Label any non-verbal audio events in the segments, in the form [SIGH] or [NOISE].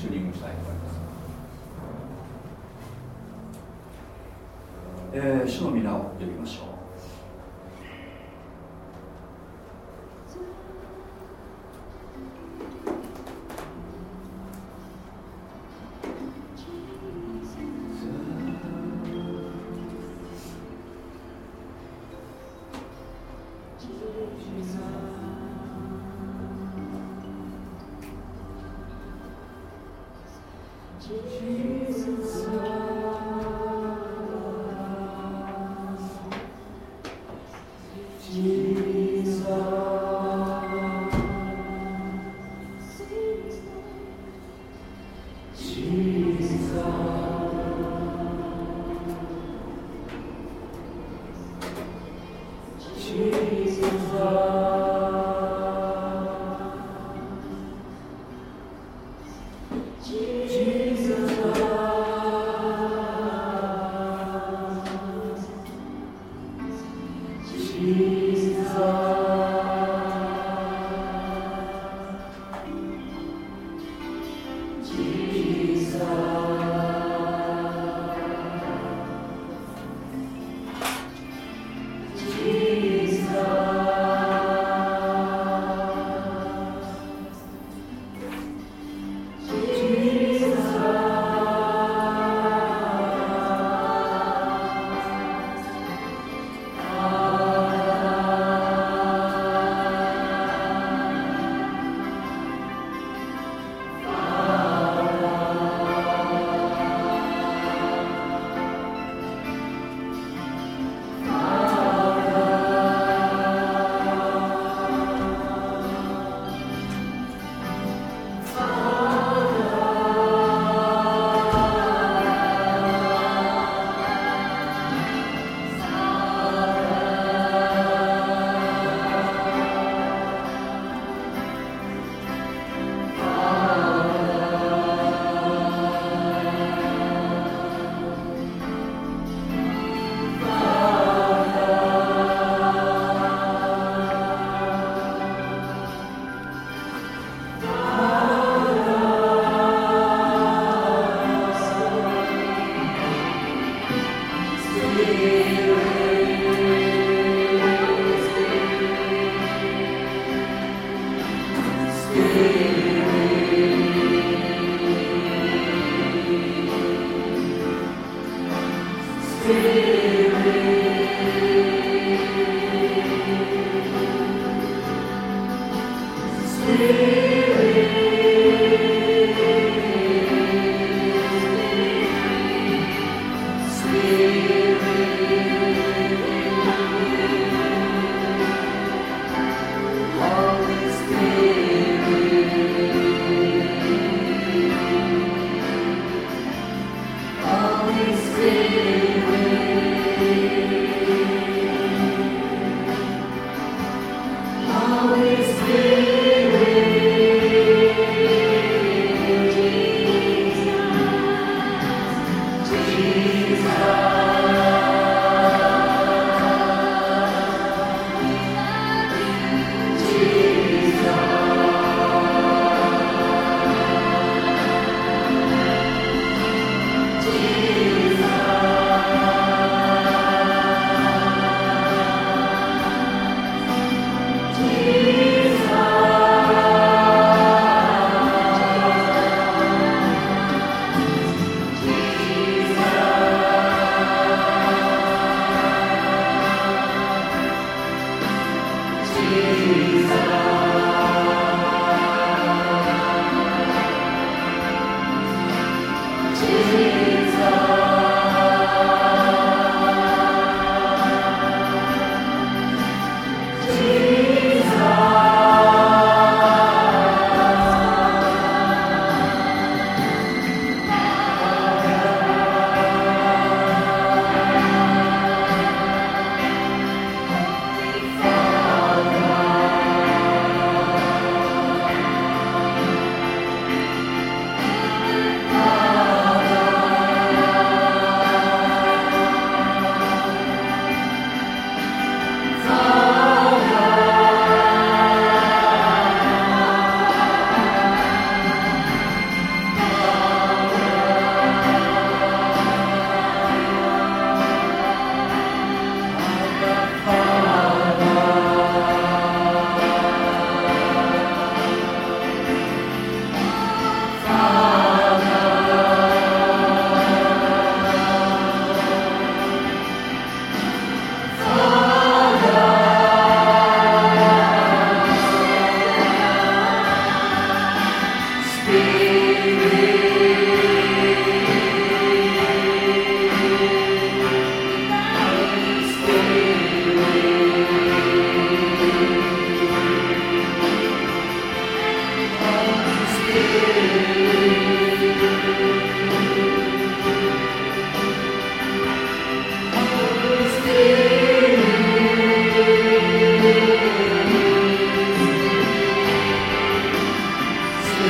チューニングしたいと思います。えー、主の皆を呼びましょう。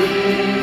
You.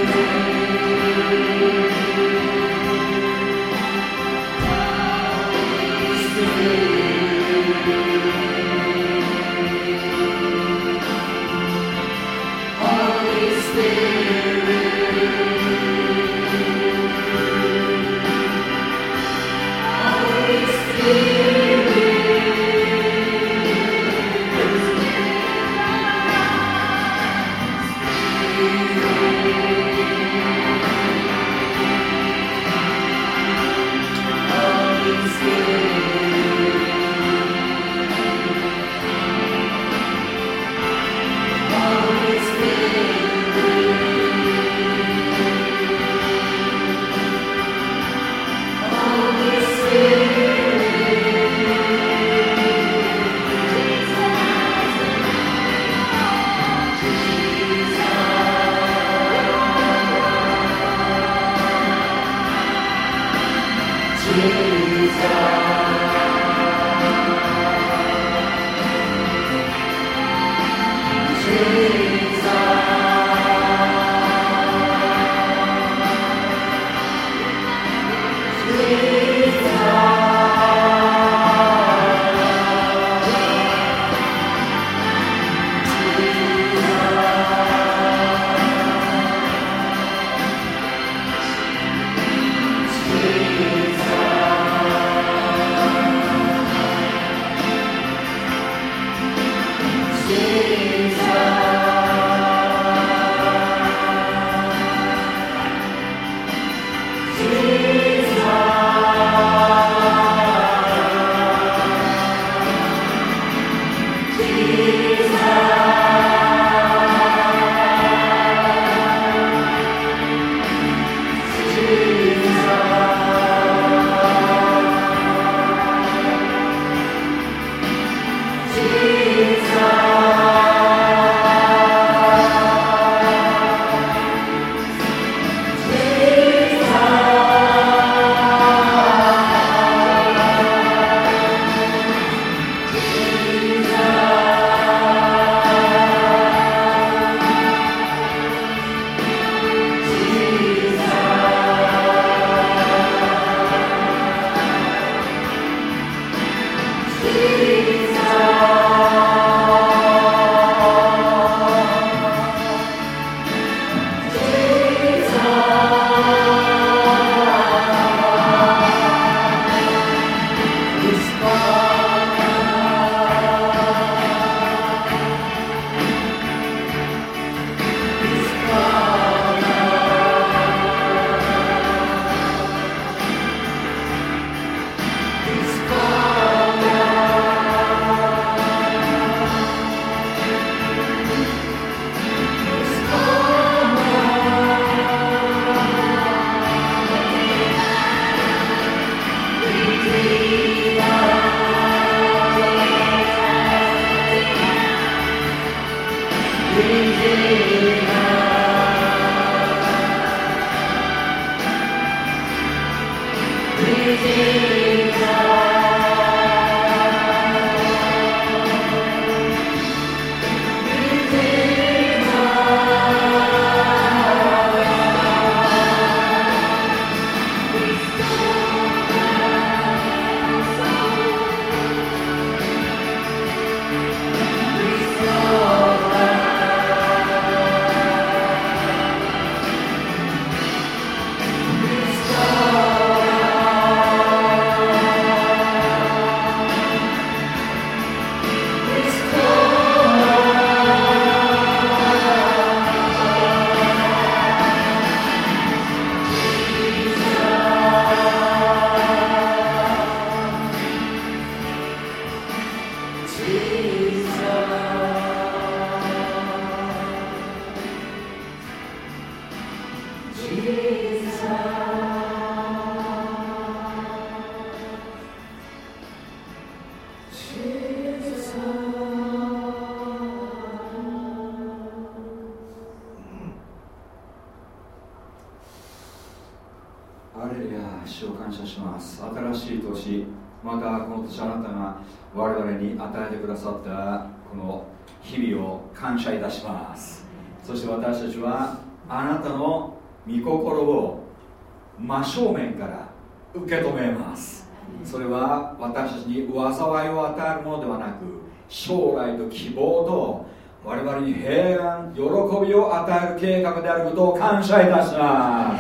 真正面から受け止めます。それは私たちに災いを与えるものではなく将来と希望と我々に平安喜びを与える計画であることを感謝いたしま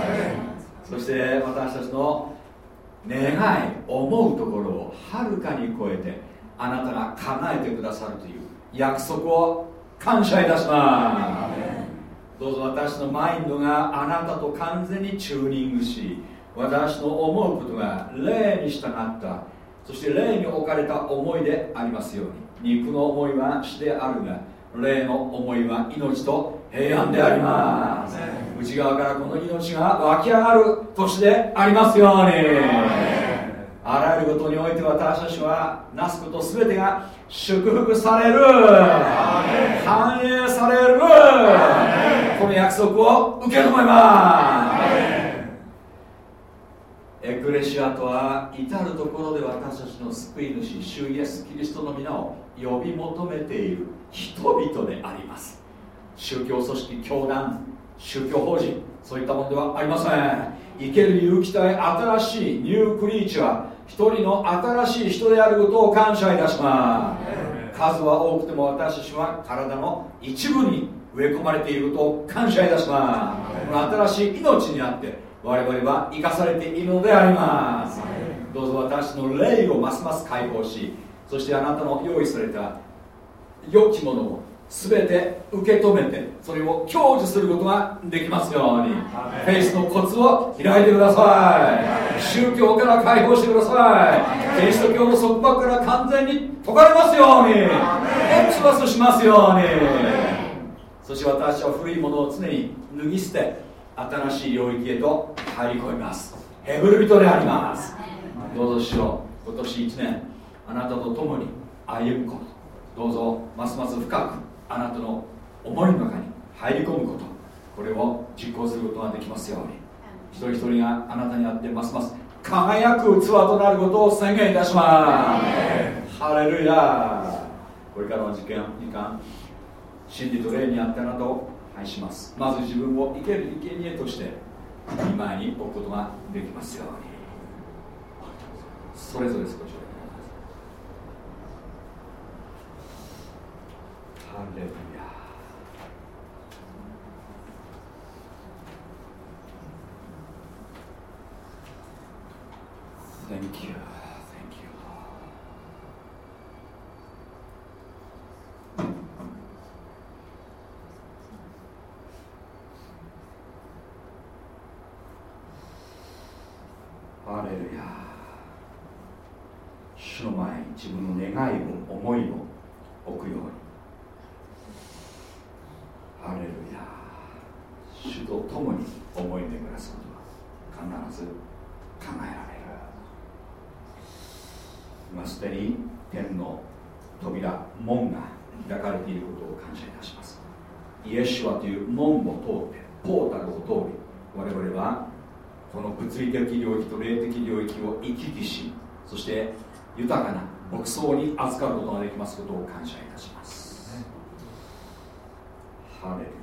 す。そして私たちの願い思うところをはるかに超えてあなたが叶えてくださるという約束を感謝いたします。どうぞ私のマインドがあなたと完全にチューニングし私の思うことが霊に従ったそして霊に置かれた思いでありますように。肉の思いは死であるが霊の思いは命と平安であります。内側からこの命が湧き上がる年でありますように。あらゆることにおいて私たちはなすこと全てが祝福される。反映される。この約束を受け止めます。エクレシアとは至る所で私たちの救い主主イエス・キリストの皆を呼び求めている人々であります。宗教組織教団宗教法人そういったものではありません。生ける有機体新しいニュークリーチャー一人の新しい人であることを感謝いたします。数は多くても私たちは体の一部に植え込まれていることを感謝いたします。この新しい命にあって我々は生かされているのであります。どうぞ私の霊をますます解放しそしてあなたの用意された良きものを全て受け止めてそれを享受することができますように。フェイスのコツを開いてください。宗教から解放してください。キリスト教の束縛から完全に解かれますように。エクスパスしますように。そして私は古いものを常に脱ぎ捨て新しい領域へと入り込みます。ヘブル人であります。どうぞしよう今年1年あなたと共に歩むこと。どうぞますます深くあなたの思いの中に入り込むこと。これを実行することができますように。一人一人があなたにあってます。ます輝く器となることを宣言いたします。ハレルヤ。これからの時間時間真理と霊にあってあなたを愛します。まず自分を生ける生贄として見舞いに置くことができますように。それぞれ少しハレルヤ Thank you. Thank you. ハレルヤ主の前に自分の願いを思いを置くようにハレルヤ主と共に思い巡らすことは必ず考えられる。今すでに天の扉門が開かれていることを感謝いたします。イエシュアという門を通ってポータルを通り我々はこの物理的領域と霊的領域を行き来しそして豊かな牧草に預かることができますことを感謝いたします、ハ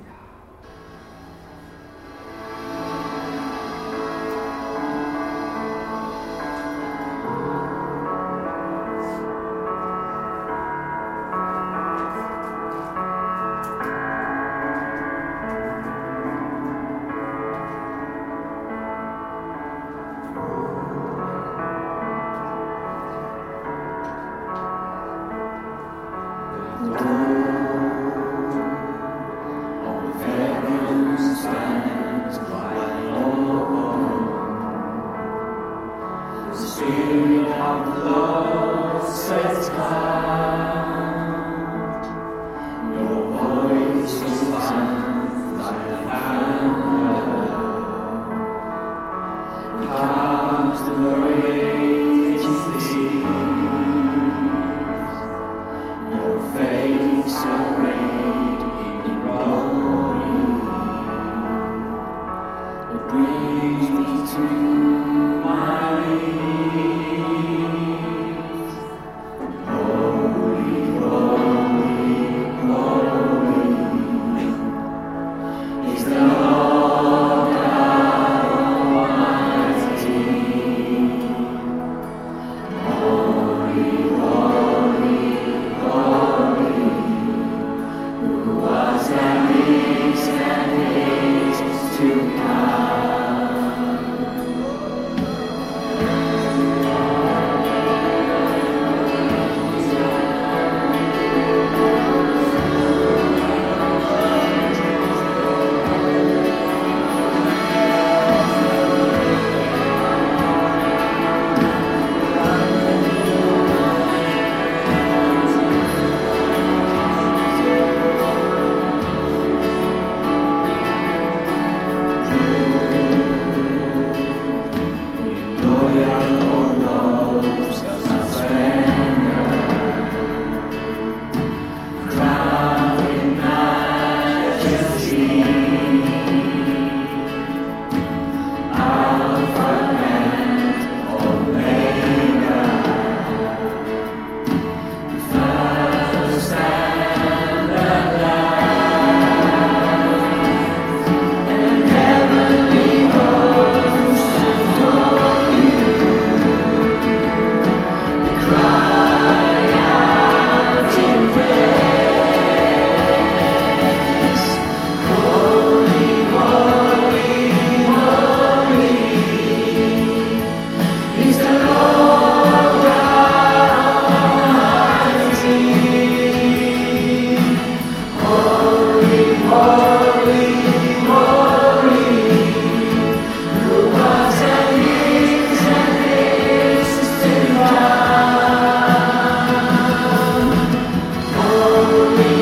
glory.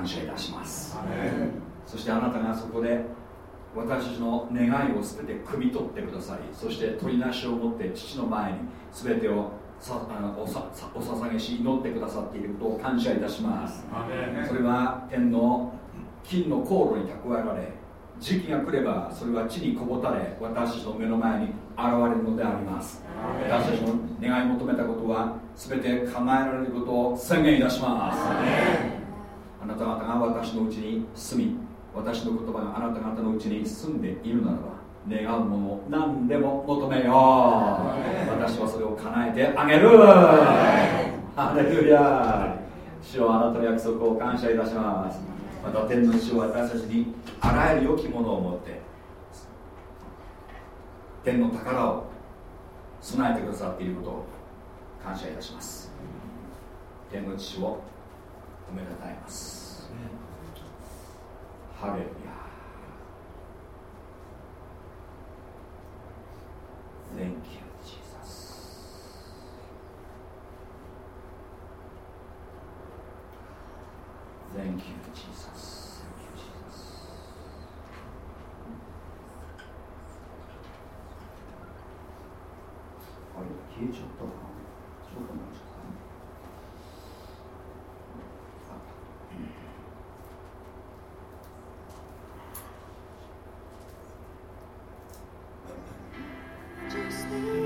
感謝いたします。そしてあなたがそこで私たちの願いを全て汲み取ってくださりそして取りなしを持って父の前に全てをさあのおさお捧げし祈ってくださっていることを感謝いたします。それは天の金の航路に蓄えられ時期が来ればそれは地にこぼたれ私たちの目の前に現れるのであります。私たちの願い求めたことは全て叶えられることを宣言いたします。あなた方が私のうちに住み私の言葉があなた方のうちに住んでいるならば願うもの何でも求めよう。私はそれを叶えてあげる。ハレルヤ主よあなたの約束を感謝いたします。また天の主は私たちにあらゆる良きものを持って天の宝を備えてくださっていることを感謝いたします。天の父をおめでたいます、ハレルヤ Thank you, Jesus. Thank you, Jesus. あれ消えちゃったかな clear.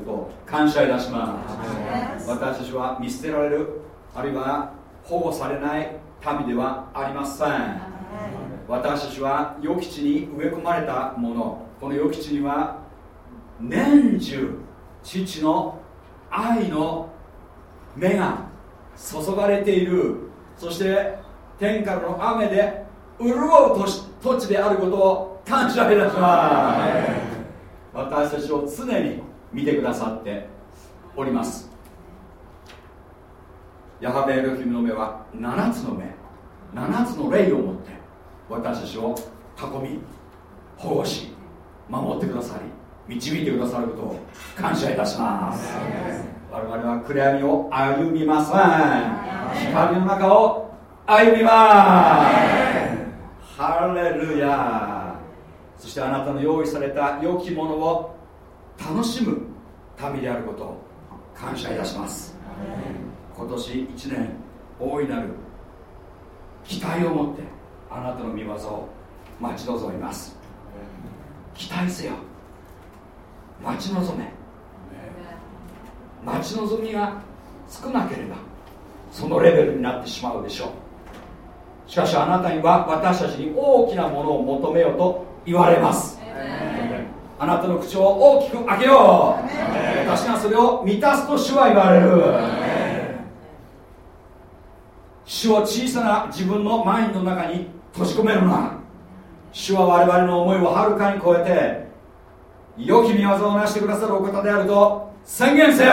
ことを感謝いたします。私たちは見捨てられるあるいは保護されない民ではありません。私たちは予期地に植え込まれたもの。この予期地には年中父の愛の目が注がれている。そして天からの雨で潤う土地であることを感謝いたします。私たちを常に見てくださっております。ヤハベエルヒムの目は7つの目7つの霊を持って私たちを囲み保護し守ってくださり導いてくださることを感謝いたします。我々は暗闇を歩みません。光の中を歩みます。ハレルヤ。そしてあなたの用意された良きものを楽しむ民であることを感謝いたします。今年1年大いなる期待を持ってあなたの御業を待ち望みます。期待せよ。待ち望め。待ち望みが少なければそのレベルになってしまうでしょう。しかしあなたには私たちに大きなものを求めようと言われます。あなたの口を大きく開けよう。私がそれを満たすと主は言われる。主を小さな自分のマインドの中に閉じ込めるな。主は我々の思いをはるかに超えて良き見業を成してくださるお方であると宣言せよ。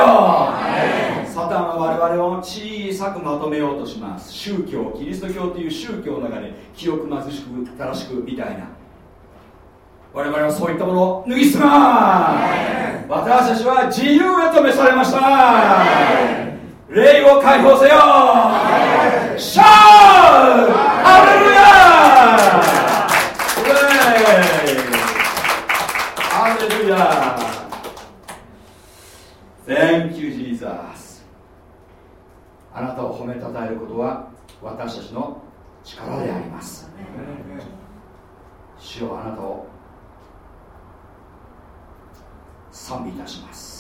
サタンは我々を小さくまとめようとします。宗教キリスト教という宗教の中で清く貧しく正しくみたいな。我々はそういったものを脱ぎ捨てます。私たちは自由へと召されました。霊を解放せよ。シャーハレルヤ。ハレルヤ。Thank you, Jesus あなたを褒めたたえることは私たちの力であります。主よあなたを賛美いたします。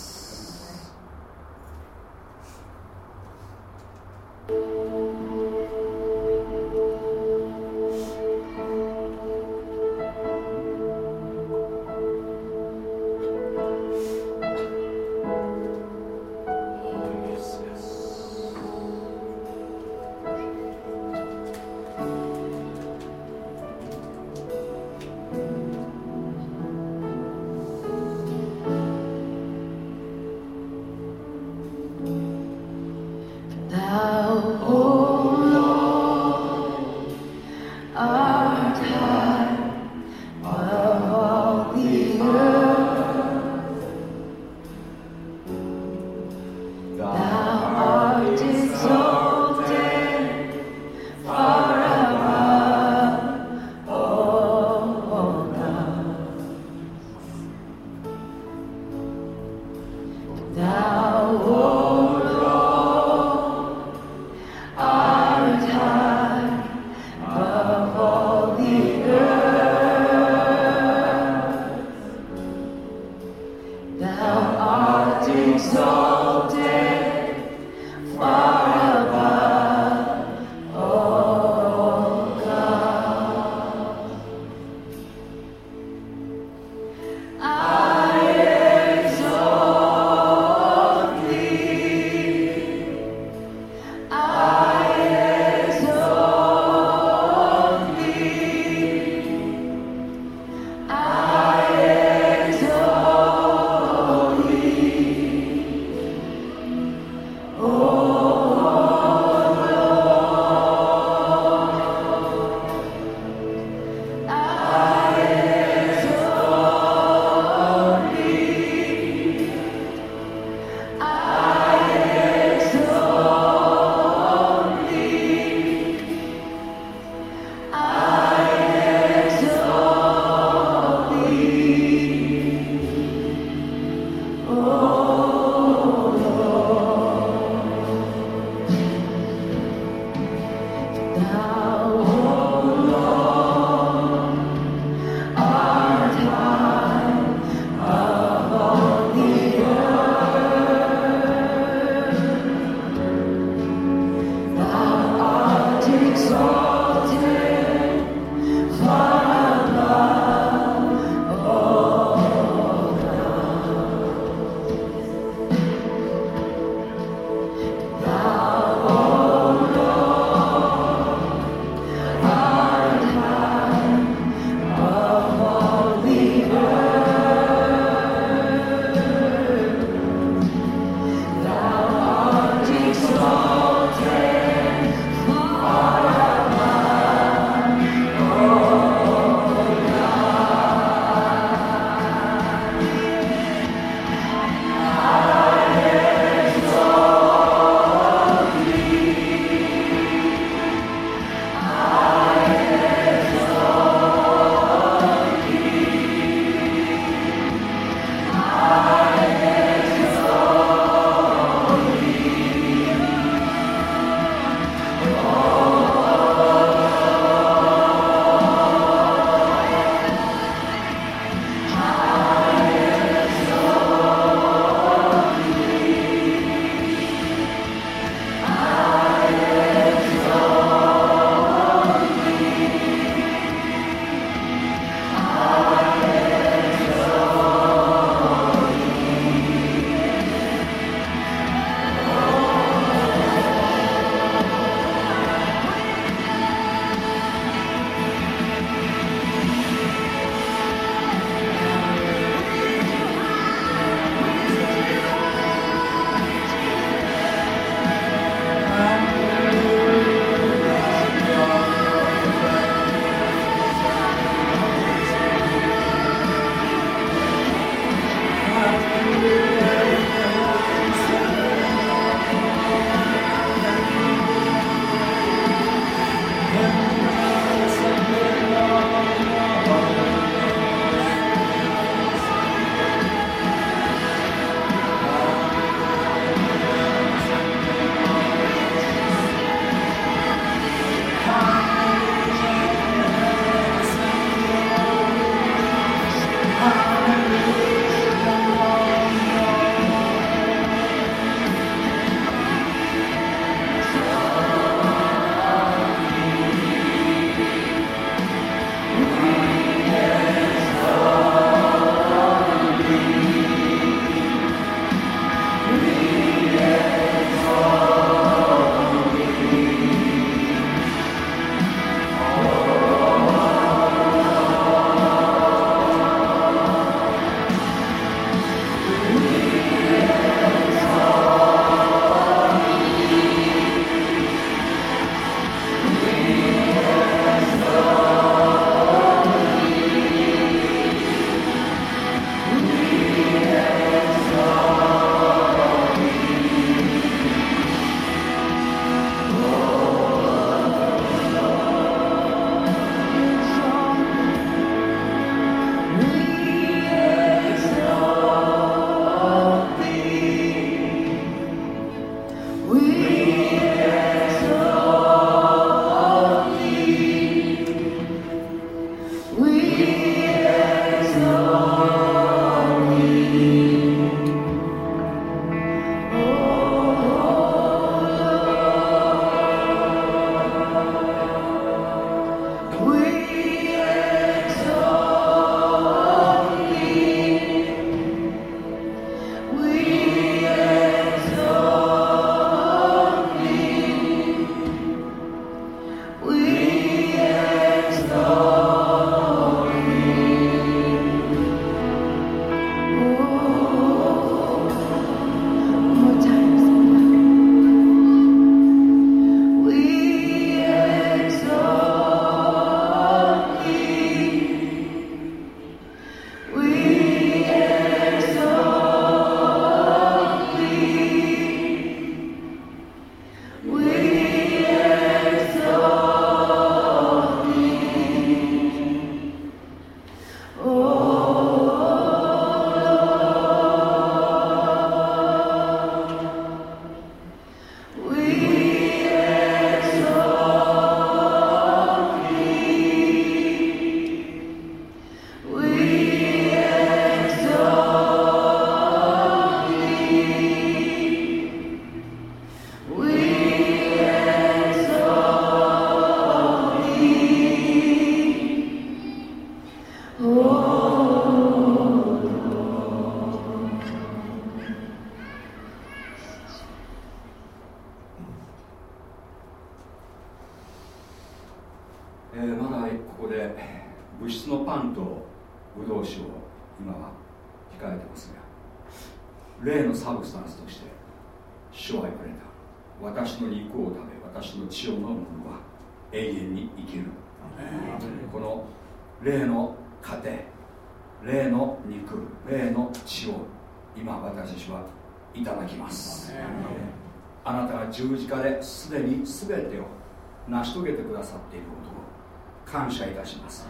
感謝いたします。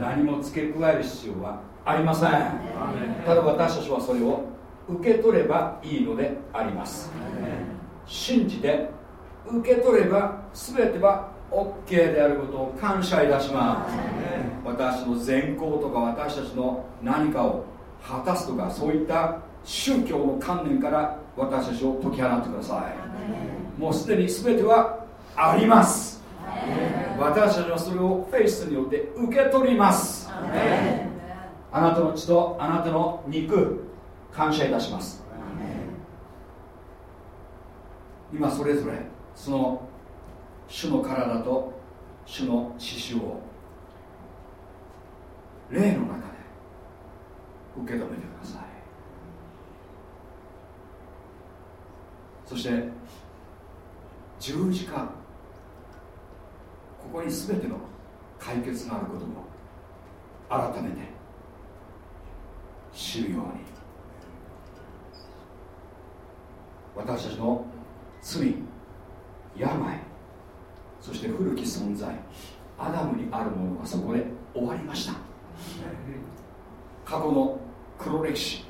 何も付け加える必要はありません。ただ私たちはそれを受け取ればいいのであります。信じて受け取れば全ては OK であることを感謝いたします。私の善行とか私たちの何かを果たすとかそういった宗教の観念から私たちを解き放ってください。もうすでに全てはあります私たちはそれをフェイスによって受け取ります。あなたの血とあなたの肉感謝いたします。今それぞれその主の体と主の血潮を霊の中で受け止めてください。そして十字架。ここに全ての解決があることを改めて知るように。私たちの罪病そして古き存在アダムにあるものがそこで終わりました。過去の黒歴史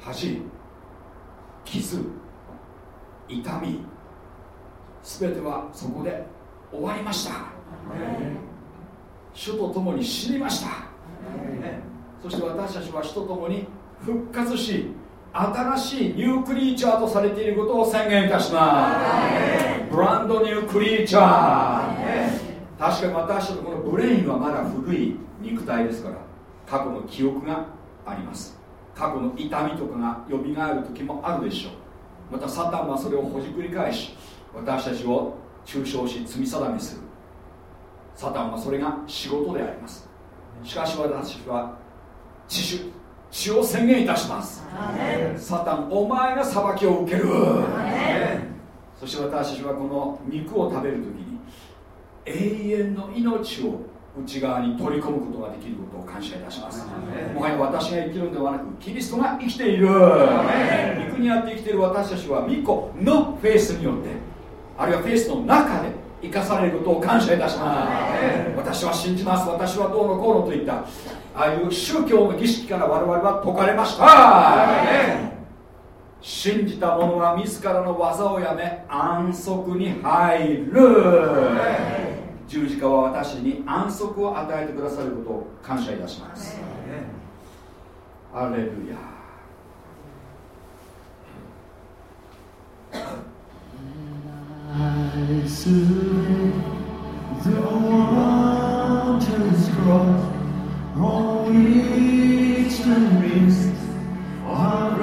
恥傷痛み全てはそこで終わりました。主と共に死にました。そして私たちは主と共に復活し新しいニュークリーチャーとされていることを宣言いたします。ブランドニュークリーチャー。確かに私たちのこのブレインはまだ古い肉体ですから過去の記憶があります。過去の痛みとかがよみがえる時もあるでしょう。またサタンはそれをほじくり返し私たちを中傷し罪定めする。サタンはそれが仕事であります。しかし私たちは知種血を宣言いたします。サタンお前が裁きを受ける。そして私たちはこの肉を食べる時に永遠の命を内側に取り込むことができることを感謝いたします。もはや私が生きるのではなくキリストが生きている。肉にあって生きている私たちは巫女のフェイスによってあるいはフェイスの中で生かされることを感謝いたします。私は信じます。私はどうのこうのといった。ああいう宗教の儀式から我々は解かれました。信じた者が自らの技をやめ安息に入る。十字架は私に安息を与えてくださることを感謝いたします。アレルヤ I survey the mountains cross on which the mist are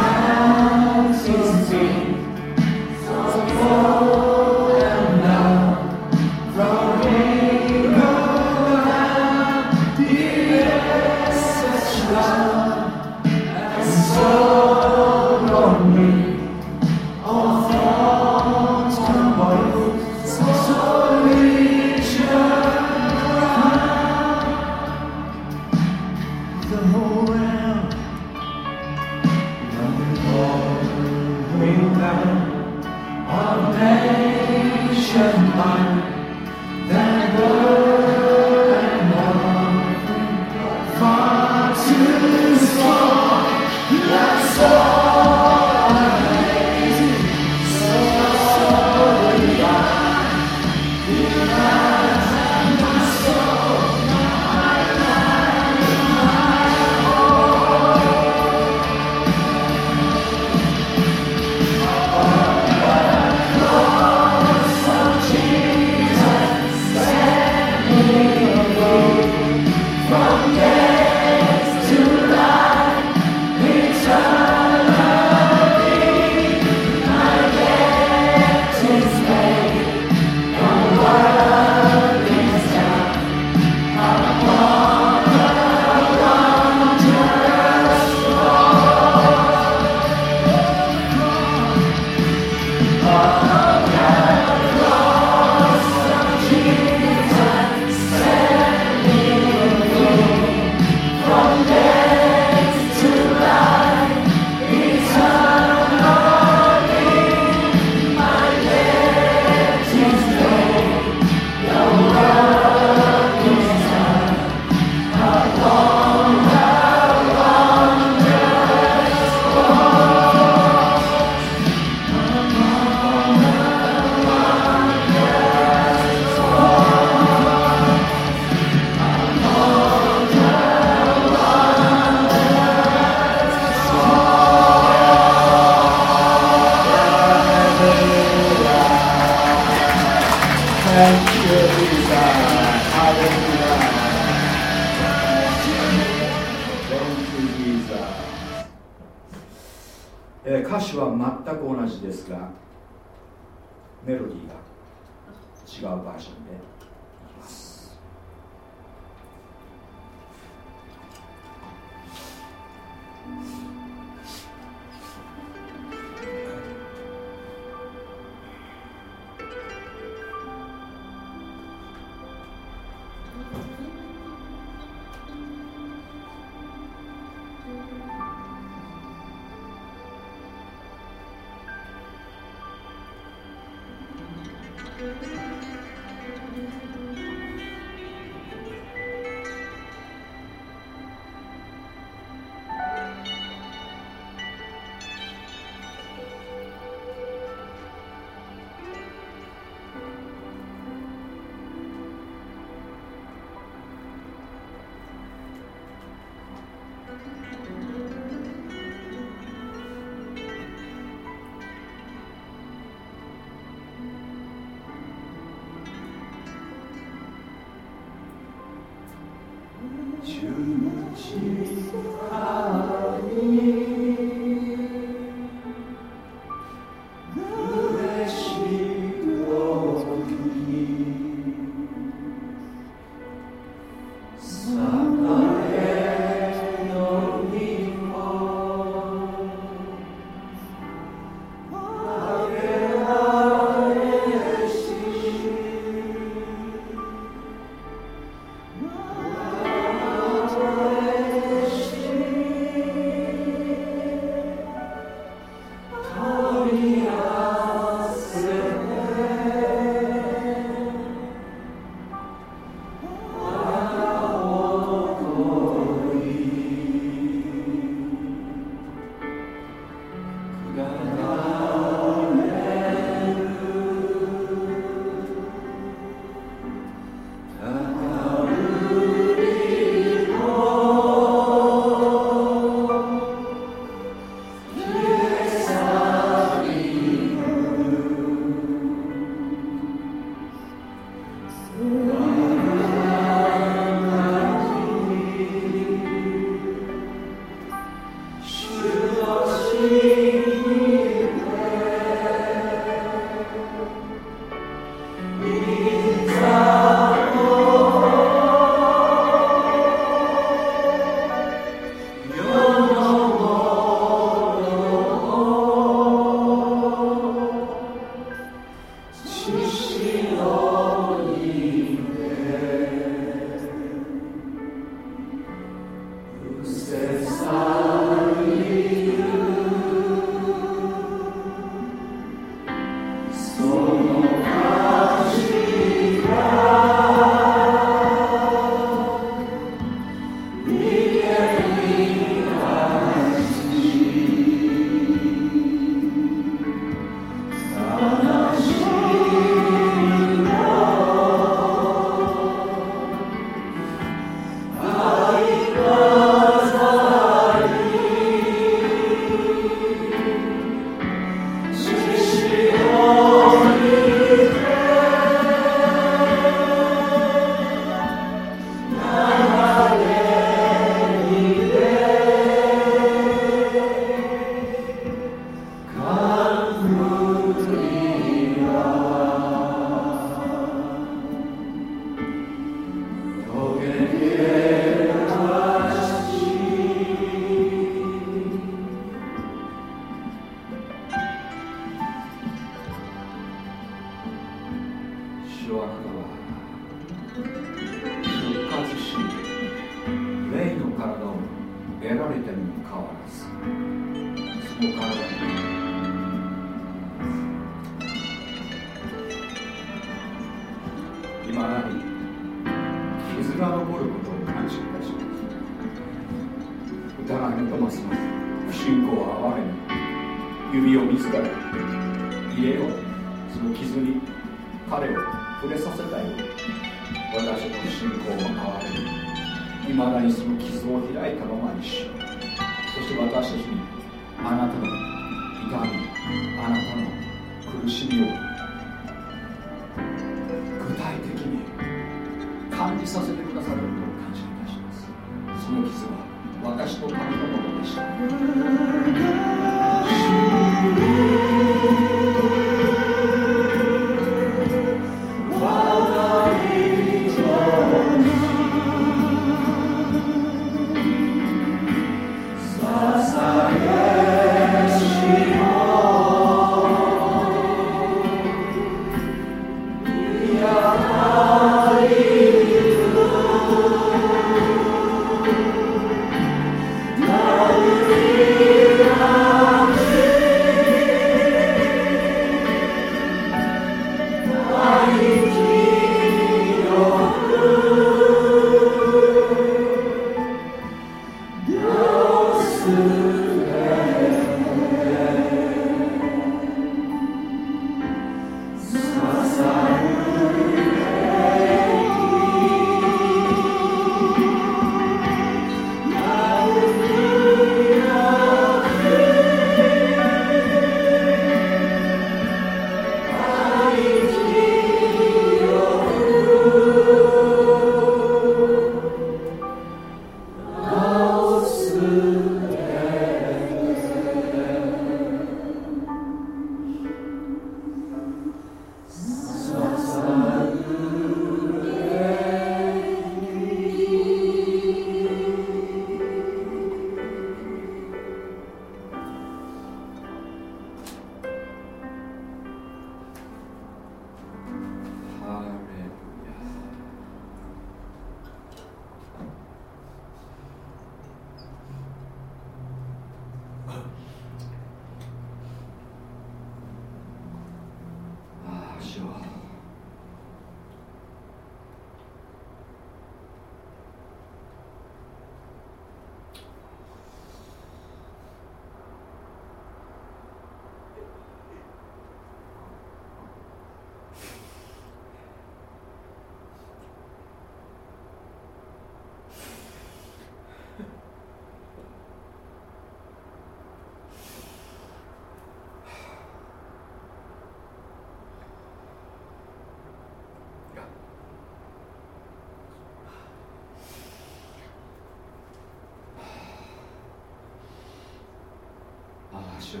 主よ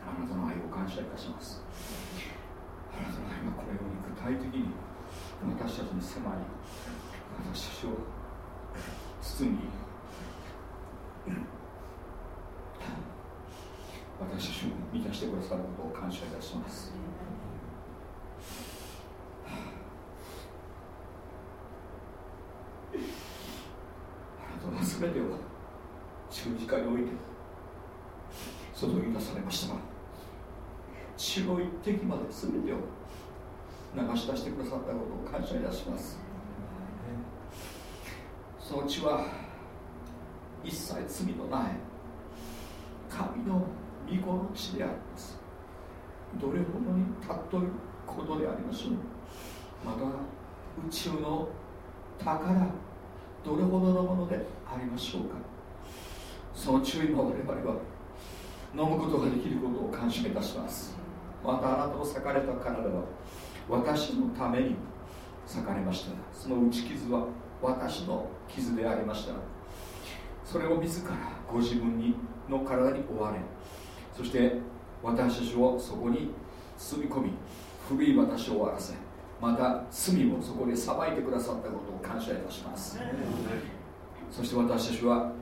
あなたの愛を感謝いたします。あなたの愛がこのように具体的に私たちに迫り私たちを包み私たちを満たしてくださることを感謝いたします。あなたは全てを十字架において注ぎ出されましたが血の一滴まで全てを流し出してくださったことを感謝いたします。その血は一切罪のない。神の御子の血であります。どれほどに尊いことでありましょう。また宇宙の宝。どれほどのものでありましょうか。その注意も我々は飲むことができることを感謝いたします。またあなたの裂かれた体は私のために裂かれました。その打ち傷は私の傷でありました。それを自らご自分にの体に追われそして私たちをそこに包み込み古い私を終わらせまた罪をそこで裁いてくださったことを感謝いたします。そして私たちは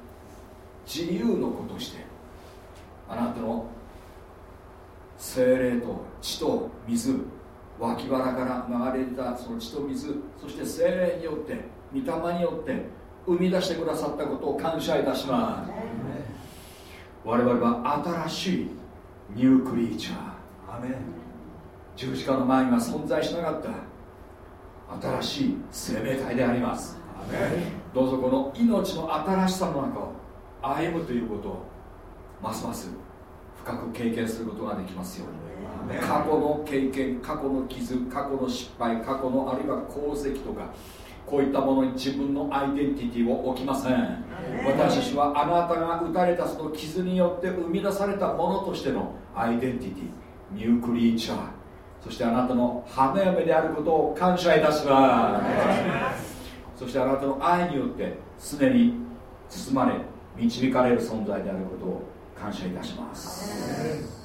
自由の子としてあなたの精霊と血と水脇腹から流れたその血と水そして精霊によって御霊によって生み出してくださったことを感謝いたします。我々は新しいニュークリーチャー。十字架の前には存在しなかった。新しい生命体であります。どうぞこの命の新しさの中を歩むということをますます深く経験することができますように。過去の経験過去の傷過去の失敗過去のあるいは功績とかこういったものに自分のアイデンティティを置きません。私たちはあなたが打たれたその傷によって生み出されたものとしてのアイデンティティニュークリーチャー。そしてあなたの花嫁であることを感謝いたします。そしてあなたの愛によって常に包まれ導かれる存在であることを感謝いたします。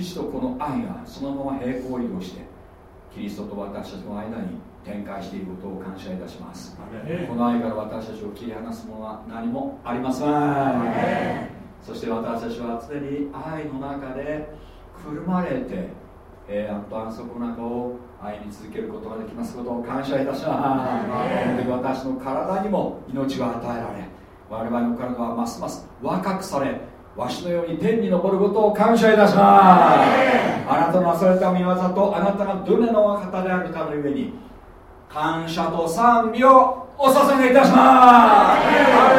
父とこの愛がそのまま平行移動してキリストと私たちの間に展開していることを感謝いたします。この愛から私たちを切り離すものは何もありません。そして私たちは常に愛の中でくるまれて平安と安息の中を愛に続けることができますことを感謝いたします。私の体にも命が与えられ我々の体はますます若くされわしのように天に昇ることを感謝いたします。あなたの忘れた見業とあなたがどれの方であるかのゆえに感謝と賛美をお捧げいたします。ハ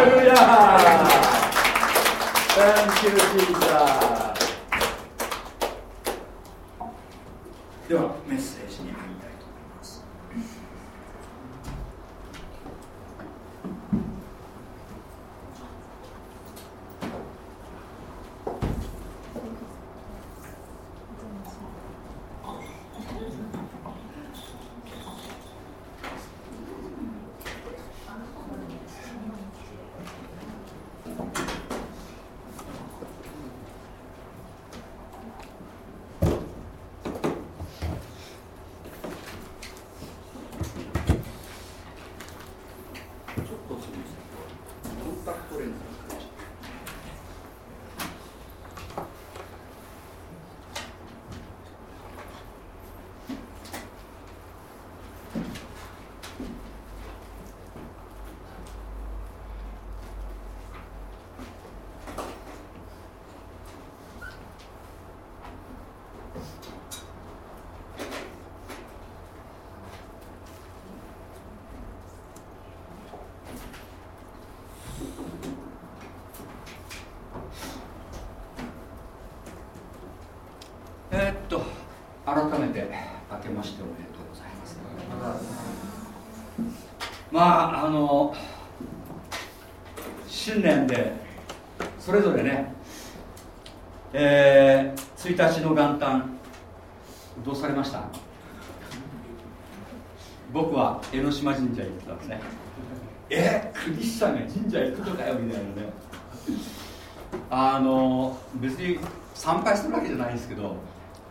レルヤ Thank you, Jesus. ではメッセージに入りたいと思いますちょっとすみませんコンタクトレンズが変えちゃったえーっと改めて明けましておめでとうございますまああの新年でそれぞれねえー、1日の元旦どうされました僕は江ノ島神社行ってたんですね。えクリスチャンが神社行くとかよみたいなね。[LAUGHS] あの別に参拝するわけじゃないんですけど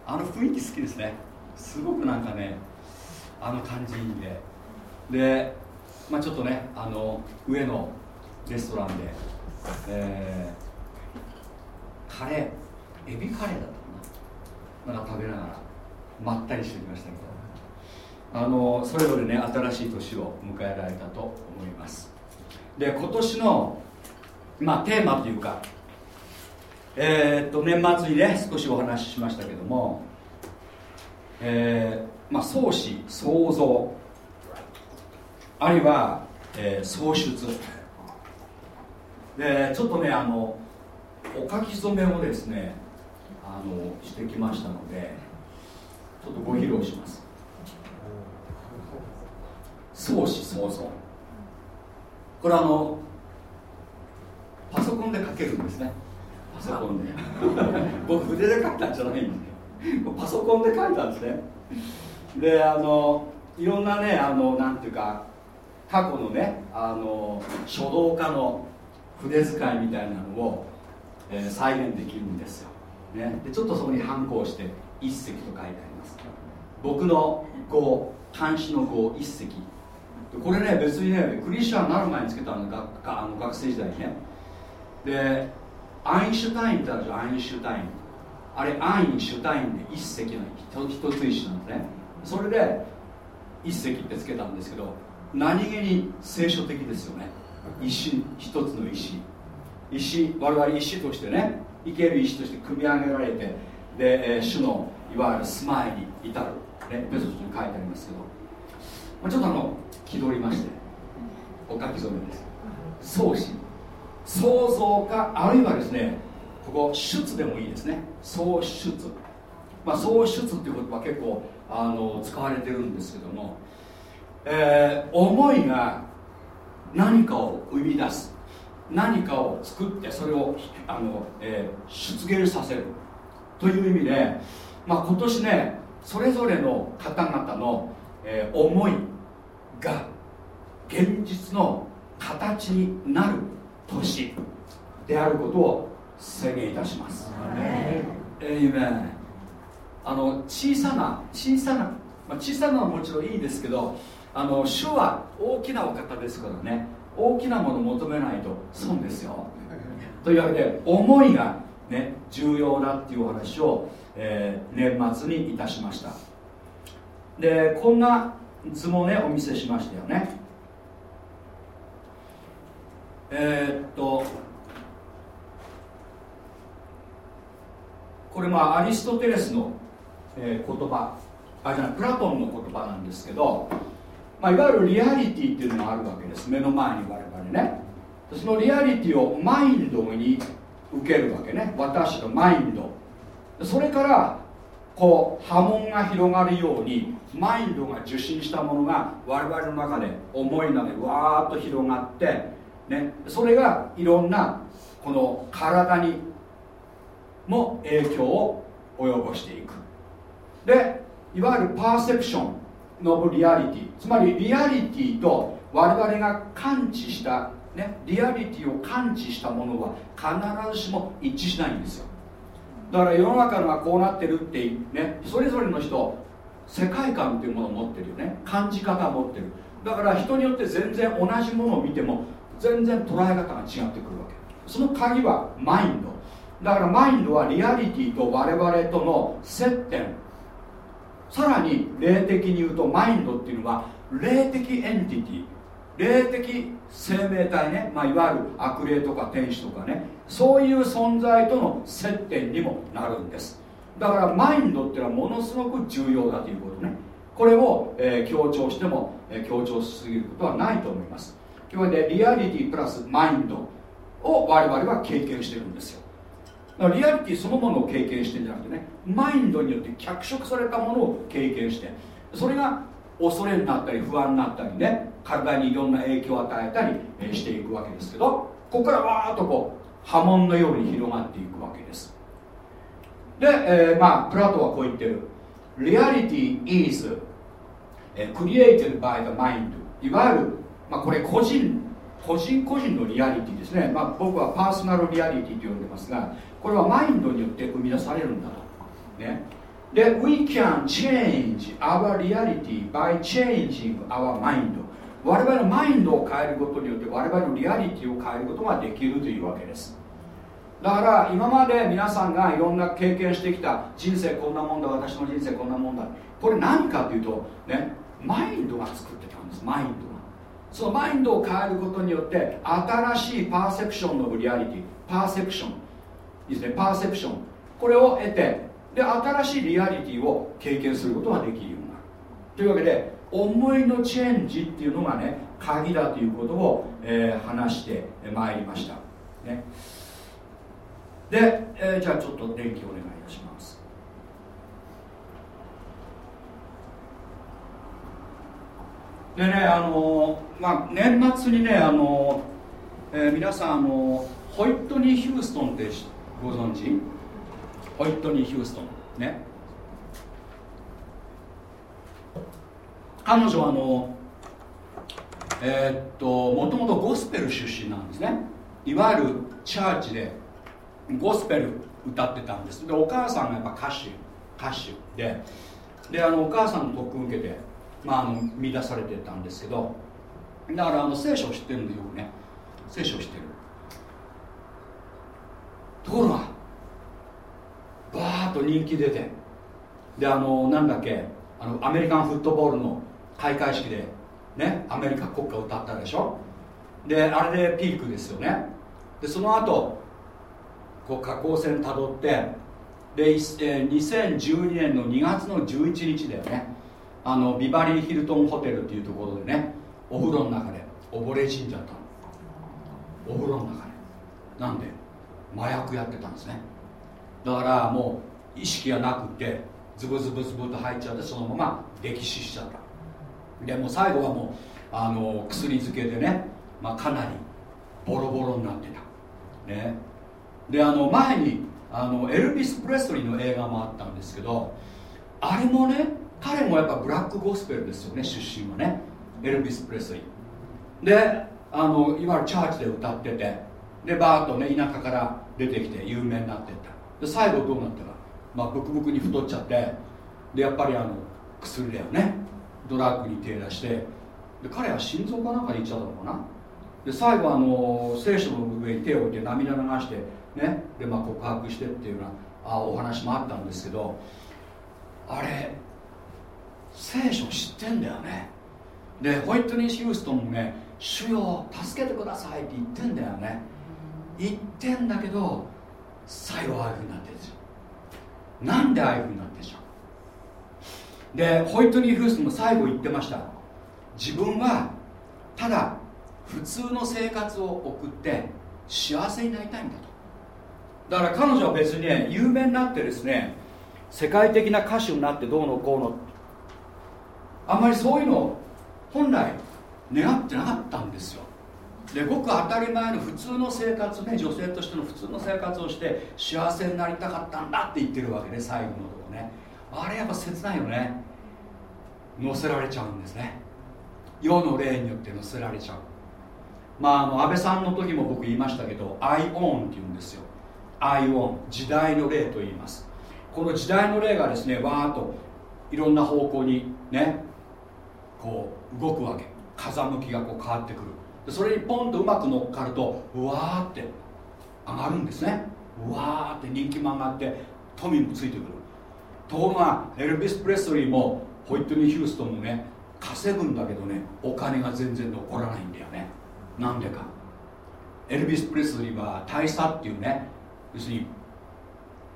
あの雰囲気好きですね。すごくなんかねあの感じいいんで。で、まあ、ちょっとねあの上のレストランで、えーカレーエビカレーだったかな。なんか食べながらまったりしてきましたけどあのそれぞれね新しい年を迎えられたと思います。で今年の、まあ、テーマというかえーっと年末にね少しお話ししましたけども、えーまあ、創始創造あるいは、えー創出。でちょっとねあのお書き初めをですねあのしてきましたのでちょっとご披露します。創始創造これあのパソコンで書けるんですね。パソコンで。[LAUGHS] 僕筆で書いたんじゃないんですよ。パソコンで書いたんですね。であのいろんなねあのなんていうか過去のねあの書道家の筆使いみたいなのを、えー再現できるんですよ、ね、でちょっとそこに反抗して一石と書いてあります。僕の語漢詩の語一石これね別にねクリスチャンになる前につけたのがあの学生時代にね。でアインシュタインってあるでしょアインシュタイン。あれアインシュタインで一石の一一つ石なんですね。それで一石ってつけたんですけど何気に聖書的ですよね。石一つの石。石我々石としてね生ける石として組み上げられてで、主のいわゆる住まいに至る、ね、ベソスに書いてありますけど、ちょっとあの気取りましてお書き初めです。創始。創造かあるいはですねここ出でもいいですね。創出。まあ創出っていう言葉結構あの使われてるんですけども、えー、思いが何かを生み出す。何かを作ってそれをあの、えー、出現させる。という意味で、まあ、今年ねそれぞれの方々の、えー、思いが現実の形になる年であることを宣言いたします。えー、あの小さな小さな、まあ、小さなのはもちろんいいですけどあの主は大きなお方ですからね。大きなものを求めないと損ですよ。[LAUGHS] というわけで思いがね重要だっていうお話を、えー、年末にいたしました。でこんな図もねお見せしましたよね。えー、っとこれまあアリストテレスの、えー、言葉。あじゃないプラトンの言葉なんですけど、まあ、いわゆるリアリティっていうのがあるわけです。目の前に我々ね。そのリアリティをマインドに受けるわけね。私のマインド。それからこう波紋が広がるようにマインドが受信したものが我々の中で思いのでわーっと広がってね、それがいろんなこの体にも影響を及ぼしていく。でいわゆるパーセプションのリアリティつまりリアリティと我々が感知した、ね、リアリティを感知したものは必ずしも一致しないんですよ。だから世の中のがこうなってるってねそれぞれの人世界観っていうものを持ってるよね。感じ方を持ってる。だから人によって全然同じものを見ても全然捉え方が違ってくるわけ。その鍵はマインド。だからマインドはリアリティと我々との接点。さらに霊的に言うとマインドっていうのは霊的エンティティ。霊的生命体ね、まあ、いわゆる悪霊とか天使とかねそういう存在との接点にもなるんです。だからマインドっていうのはものすごく重要だということね。これを、えー、強調しても、えー、強調しすぎることはないと思います。というわけでリアリティプラスマインドを我々は経験してるんですよ。だからリアリティそのものを経験してるんじゃなくてねマインドによって脚色されたものを経験してそれが恐れになったり不安になったりね体にいろんな影響を与えたりしていくわけですけどここからわーっとこう波紋のように広がっていくわけです。で、えー、まあプラトはこう言ってる。Reality is created by the mind. いわゆるまあ、これ個人個人個人のリアリティですね、まあ、僕はパーソナルリアリティと呼んでますがこれはマインドによって生み出されるんだと、ね、で We can change our reality by changing our mind. 我々のマインドを変えることによって我々のリアリティを変えることができるというわけです。だから今まで皆さんがいろんな経験してきた人生こんなもんだ私の人生こんなもんだ。これ何かというとねマインドが作ってたんですマインドが。そのマインドを変えることによって新しいパーセプションのリアリティパーセプション。ですねパーセプション。これを得てで新しいリアリティを経験することができるようになる。というわけで思いのチェンジっていうのがね鍵だということを、えー、話してまいりました、ね、で、えー、じゃあちょっと電気お願いいたします。でねあのまあ年末にねあの、えー、皆さんあのホイットニー・ヒューストンってご存知？ホイットニー・ヒューストン。ね。彼女はあのえー、っともともとゴスペル出身なんですね。いわゆるチャーチでゴスペル歌ってたんです。でお母さんがやっぱ歌手歌手で。であのお母さんの特訓受けてまあ、あの見出されてたんですけど。だからあの聖書を知ってるんでよくね。聖書を知ってる。ところがバーッと人気出て。であのなんだっけあのアメリカンフットボールの開会式でねアメリカ国歌を歌ったでしょ？であれでピークですよね。でその後こう下降線たどってで2012年の2月の11日だよね。あのビバリーヒルトンホテルっていうところでねお風呂の中で溺れ死んじゃったの。お風呂の中で。なんで？麻薬やってたんですね。だからもう意識がなくてズブズブズブと入っちゃってそのまま溺死しちゃった。でも最後はもうあの薬漬けでね、まあ、かなりボロボロになってた。ね。であの前にあのエルビス・プレストリーの映画もあったんですけどあれもね彼もやっぱブラックゴスペルですよね出身はね。エルビス・プレスリー。であのいわゆるチャーチで歌っててでバーッとね田舎から出てきて有名になってった。で最後どうなったか、まあ、ブクブクに太っちゃってでやっぱりあの薬だよね。ドラッグに手出してで彼は心臓かなんかにいっちゃったのかな。で最後あの聖書の上に手を置いて涙流してね。で、まあ、告白してっていうようなあお話もあったんですけどあれ聖書知ってんだよね。でホイットニー・ヒューストンもね主よ助けてくださいって言ってんだよね。言ってんだけど最後ああいうふうになってるんですよ。なんでああいうふうになってるじゃんでホイットニー・ヒューストも最後言ってました。自分はただ普通の生活を送って幸せになりたいんだと。だから彼女は別にね有名になってですね世界的な歌手になってどうのこうのあんまりそういうのを本来願ってなかったんですよ。でごく当たり前の普通の生活ね女性としての普通の生活をして幸せになりたかったんだって言ってるわけね最後のとこね。あれやっぱ切ないよね。乗せられちゃうんですね。世の霊によって乗せられちゃう。まああの安倍さんの時も僕言いましたけどアイオンって言うんですよ。アイオン時代の霊と言います。この時代の霊がですねわーっといろんな方向にねこう動くわけ。風向きがこう変わってくる。でそれにポンとうまく乗っかるとうわーって上がるんですね。うわーって人気も上がって富もついてくる。ところがエルビス・プレスリーもホイットニー・ヒューストンもね稼ぐんだけどねお金が全然残らないんだよね。なんでか。エルビス・プレスリーは大佐っていうね要するに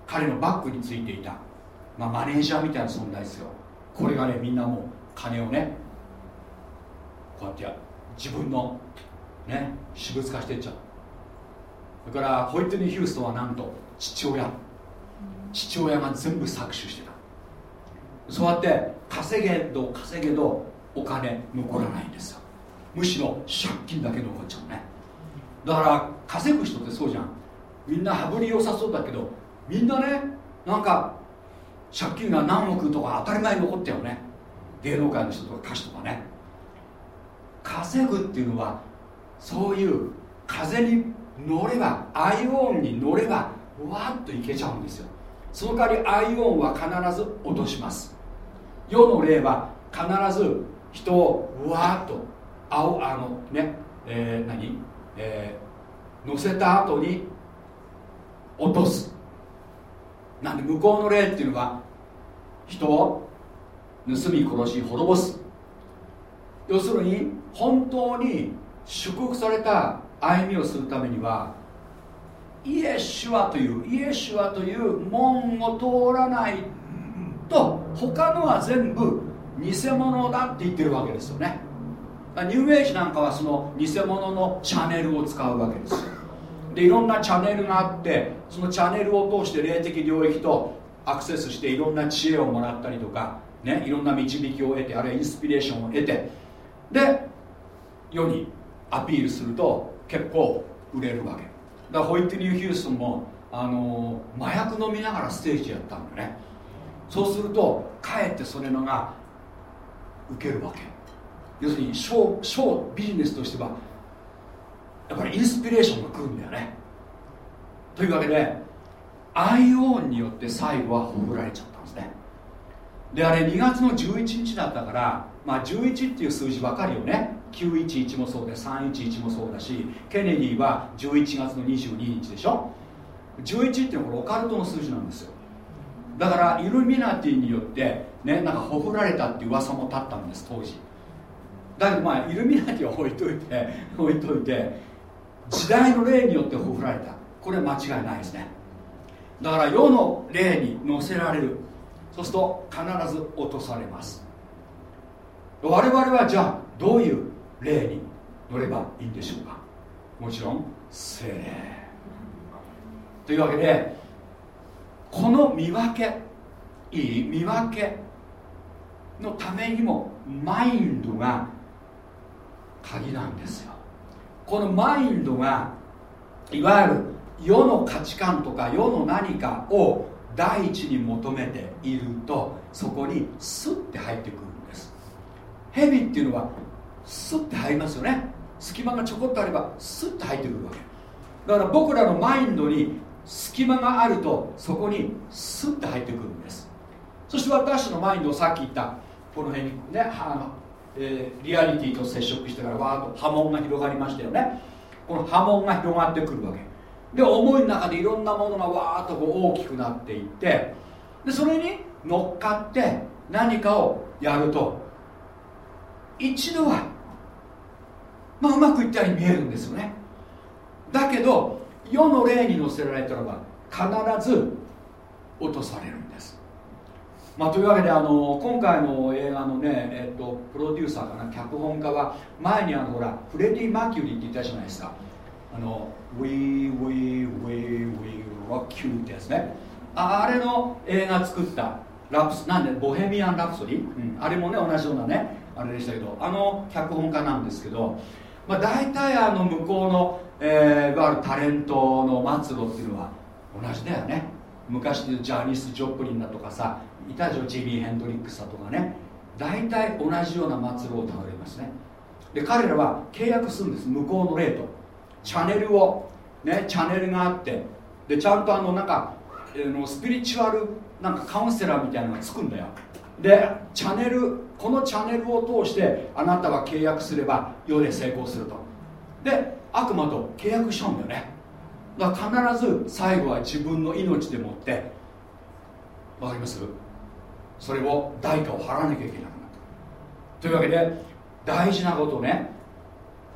彼のバッグについていた、まあ、マネージャーみたいな存在ですよ。これがねみんなもう金をねこうやってや自分のね私物化していっちゃう。それからホイットニー・ヒューストンはなんと父親。父親が全部搾取してたそうやって稼げど稼げどお金残らないんですよ。むしろ借金だけ残っちゃうね。だから稼ぐ人ってそうじゃん。みんな羽振り良さそうだけどみんなねなんか借金が何億とか当たり前に残ったよね。芸能界の人とか歌手とかね。稼ぐっていうのはそういう風に乗ればアイオンに乗ればわっといけちゃうんですよ。その代わりアイオンは必ず落とします。世の霊は必ず人をうわーっと青あのね、えー、何、えー、乗せた後に落とす。なんで向こうの霊っていうのは人を盗み殺し滅ぼす。要するに本当に祝福された歩みをするためにはイエシュアというイエシュアという門を通らないと他のは全部偽物だって言ってるわけですよね。ニューエイジなんかはその偽物のチャンネルを使うわけです。でいろんなチャンネルがあってそのチャンネルを通して霊的領域とアクセスしていろんな知恵をもらったりとか、ね、いろんな導きを得てあるいはインスピレーションを得て。で世にアピールすると結構売れるわけ。だからホイットニュー・ヒューストンも、あの、麻薬飲みながらステージやったんだね。そうするとかえってそれのが受けるわけ。要するにショーショービジネスとしてはやっぱりインスピレーションが来るんだよね。というわけでアイオンによって最後はほぐられちゃったんですね。であれ2月の11日だったからまあ11っていう数字ばかりよね。911もそうで311もそうだしケネディは11月の22日でしょ。11っていうのはこれオカルトの数字なんですよ。だからイルミナティによってねなんかほぐられたって噂も立ったんです当時。だけどまあイルミナティは置いといて [LAUGHS] 置いといて時代の霊によってほぐられた。これは間違いないですね。だから世の霊に乗せられる。そうすると必ず落とされます。我々はじゃあどういう霊に乗ればいいんでしょうか。もちろん精霊。というわけでこの見分けいい見分けのためにもマインドが鍵なんですよ。このマインドがいわゆる世の価値観とか世の何かを第一に求めているとそこにスッて入ってくるんです。蛇っていうのはスッて入りますよね。隙間がちょこっとあればスッて入ってくるわけ。だから僕らのマインドに隙間があるとそこにスッて入ってくるんです。そして私のマインドをさっき言ったこの辺にねあの、えー、リアリティと接触してからわーっと波紋が広がりましたよね。この波紋が広がってくるわけ。で思いの中でいろんなものがわーっとこう大きくなっていってでそれに乗っかって何かをやると一度は、まあ、うまくいったように見えるんですよね。だけど世の霊に乗せられたらば必ず落とされるんです。まあ、というわけであの今回の映画のね、えっと、プロデューサーかな脚本家は前にあのほらフレディ・マキュリーって言ったじゃないですか。あの We, we, we, we rock you ってやつね。あれの映画作ったラプスなんでボヘミアン・ラプソディ、うん、あれもね同じようなねあれでしたけどあの脚本家なんですけど、まあ、大体あの向こうの、えー、いわゆるタレントの末路っていうのは同じだよね。昔でジャーニス・ジョプリンだとかさいたでしょジミー・ヘンドリックスだとかね。大体同じような末路をたどりますね。で彼らは契約するんです。向こうの霊とチャンネルを。ねチャンネルがあって。でちゃんとあのなんか、えー、のスピリチュアルなんかカウンセラーみたいなのがつくんだよ。でチャンネルこのチャンネルを通してあなたは契約すれば世で成功すると。で悪魔と契約しちゃうんだよね。だから必ず最後は自分の命でもって。わかります？それを代価を払わなきゃいけなくなったというわけで大事なことね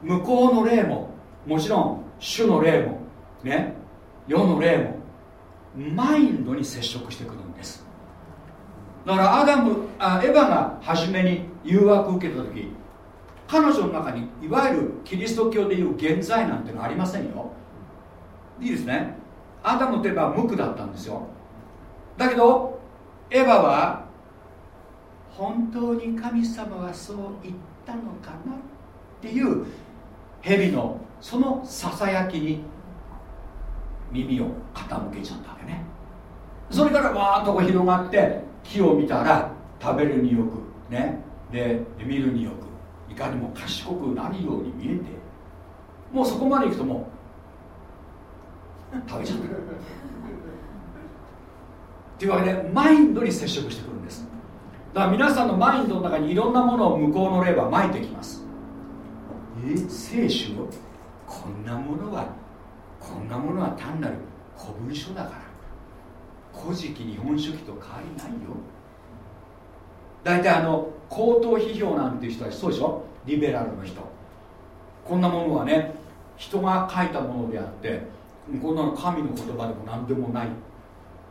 向こうの霊ももちろん主の霊もね世の霊もマインドに接触してくるんです。だからアダムあエヴァが初めに誘惑を受けた時彼女の中にいわゆるキリスト教でいう現在なんてのありませんよ。いいですね。アダムといえば無垢だったんですよ。だけどエヴァは本当に神様はそう言ったのかなっていう蛇のそのささやきに耳を傾けちゃったわけね。それからわーっとこう広がって木を見たら食べるによくね。で見るによく。かにも賢くなるように見えてもうそこまでいくともう食べちゃったっていうわけでマインドに接触してくるんです。だから皆さんのマインドの中にいろんなものを向こうの霊は撒いてきます。え？聖書こんなものはこんなものは単なる古文書だから。古事記日本書紀と変わりないよ。大体あの口頭批評なんていう人たちそうでしょ？リベラルの人。こんなものはね人が書いたものであってこんなの神の言葉でも何でもない、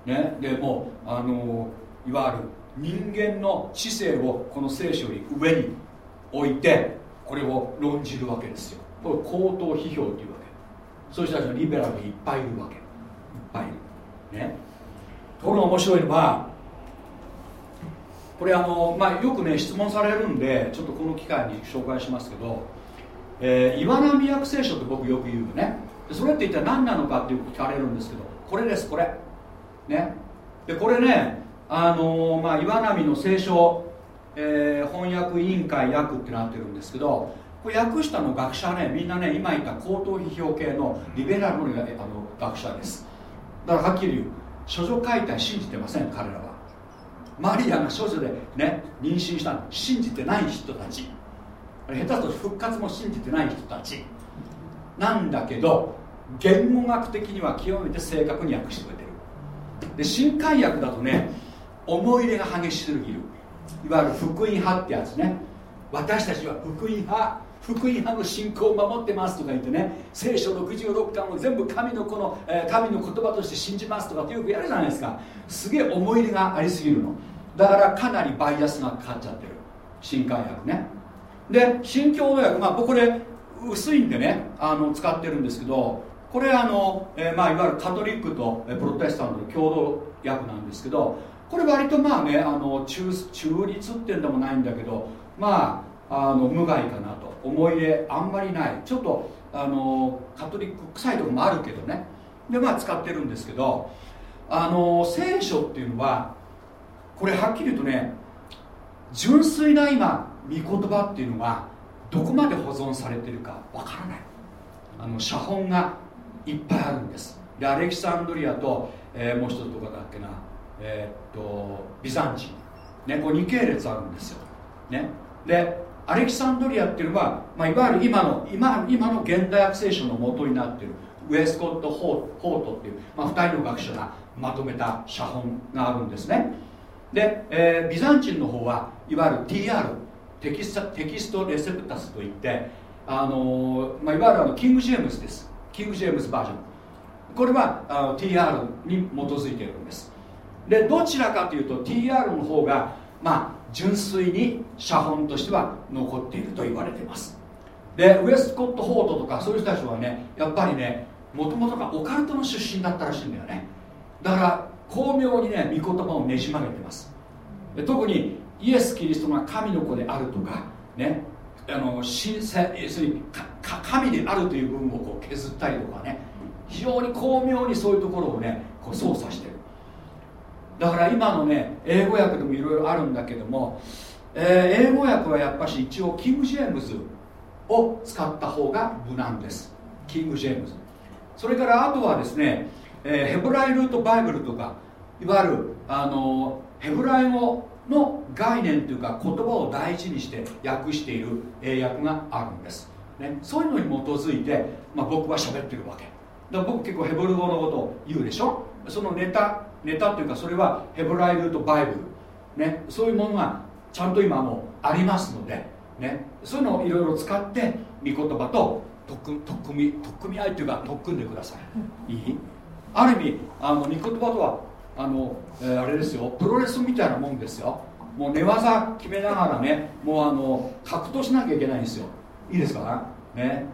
ね、でもあのいわゆる人間の知性をこの聖書より上に置いてこれを論じるわけですよ。これ口頭批評っていうわけ。そういう人たちのリベラルにいっぱいいるわけ。いっぱいいる。ね。ところが面白いのはこれあの、まあ、よくね質問されるんでちょっとこの機会に紹介しますけど、えー、岩波訳聖書って僕よく言うよね。それって一体何なのかってよく聞かれるんですけどこれですこれ。ね。でこれねあのー、まあ、岩波の聖書、えー、翻訳委員会訳ってなってるんですけどこれ訳したの学者ねみんなね今言った口頭批評系のリベラルのあの学者です。だからはっきり言う。処女解体信じてません彼らは。マリアが処女でね妊娠したの。信じてない人たち。下手すると復活も信じてない人たち。なんだけど言語学的には極めて正確に訳してくれてる。で新海訳だとね思い入れが激しすぎる。いわゆる福音派ってやつね。私たちは福音派。福音派の信仰を守ってますとか言ってね聖書66巻を全部神のこの、えー、神の言葉として信じますとかってよくやるじゃないですか。すげえ思い入れがありすぎるの。だからかなりバイアスがかかっちゃってる。新海訳ね。で新共同訳まあ僕これ薄いんでねあの使ってるんですけどこれあの、えー、まあ、いわゆるカトリックとプロテスタントの共同訳なんですけどこれ割とまあねあの中中立っていうんでもないんだけどまああの無害かなと。思い入れあんまりない。ちょっとあのカトリック臭いとこもあるけどね。でまあ使ってるんですけどあの聖書っていうのはこれはっきり言うとね純粋な今御言葉っていうのがどこまで保存されてるかわからない。あの写本がいっぱいあるんです。でアレキサンドリアと、えー、もう一つどこだっけな。えー、っとビザンチ。ンねこれ2系列あるんですよ。ね。でアレキサンドリアっていうのは、まあ、いわゆる今の今今の現代学聖書の元になっているウェスコット・ホートっていう、まあ、2人の学者がまとめた写本があるんですね。で、えー、ビザンチンの方はいわゆる TR テキステキストレセプタスといってあのー、まあ、いわゆるあのキング・ジェームズです。キング・ジェームズバージョンこれはあの TR に基づいているんです。でどちらかというと TR の方がまあ純粋に写本としては残っていると言われています。でウエスコット・ホートとかそういう人たちはねやっぱりねもともとがオカルトの出身だったらしいんだよね。だから巧妙にね御言葉をねじ曲げてます。で特にイエス・キリストが神の子であるとかねあの神聖要するに神であるという部分をこう削ったりとかね非常に巧妙にそういうところをねこう操作してだから今のね英語訳でもいろいろあるんだけども、えー、英語訳はやっぱし一応キング・ジェームズを使った方が無難です。キング・ジェームズ。それからあとはですね、えー、ヘブライルート・バイブルとかいわゆるあのヘブライ語の概念というか言葉を大事にして訳している英訳があるんです、ね、そういうのに基づいて、まあ、僕は喋ってるわけ。だ僕結構ヘブル語のことを言うでしょ。そのネタネタっていうかそれはヘブライルとバイブル、ね、そういうものがちゃんと今もありますので、ね、そういうのをいろいろ使って御言葉と取っ組み取っ組み合いというか取っ組んでください。いい？ある意味あの御言葉とはあの、えー、あれですよ。プロレスみたいなもんですよ。もう寝技決めながらねもうあの格闘しなきゃいけないんですよ。いいですか？ね。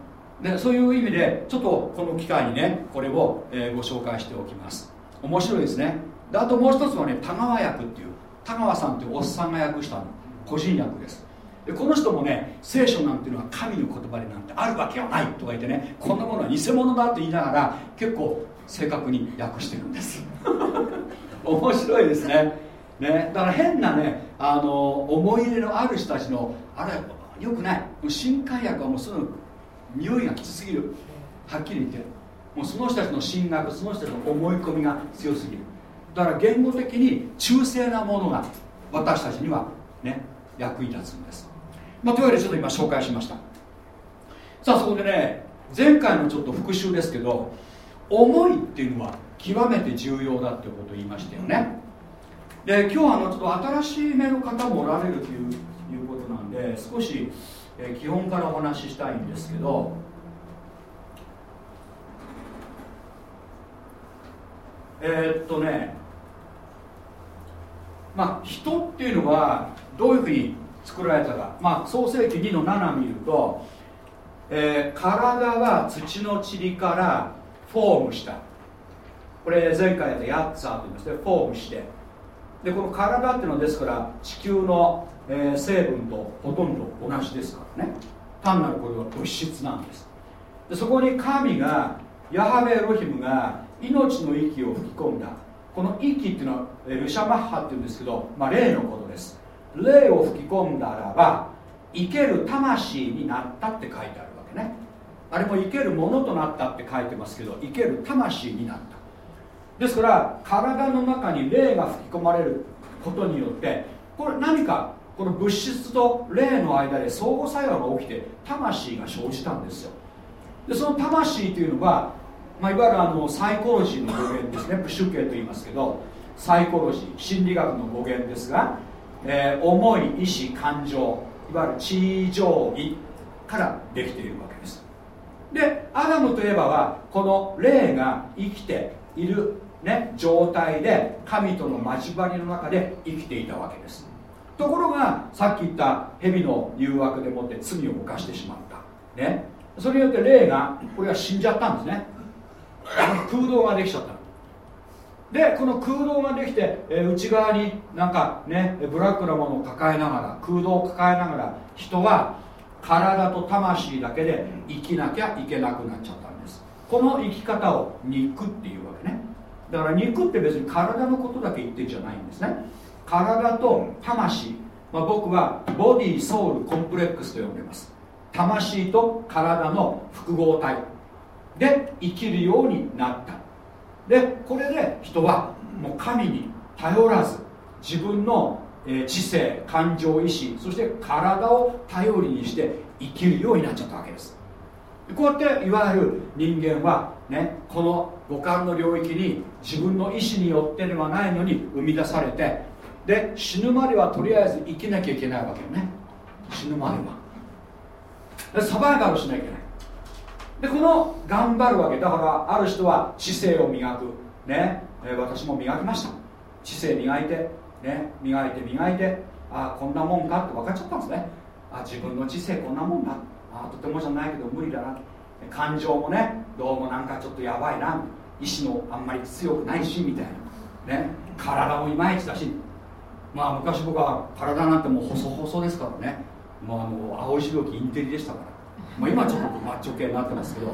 でそういう意味でちょっとこの機会にねこれを、えー、ご紹介しておきます面白いですね。であともう一つはね田川役っていう田川さんっていうおっさんが訳したの。個人役です。でこの人もね聖書なんていうのは神の言葉でなんてあるわけはないとか言ってねこんなものは偽物だと言いながら結構正確に訳してるんです。[LAUGHS] 面白いですね。ねだから変なねあの思い入れのある人たちのあれよくない。新海薬はもうその匂いがきつすぎる。はっきり言って。もうその人たちの進学その人たちの思い込みが強すぎる。だから言語的に中性なものが私たちにはね役に立つんです、まあ、というわけでちょっと今紹介しました。さあそこでね前回のちょっと復習ですけど思いっていうのは極めて重要だってことを言いましたよね。で今日はあのちょっと新しい目の方もおられるといういうことなんで少し、え基本からお話ししたいんですけどえー、っとねまあ人っていうのはどういうふうに作られたか、まあ、創世紀2の7見ると、えー、体は土の塵からフォームした。これ前回やったヤッツァーと言いますね。フォームして。でこの体っていうのはですから地球の、えー、成分とほとんど同じですからね。単なるこれは物質なんです。でそこに神がヤハベエロヒムが命の息を吹き込んだ。この息っていうのはルシャマッハっていうんですけど、まあ、霊のことです。霊を吹き込んだらば生ける魂になったって書いてあるわけね。あれも生けるものとなったって書いてますけど生ける魂になった。ですから体の中に霊が吹き込まれることによってこれ何かこの物質と霊の間で相互作用が起きて魂が生じたんですよ。でその魂というのはまあ、いわゆるあのサイコロジーの語源ですね。プシュ系と言いますけどサイコロジー心理学の語源ですが、えー、思い意志感情いわゆる地上位からできているわけです。でアダムといえばはこの霊が生きている、ね、状態で神との交わりの中で生きていたわけです。ところがさっき言った蛇の誘惑でもって罪を犯してしまった。ね。それによって霊がこれは死んじゃったんですね。空洞ができちゃった。でこの空洞ができて、え内側になんかねブラックなものを抱えながら空洞を抱えながら人は体と魂だけで生きなきゃいけなくなっちゃったんです。この生き方を肉っていうわけね。だから肉って別に体のことだけ言ってんじゃないんですね。体と魂、まあ、僕はボディソウルコンプレックスと呼んでます。魂と体の複合体。で生きるようになった。でこれで人はもう神に頼らず自分の、知性感情意志そして体を頼りにして生きるようになっちゃったわけです。こうやっていわゆる人間はねこの五感の領域に自分の意志によってではないのに生み出されてで死ぬまではとりあえず生きなきゃいけないわけよね。死ぬまでは。でサバイバルしなきゃいけない。でこの頑張るわけだからある人は知性を磨く。ね、私も磨きました。知性磨いてね。磨いて磨いてあこんなもんかって分かっちゃったんですね。あ自分の知性こんなもんだ。あとてもじゃないけど無理だな。感情もねどうもなんかちょっとやばいな。意志もあんまり強くないしみたいな。ね。体もいまいちだし。まあ昔僕は体なんてもう細々ですからね。もうあの青白きインテリでしたから、まあ、今ちょっとマッチョ系になってますけど。ち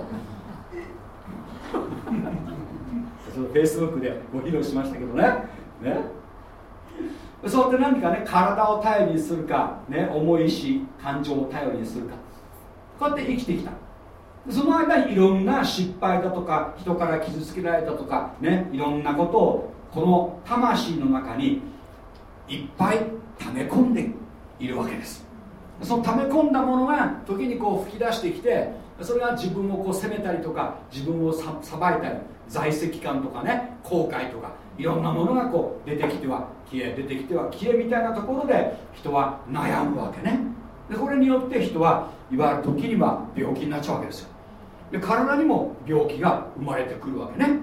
ょっとフェイスブックでご披露しましたけどね。ね。そうやって何かね体を頼りにするか、ね、重いし感情を頼りにするか。こうやって生きてきた。その間にいろんな失敗だとか人から傷つけられたとかねいろんなことをこの魂の中にいっぱい溜め込んでいるわけです。その溜め込んだものが時にこう吹き出してきてそれが自分をこう責めたりとか自分をさ裁いたり罪責感とかね後悔とかいろんなものがこう出てきては消え出てきては消えみたいなところで人は悩むわけね。でこれによって人はいわゆる時には病気になっちゃうわけですよ。で体にも病気が生まれてくるわけね。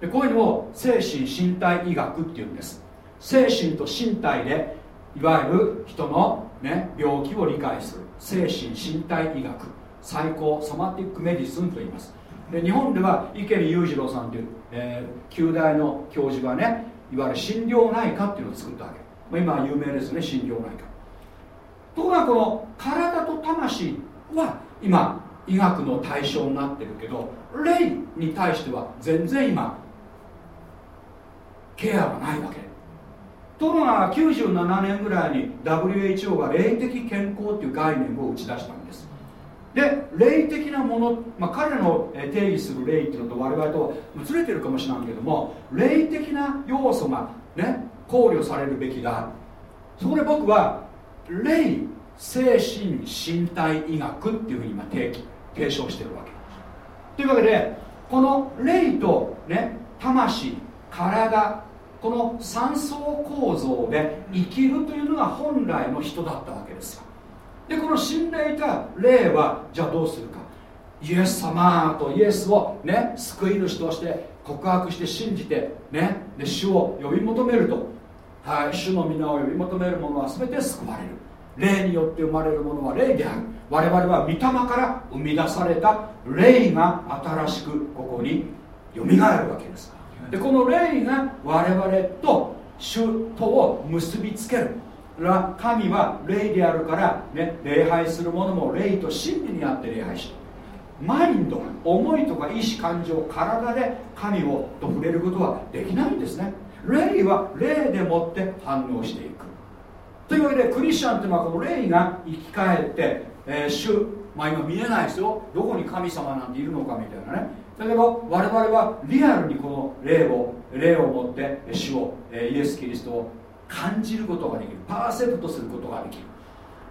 でこういうのを精神身体医学っていうんです。精神と身体でいわゆる人の、ね、病気を理解する。精神身体医学。 psychosomatic medicine と言います。で日本では池見裕次郎さんという、えー旧大の教授がねいわゆる心療内科っていうのを作ったわけ、まあ、今は有名ですね心療内科。ところがこの体と魂は今医学の対象になってるけど霊に対しては全然今ケアがないわけ。ところが97年ぐらいに WHO が霊的健康っていう概念を打ち出したんです。で霊的なもの、まあ、彼の定義する霊っていうのと我々とはずれてるかもしれないけども霊的な要素がね考慮されるべきだ。そこで僕は霊精神身体医学っていうふうに今提起提唱してるわけ。というわけでこの霊とね魂体この三層構造で生きるというのが本来の人だったわけですよ。でこの死んでいた霊はじゃあどうするか。イエス様とイエスをね救い主として告白して信じてねで主を呼び求めると。はい主の皆を呼び求める者は全て救われる。霊によって生まれるものは霊である。我々は御霊から生み出された霊が新しくここによみがえるわけです。でこの霊が我々と主とを結びつける。神は霊であるから、ね、礼拝する者も霊と真理にあって礼拝しマインド思いとか意志感情体で神をと触れることはできないんですね。霊は霊でもって反応していく。というわけでクリスチャンというのはこの霊が生き返って、えー主まあ今見えないですよ。どこに神様なんているのかみたいなね。だけど我々はリアルにこの霊を霊を持ってえー主を、イエス・キリストを感じることができる。パーセプトすることができる。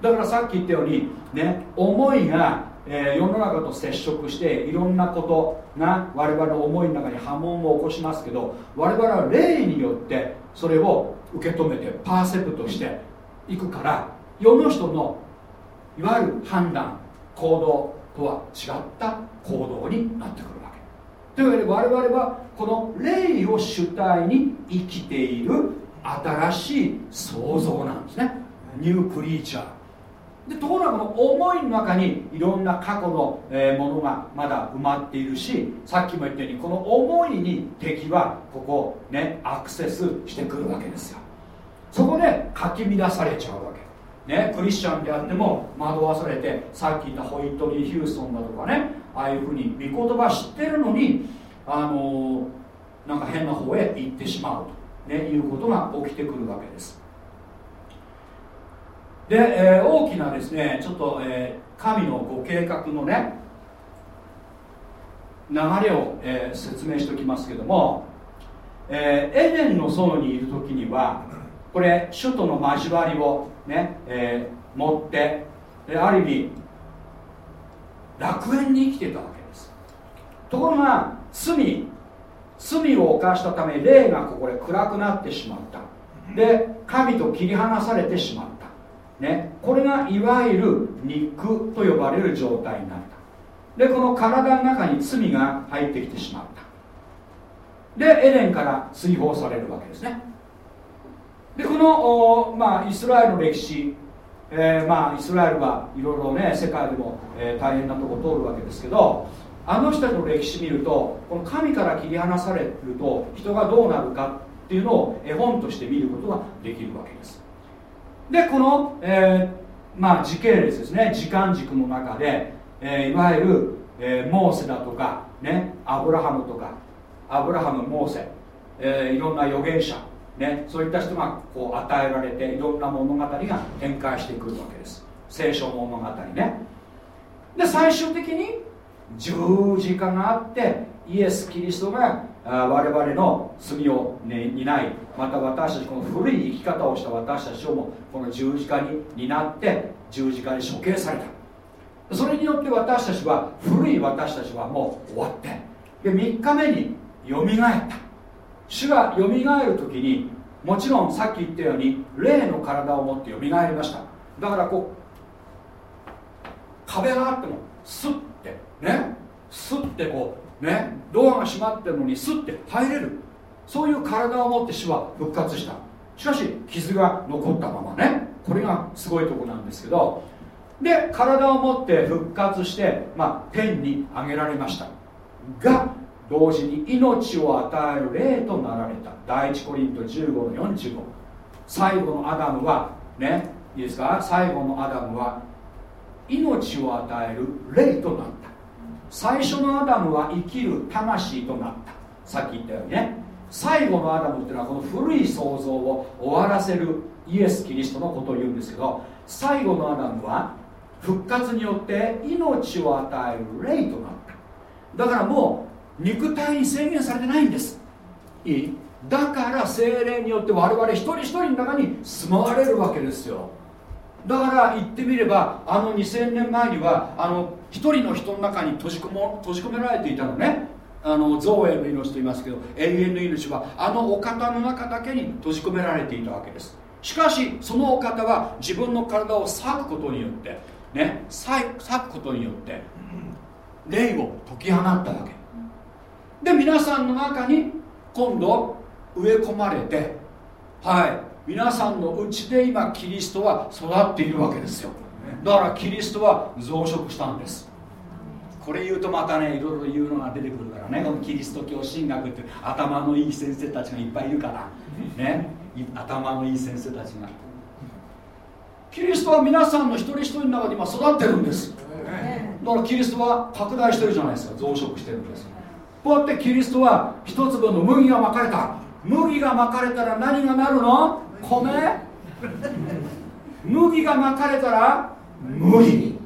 だからさっき言ったようにね思いが、え世の中と接触していろんなことが我々の思いの中に波紋を起こしますけど我々は霊によってそれを受け止めてパーセプトしていくから世の人のいわゆる判断行動とは違った行動になってくる。というわけで我々はこの霊を主体に生きている新しい創造なんですね。ニュークリーチャー。でところがこの思いの中にいろんな過去の、ものがまだ埋まっているしさっきも言ったようにこの思いに敵はここねアクセスしてくるわけですよ。そこでかき乱されちゃうわけ。ねクリスチャンであっても惑わされてさっき言ったホイットリー・ヒューストンだとかねああいうふうに御言葉知ってるのにあのーなんか変な方へ行ってしまうと、ね、いうことが起きてくるわけです。で、えー大きなですねちょっと、えー神のご計画のね流れを、えー説明しておきますけども、えエデンの園にいる時にはこれ首都の交わりをね、えー持ってである意味楽園に生きてたわけです。ところが罪罪を犯したため霊がここで暗くなってしまった。で神と切り離されてしまった、ね、これがいわゆる肉と呼ばれる状態になった。でこの体の中に罪が入ってきてしまった。でエデンから追放されるわけですね。でこの、まあ、イスラエルの歴史、えーまあ、イスラエルはいろいろね世界でも、えー大変なとこ通るわけですけどあの人たちの歴史見るとこの神から切り離されると人がどうなるかっていうのを絵本として見ることができるわけです。でこの、えーまあ、時系列ですね時間軸の中で、えいわゆる、えモーセだとか、ね、アブラハムとかアブラハムモーセ、えいろんな預言者、ね、そういった人がこう与えられていろんな物語が展開してくるわけです。聖書物語ね。で最終的に十字架があってイエス・キリストが我々の罪を、担いまた私たちこの古い生き方をした私たちをもこの十字架に担って十字架に処刑された。それによって私たちは古い私たちはもう終わってで3日目によみがえった。主がよみがえる時にもちろんさっき言ったように霊の体を持ってよみがえりました。だからこう壁があってもスッてねスッてこうねドアが閉まってるのにスッて入れる。そういう体を持って主は復活した。しかし傷が残ったままね。これがすごいとこなんですけど。で体を持って復活して、まあ、天に上げられました。が同時に命を与える霊となられた。第一コリント15の45最後のアダムはねいいですか？最後のアダムは命を与える霊となった。最初のアダムは生きる魂となった。さっき言ったようにね。最後のアダムっていうのはこの古い創造を終わらせるイエス・キリストのことを言うんですけど最後のアダムは復活によって命を与える霊となった。だからもう肉体に制限されてないんです。いい？だから精霊によって我々一人一人の中に住まわれるわけですよ。だから言ってみればあの2000年前にはあの一人の人の中に閉じ込も閉じ込められていたのね。あの造営の命と言いますけど永遠の命はあのお方の中だけに閉じ込められていたわけです。しかしそのお方は自分の体を裂くことによってね裂くことによって霊を解き放ったわけ。で皆さんの中に今度植え込まれてはい。皆さんのうちで今キリストは育っているわけですよ。だからキリストは増殖したんです。これ言うとまたねいろいろ言うのが出てくるからね。このキリスト教神学って頭のいい先生たちがいっぱいいるから。ね。い頭のいい先生たちが。キリストは皆さんの一人一人の中で今育ってるんです。だからキリストは拡大してるじゃないですか。増殖してるんですこうやってキリストは一粒の麦がまかれた。麦がまかれたら何がなるの？米？麦がまかれたら麦。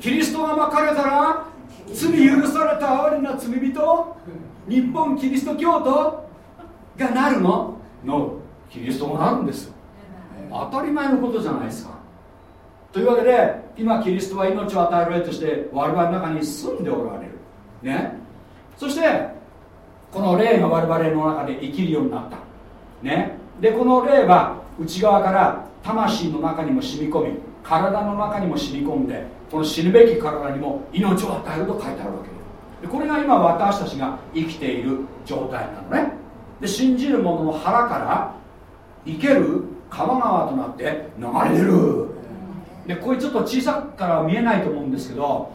キリストがまかれたら罪許された哀れな罪人？日本キリスト教徒がなるの？のキリストがなるんです。当たり前のことじゃないですか。というわけで今キリストは命を与える霊として我々の中に住んでおられる。ね？そしてこの霊が我々の中で生きるようになった。ね。でこの霊は内側から魂の中にも染み込み体の中にも染み込んでこの死ぬべき体にも命を与えると書いてあるわけでこれが今私たちが生きている状態なのね。で信じる者の腹から生ける川川となって流れ出る。でこれちょっと小さくから見えないと思うんですけど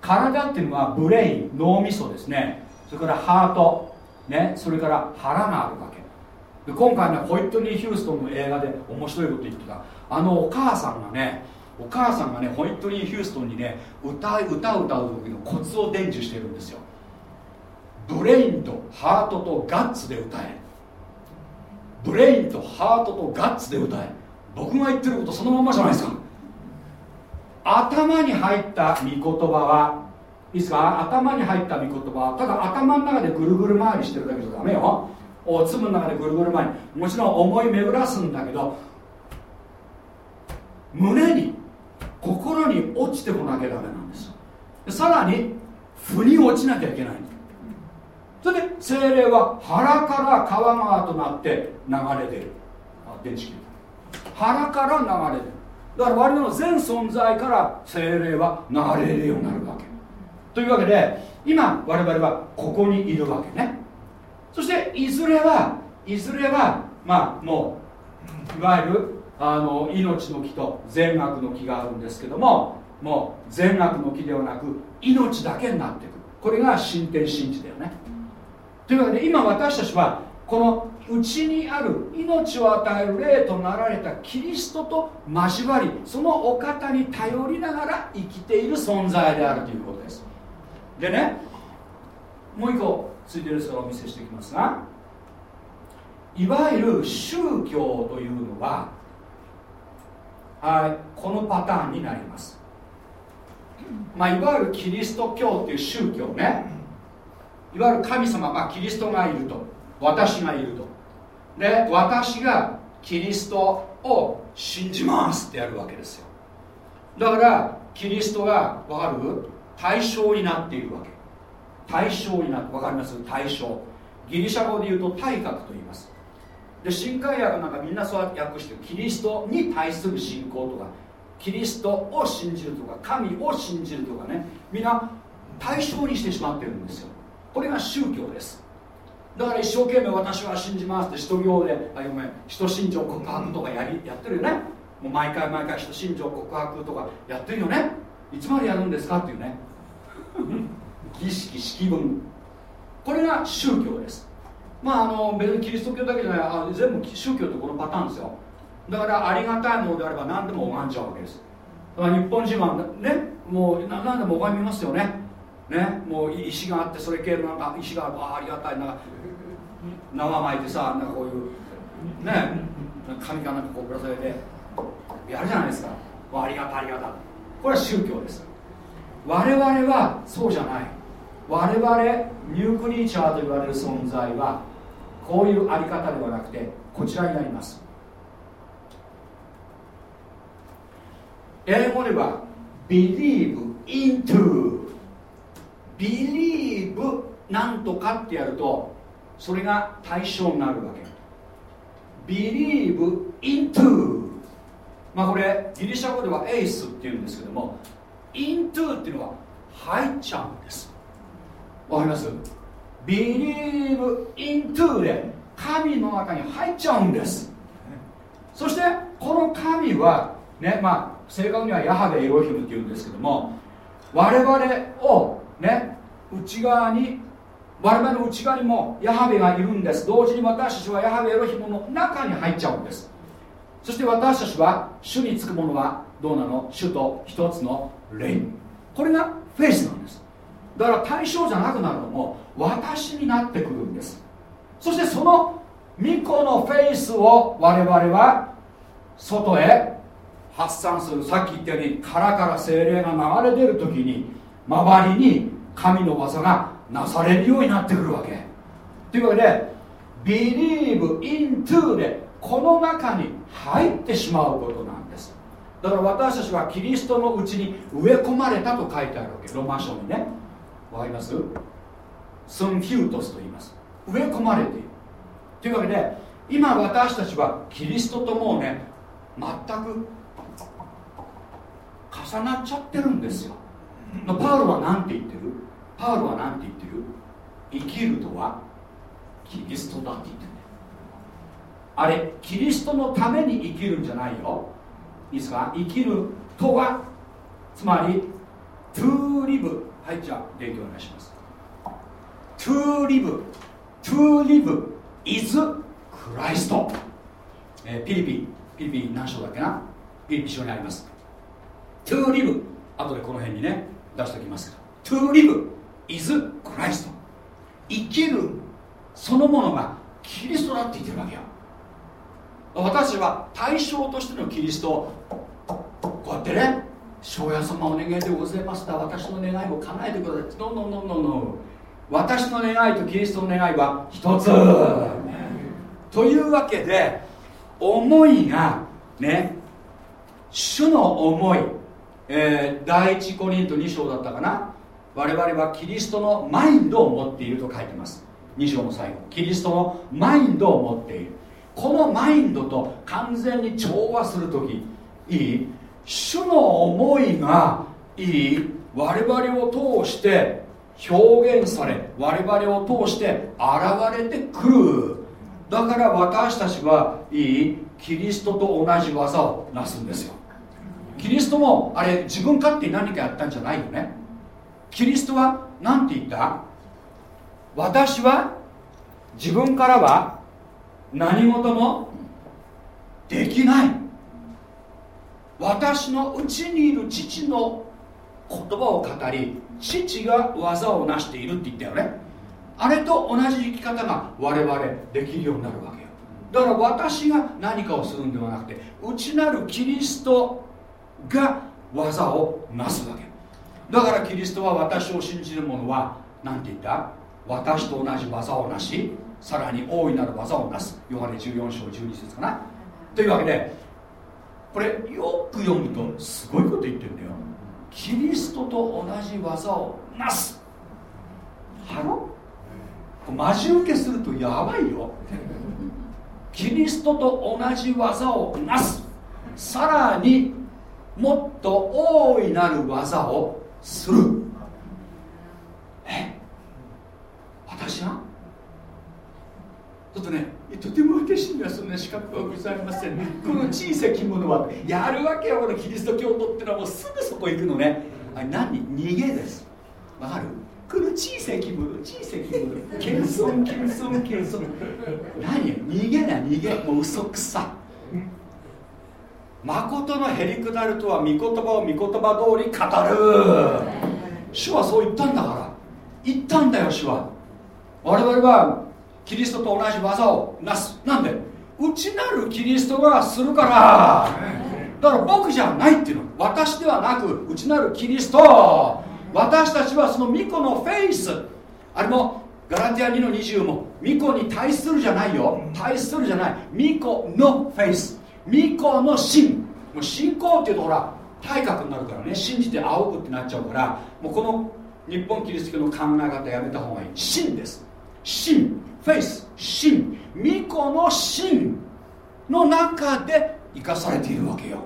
体っていうのはブレイン脳みそですね。それからハート、ね、それから腹があるわけ。で今回ねホイットニー・ヒューストンの映画で面白いこと言ってた。あのお母さんがねお母さんがねホイットニー・ヒューストンにね歌歌を歌う時のコツを伝授してるんですよ。ブレインとハートとガッツで歌え。ブレインとハートとガッツで歌え。僕が言ってることそのまんまじゃないですか。頭に入った御言葉はいいですか頭に入った御言葉はただ頭の中でぐるぐる回りしてるだけじゃダメよ。おつむの中でぐるぐる回りもちろん思い巡らすんだけど胸に心に落ちてこなきゃダメなんです。さらに腑に落ちなきゃいけない。それで精霊は腹から川川となって流れ出る。あ電池切れた腹から流れ出る。だから我々の全存在から精霊は流れるようになるわけ。というわけで今我々はここにいるわけね。そしていずれはいずれはまあもういわゆるあの命の木と善悪の木があるんですけどももう善悪の木ではなく命だけになっていくこれが新天神地だよね。というわけで今私たちはこの内にある命を与える霊となられたキリストと交わりそのお方に頼りながら生きている存在であるということです。でねもう一個ついてるですからお見せしていきますがいわゆる宗教というのははいこのパターンになります。まあいわゆるキリスト教っていう宗教ね。いわゆる神様、まあ、キリストがいると。私がいると。で私がキリストを信じますってやるわけですよ。だからキリストが分かる？対象になっているわけ。対象になって分かります？対象。ギリシャ語で言うと体格と言います。で新海訳なんかみんなそう訳してる。キリストに対する信仰とか。キリストを信じるとか神を信じるとかね。みんな対象にしてしまってるんですよ。これが宗教です。だから一生懸命私は信じますって使徒行で。あごめん。使徒信条告白とかやりやってるよね。もう毎回毎回使徒信条告白とかやってるよね。いつまでやるんですかっていうね。儀式式文。これが宗教です。まああの別にキリスト教だけじゃない。あ全部宗教ってこのパターンですよ。だからありがたいものであれば何でも拝んじゃうわけです。だから日本人はねもう何でも拝みますよね。ね。もう石があってそれ系のなんか石がある。あありがたい。なんか縄巻いてさなんかこういうね。紙かなんかこうぶら下げてやるじゃないですか。ありがたいありがたい。これは宗教です。我々はそうじゃない。我々ニュークリーチャーと言われる存在はこういうあり方ではなくてこちらになります。英語では believe into believe なんとかってやるとそれが対象になるわけ。believe into まあこれギリシャ語ではエイスっていうんですけども into っていうのは入っちゃうんです。わかります？believe into で神の中に入っちゃうんです。そしてこの神はねまあ正確にはヤハベエロヒムっていうんですけども我々をね内側に我々の内側にもヤハベがいるんです。同時に私たちはヤハベエロヒムの中に入っちゃうんです。そして私たちは主につくものはどうなの？主と一つの霊。これがフェイスなんです。だから対象じゃなくなるの。も私になってくるんです。そしてその巫女のフェイスを我々は外へ発散する。さっき言ったように殻から精霊が流れ出る時に周りに神の技がなされるようになってくるわけ。というわけで believe into でこの中に入ってしまうことなんです。だから私たちはキリストのうちに植え込まれたと書いてあるわけ。ロマ書にね。わかります？スンフュートスと言います。植え込まれている。というわけで今私たちはキリストともうね全く重なっちゃってるんですよ。パウロは何て言ってる？パウロは何て言ってる？生きるとはキリストだって言ってるあれキリストのために生きるんじゃないよ。いいですか生きるとはつまり to live はいじゃあ勉強お願いします。to live to live is Christ、え、ピリピピリピ何章だっけな？ピリピ書にあります。to live 後でこの辺にね出しておきますが to live is Christ 生きるそのものがキリストだって言ってるわけよ。私は対象としてのキリストをこうやってね庄屋様お願いでございました。私の願いを叶えてください。ノンノンノンノンノン私の願いとキリストの願いは一つ。というわけで思いがね主の思い、えー、第一コリント2章だったかな。我々はキリストのマインドを持っていると書いてます。2章の最後。キリストのマインドを持っている。このマインドと完全に調和する時いい主の思いがいい我々を通して表現され我々を通して現れてくる。だから私たちはいいキリストと同じ技をなすんですよ。キリストもあれ自分勝手に何かやったんじゃないよね。キリストは何て言った？私は自分からは何事もできない。私のうちにいる父の言葉を語り父が技を成しているって言ったよね。あれと同じ生き方が我々できるようになるわけよ。だから私が何かをするんではなくて内なるキリストが技をなすわけ。だからキリストは私を信じる者は何て言った？私と同じ技をなしさらに大いなる技をなす。ヨハネ14章12節かな。というわけでこれよく読むとすごいこと言ってるんだよ。キリストと同じ技をなす。ハロマジ受けするとやばいよ。キリストと同じ技をなす。さらにもっと大いなる技をする。え私がちょっとねとても私にはそんな資格はございません。この小さきものはやるわけよこのキリスト教徒ってのはもうすぐそこ行くのね。あれ何？逃げです。わかる？この小さきもの小さきもの。謙遜謙遜謙遜。何？逃げな逃げ。もう嘘くさ。誠のへりくだるとは御言葉を御言葉通り語る。主はそう言ったんだから。言ったんだよ主は。我々はキリストと同じ技をなす。なんで？内なるキリストがするから。だから僕じゃないっていうの。私ではなく内なるキリスト。私たちはその巫女のフェイス。あれもガラティア2の20も巫女に対するじゃないよ。対するじゃない。巫女のフェイス。巫女の信もう信仰っていうとほら体格になるからね。信じて仰ぐってなっちゃうからもうこの日本キリスト教の考え方やめた方がいい。信です。信フェイス信巫女の信の中で生かされているわけよ。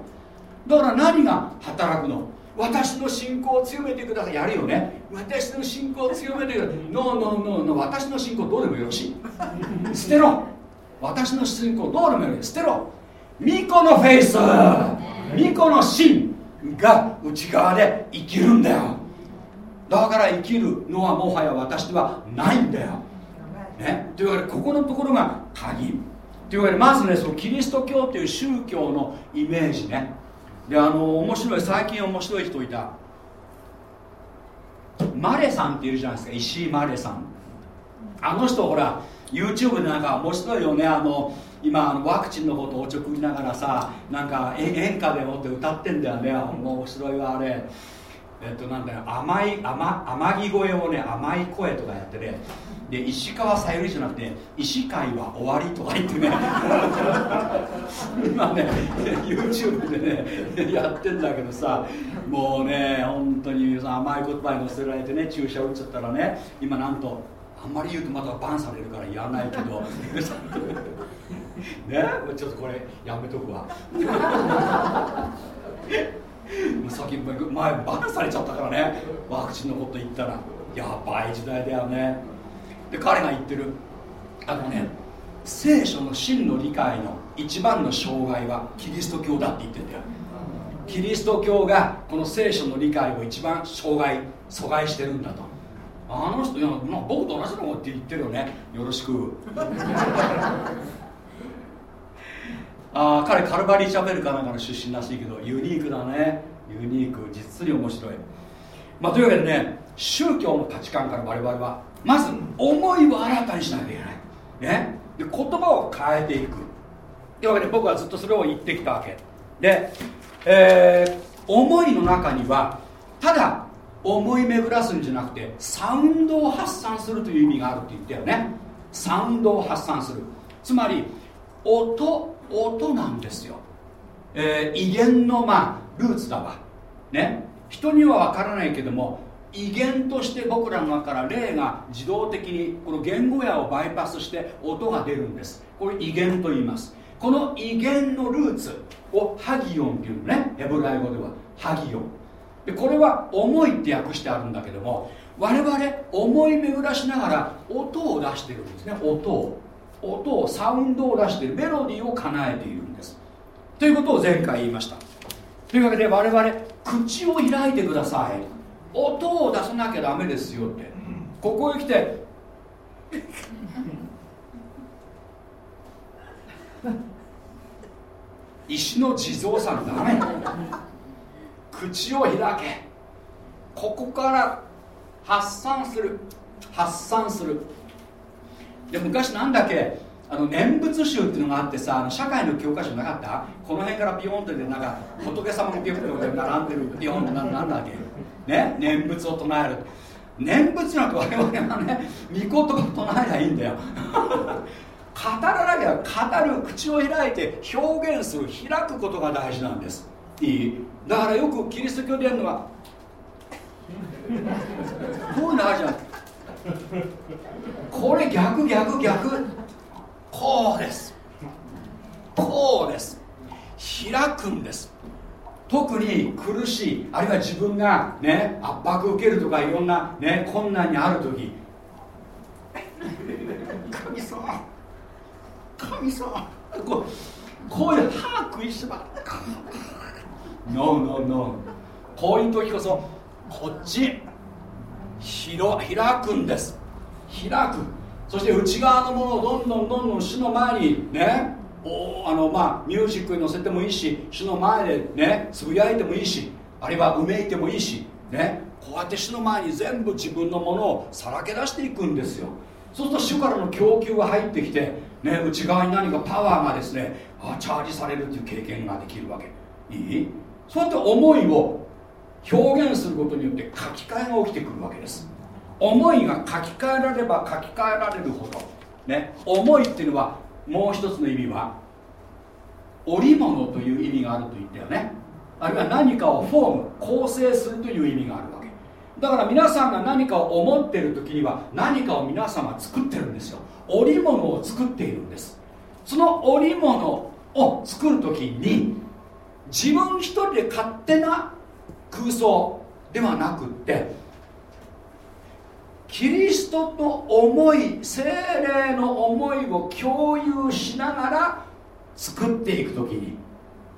だから何が働くの？私の信仰を強めてください。やるよね。私の信仰を強めてください。ノーノーノーノー私の信仰どうでもよろしい。捨てろ。私の信仰どうでもよろしい。捨てろ。巫女のフェイス巫女の信が内側で生きるんだよ。だから生きるのはもはや私ではないんだよ。ね、というわけでここのところが鍵。というわけでまずねそのキリスト教という宗教のイメージね。であの面白い最近面白い人いた。マレさんっているじゃないですか。石井マレさん。あの人ほら YouTube でなんか面白いよね。あの今あのワクチンのことをおちょくりながらさなんか演歌でもって歌ってんだよね。面白いわあれ。えっとなんだよ。甘い甘甘木声をね甘い声とかやってね。で石川さゆりじゃなくて石会は終わりとか言ってね。今ね YouTube でねやってんだけどさもうね本当に甘い言葉に乗せられてね注射打っちゃったらね今なんとあんまり言うとまたバンされるから言わないけど。[LAUGHS] ねちょっとこれやめとくわ。[LAUGHS] 先前バンされちゃったからね。ワクチンのこと言ったら。やばい時代だよね。で彼が言ってる。あのね聖書の真の理解の一番の障害はキリスト教だって言ってんだよ。キリスト教がこの聖書の理解を一番障害阻害してるんだと。あの人いや、まあ、僕と同じのって言ってるよね。よろしく。[LAUGHS] あ彼カルバリーチャペルかなんかの出身らしいけどユニークだね。ユニーク。実に面白い、まあ、というわけでね宗教の価値観から我々はまず思いを新たにしなきゃいけない。ね？で言葉を変えていく。というわけで僕はずっとそれを言ってきたわけ。で、えー、思いの中にはただ思い巡らすんじゃなくてサウンドを発散するという意味があるって言ったよね。サウンドを発散する。つまり音音なんですよ、えー、威厳のまあルーツだわ。ね？人には分からないけども威厳として僕らの中から霊が自動的にこの言語野をバイパスして音が出るんです。これ威厳と言います。この威厳のルーツをハギヨンっていうのね。ヘブライ語では。ハギヨン。でこれは思いって訳してあるんだけども我々思い巡らしながら音を出してるんですね。音を。音をサウンドを出してメロディーを叶えているんです。ということを前回言いました。というわけで我々口を開いてください。音を出さなきゃダメですよって。ここへ来て石の地蔵さんダメ。口を開け。ここから発散する。発散する。で昔なんだっけ？あの念仏集っていうのがあってさあの社会の教科書なかった？この辺からピヨンってでなんか仏様のピヨンって並んでるピヨンってなんだっけ？ね念仏を唱える。念仏なんて我々はね御言葉唱えりゃいいんだよ。[LAUGHS] 語らなきゃ語る口を開いて表現する開くことが大事なんです。いい？だからよくキリスト教でやるのはこういうのあるじゃん。これ逆逆逆。こうです。こうです。開くんです。特に苦しいあるいは自分がね圧迫受けるとかいろんなね困難にある時。神様神様こうこういう歯食いしばノーノーノーこういう時こそこっち開くんです。開く。そして内側のものをどんどんどんどん主の前にねおあのまあミュージックに乗せてもいいし主の前でねつぶやいてもいいしあるいはうめいてもいいしねこうやって主の前に全部自分のものをさらけ出していくんですよ。そうすると主からの供給が入ってきて、ね、内側に何かパワーがですねあチャージされるっていう経験ができるわけ。いい？そうやって思いを表現することによって書き換えが起きてくるわけです。思いが書き換えられば書き換えられるほど、ね、思いっていうのはもう一つの意味は織物という意味があると言ったよね。あるいは何かをフォーム構成するという意味があるわけ。だから皆さんが何かを思っている時には何かを皆さんが作ってるんですよ。織物を作っているんです。その織物を作る時に自分一人で勝手な空想ではなくってキリストの思い精霊の思いを共有しながら作っていく時に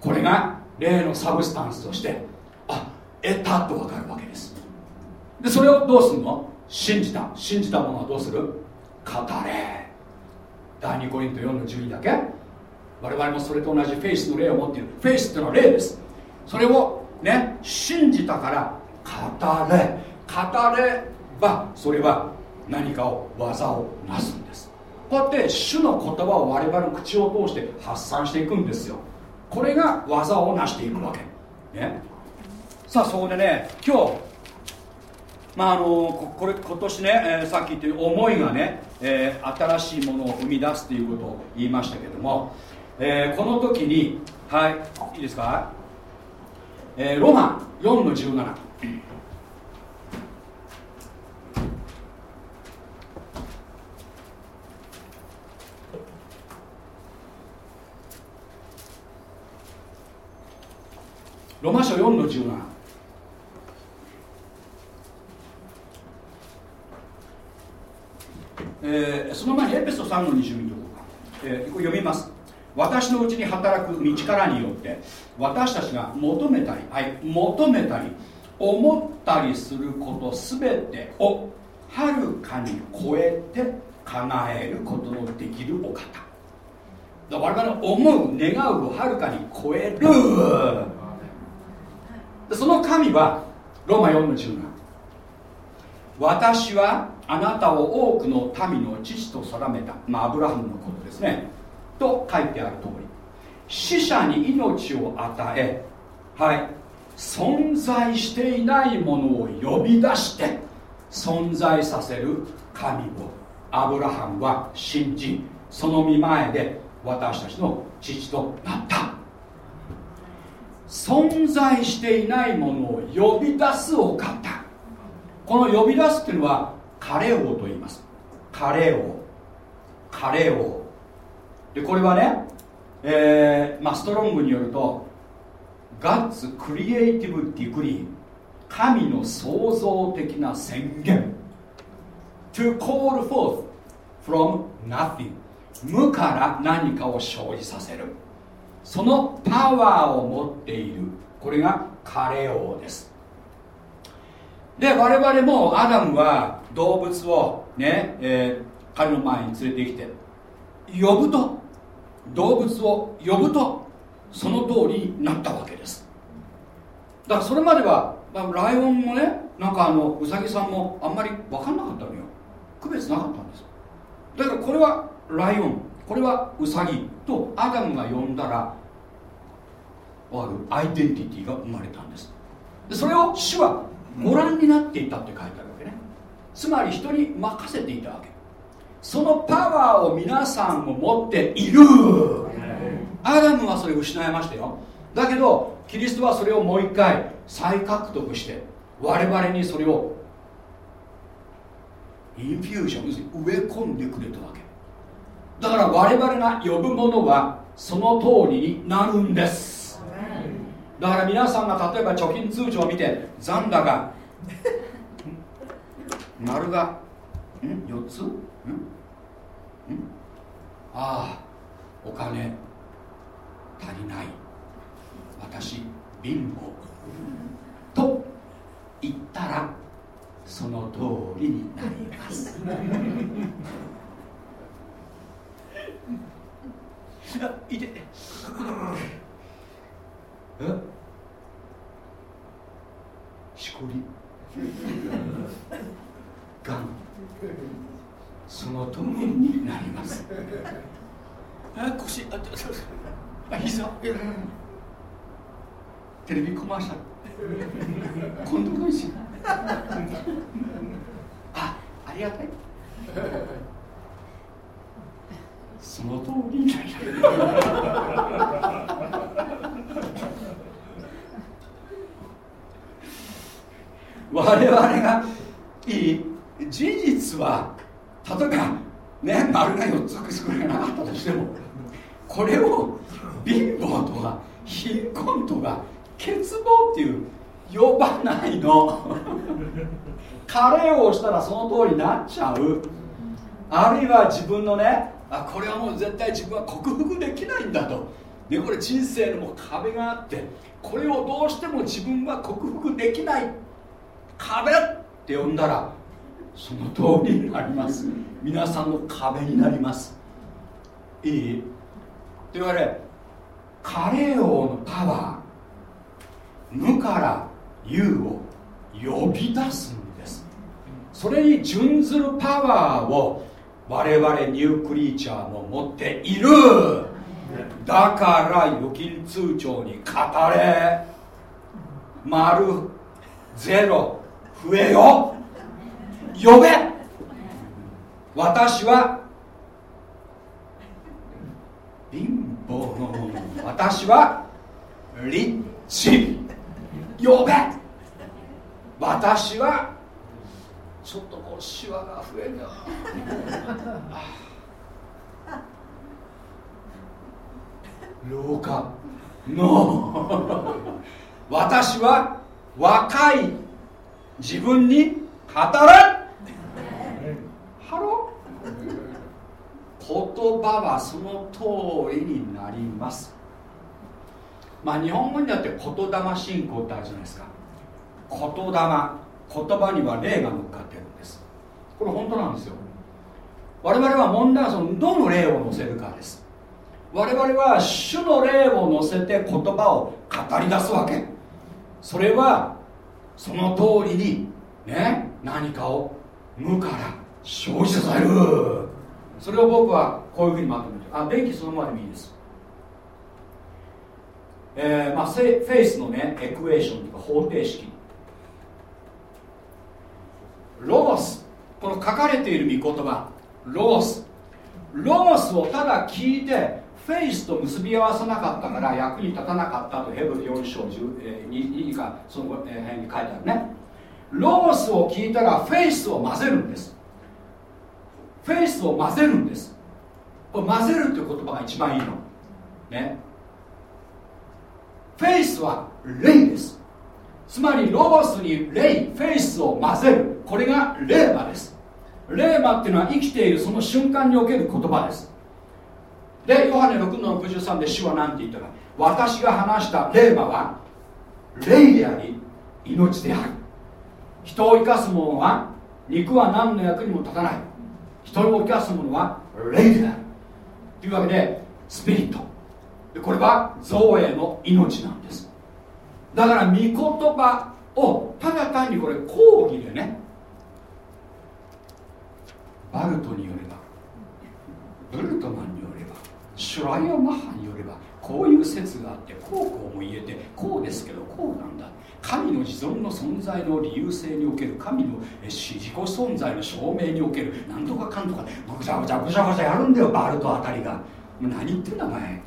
これが霊のサブスタンスとしてあ得たと分かるわけです。でそれをどうするの？信じた。信じたものはどうする？語れ。第2コリント4の12だけ。我々もそれと同じフェイスの霊を持っている。フェイスっていうのは霊です。それをね信じたから語れ。語ればそれは何かを技をなすんです。こうやって主の言葉を我々の口を通して発散していくんですよ。これが技を成していくわけ。ね。さあそこでね今日まああのこれ今年ね、えー、さっき言った思いがね、えー、新しいものを生み出すということを言いましたけども、えー、この時にはいいいですか、え、ロマン4の17ロマ書4の17えー、その前にエペソ3の20見ておこか、えー、これ読みます。私のうちに働く道からによって私たちが求めたり、はい、求めたり思ったりすること全てをはるかに超えて叶えることのできるお方。我々の思う願うをはるかに超える。その神はローマ4の17私はあなたを多くの民の父と定めた、まあ、アブラハムのことですね。と書いてある通り死者に命を与えはい存在していないものを呼び出して存在させる神をアブラハムは信じその見前で私たちの父となった。存在していないものを呼び出すお方。この呼び出すっていうのはカレオと言います。カレオカレオでこれはね、えーまあ、ストロングによると God's creative degree 神の創造的な宣言。To call forth from nothing 無から何かを生じさせる。そのパワーを持っている。これがカレオです。で我々もアダムは動物をね、えー、彼の前に連れてきて呼ぶと。動物を呼ぶとその通りになったわけです。だからそれまでは、ライオンもねなんかあのウサギさんもあんまり分かんなかったのよ。区別なかったんですだからこれはライオン。これはウサギとアダムが呼んだらあるアイデンティティが生まれたんです。でそれを主はご覧になっていたって書いてあるわけね。つまり人に任せていたわけ。そのパワーを皆さんも持っている。アダムはそれを失いましたよ。だけどキリストはそれをもう一回再獲得して我々にそれをインフュージョン植え込んでくれたわけだから我々が呼ぶものはその通りになるんです。だから皆さんが例えば貯金通帳を見て残高。丸が？ん？4つ？ん？ん？ああお金。足りない。私貧乏。と言ったらその通りになります。あいて。え？しこり。がん。その通りになります。あ腰ああ膝。テレビコマーシャル。今度のし。あありがたいその通り [LAUGHS] 我々がいい事実は例えばね丸が4つ作れなかったとしてもこれを貧乏とか貧困とか欠乏っていう呼ばないの。[LAUGHS] カレーをしたらその通りになっちゃう。あるいは自分のねあこれはもう絶対自分は克服できないんだと、ね、これ人生のも壁があってこれをどうしても自分は克服できない。壁って呼んだらその通りになります。皆さんの壁になります。いい？というわけでカレー王のパワー無から有を呼び出すんです。それに準ずるパワーを我々ニュークリーチャーも持っている。だから預金通帳に語れ。丸ゼロ。増えよ。呼べ。私は貧乏の私はリッチ。呼べ。私はちょっとシワが増えるよ。老化。の私は若い自分に語れハロ葉はその通りになります。まあ日本語にだって言霊信仰ってあるじゃないですか。言霊。言葉には霊が乗っかってる。これ本当なんですよ。我々は問題はそのどの霊を乗せるかです。我々は主の霊を乗せて言葉を語り出すわけ。それはその通りにね何かを無から生じさせる。それを僕はこういうふうにまとめてあ電気そのままでもいいです。えーまあ、フェイスのねエクエーションとか方程式。ロゴス。この書かれている御言葉ロゴス。ロゴスをただ聞いてフェイスと結び合わさなかったから役に立たなかったとヘブル4章10、えー、2かその辺に書いてあるね。ロゴスを聞いたらフェイスを混ぜるんです。フェイスを混ぜるんです。これ混ぜるっていう言葉が一番いいの。ね。フェイスは霊です。つまりロゴスに霊フェイスを混ぜる。これが霊魔です。霊魔っていうのは生きているその瞬間における言葉です。でヨハネ6の63で主は何て言ったか。私が話した霊魔は霊であり命である。人を生かす者は肉は何の役にも立たない。人を生かす者は霊であるというわけでスピリット。これは造営の命なんです。だから御言葉をただ単にこれ講義でねバルトによればブルトマンによればシュライア・マッハによればこういう説があってこうこうも言えてこうですけどこうなんだ。神の自存の存在の理由性における神の自己存在の証明におけるなんとかかんとかぐちゃぐちゃぐちゃぐちゃやるんだよバルトあたりが。もう何言ってんだお前。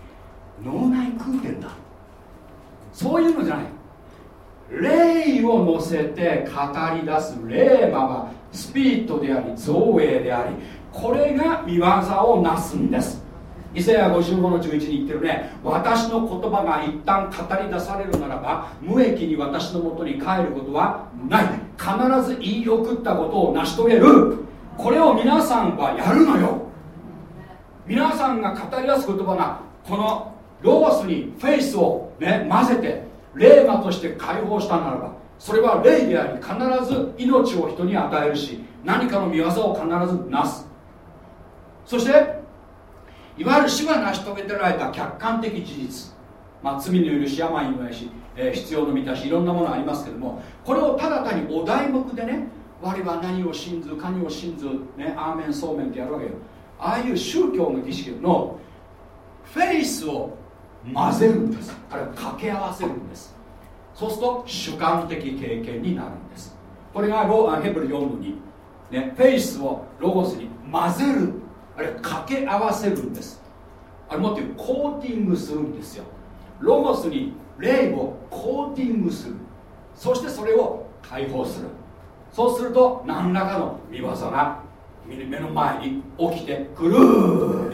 脳内空間だ。そういうのじゃない。霊を乗せて語り出す霊魔はスピリットであり造営でありこれが見業をなすんです。イザヤ55の11に言ってるね。私の言葉が一旦語り出されるならば無益に私のもとに帰ることはない。必ず言い送ったことを成し遂げる。これを皆さんはやるのよ。皆さんが語り出す言葉がこのロースにフェイスを、ね、混ぜて霊魔として解放したならばそれは霊であり必ず命を人に与えるし何かの見業を必ずなす。そしていわゆる死が成し遂げてられた客観的事実、まあ、罪の許し病の許し、えー、必要の満たしいろんなものありますけどもこれをただ単にお題目でね我は何を信ず何を信ず、ね、アーメンそうめんってやるわけよ。ああいう宗教の儀式のフェイスを混ぜるんです。あるいは掛け合わせるんです。そうすると主観的経験になるんです。これがロヘブル4の2、ね、フェイスをロゴスに混ぜる。あるいは掛け合わせるんです。あれもっていうコーティングするんですよ。ロゴスに霊をコーティングする。そしてそれを解放する。そうすると何らかの見業が目の前に起きてくる。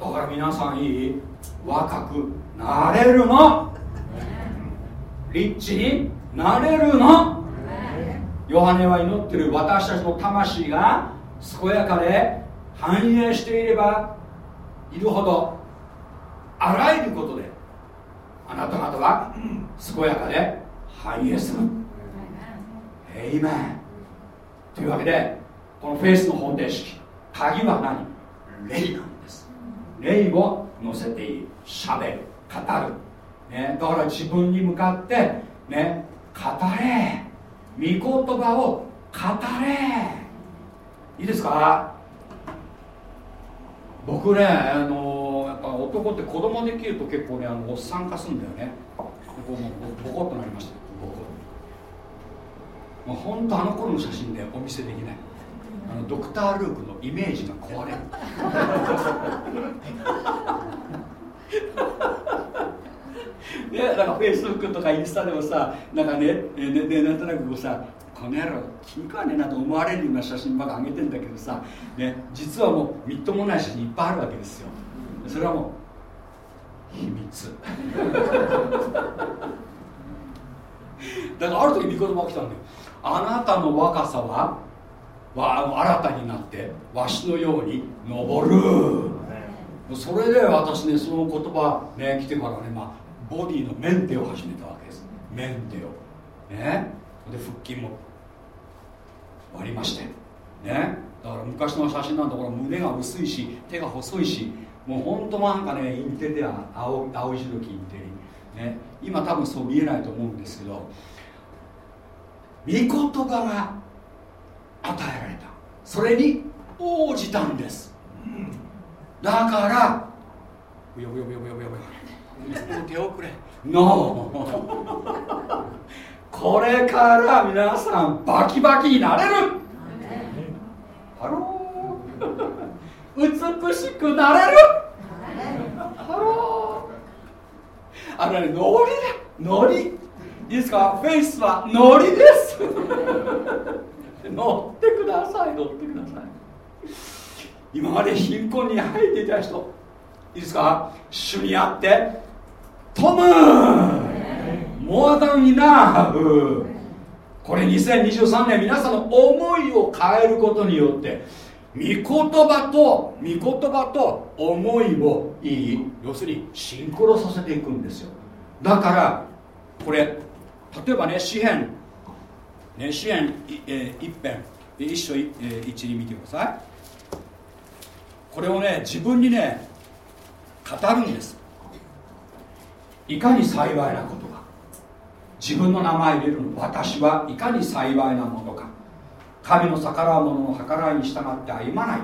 だから皆さんいい？若くなれるの。リッチになれるの。ヨハネは祈ってる私たちの魂が健やかで繁栄していればいるほどあらゆることであなた方は健やかで繁栄する。エイメンというわけでこのフェイスの方程式鍵は何？霊なんです。霊を乗せている。しゃべる語る、ね、だから自分に向かってね語れ。御言葉を語れ。いいですか？僕ねあのやっぱ男って子供できると結構ねあのおっさん化すんだよね。こうもうボコッとなりました。もう本当あの頃の写真でお見せできない。あのドクター・ルークのイメージが壊れる。ね、なんかフェイスブックとかインスタでもさなんかねねねなんとなくこうさこの野郎気に食わねえなと思われるような写真ばっか上げてんだけどさ、ね、実はもうみっともない写真いっぱいあるわけですよ。それはもう秘密。[LAUGHS] だからある時見言葉起きたんだよ。あなたの若さはわ新たになってわしのように登る。それで私ねその言葉ね来てからね、まあ、ボディのメンテを始めたわけです。メンテを。ね。で腹筋も割りまして。ね。だから昔の写真なんだから胸が薄いし手が細いしもう本当なんかねインテリア青青白きインテリ、ね、今多分そう見えないと思うんですけど御言葉が与えられた。それに応じたんです。うんだからブヨブヨブヨブヨブヨブヨ手遅れ NO これから皆さんバキバキになれる。ハロー。美しくなれる。ハロー。あのねノリだ。ノリ。いいですか？フェイスはノリです。乗ってください乗ってください今まで貧困に入っていた人いいですか？主にあってトムモアダンになる。これ2023年皆さんの思いを変えることによって御言葉と御言葉と思いをいい要するにシンクロさせていくんですよ。だからこれ例えばね詩篇。ね詩篇、一編。一章、えー、一に見てください。これをね自分にね語るんです。いかに幸いなことか。自分の名前入れるの。私はいかに幸いなものか。神の逆らう者の計らいに従って歩まない。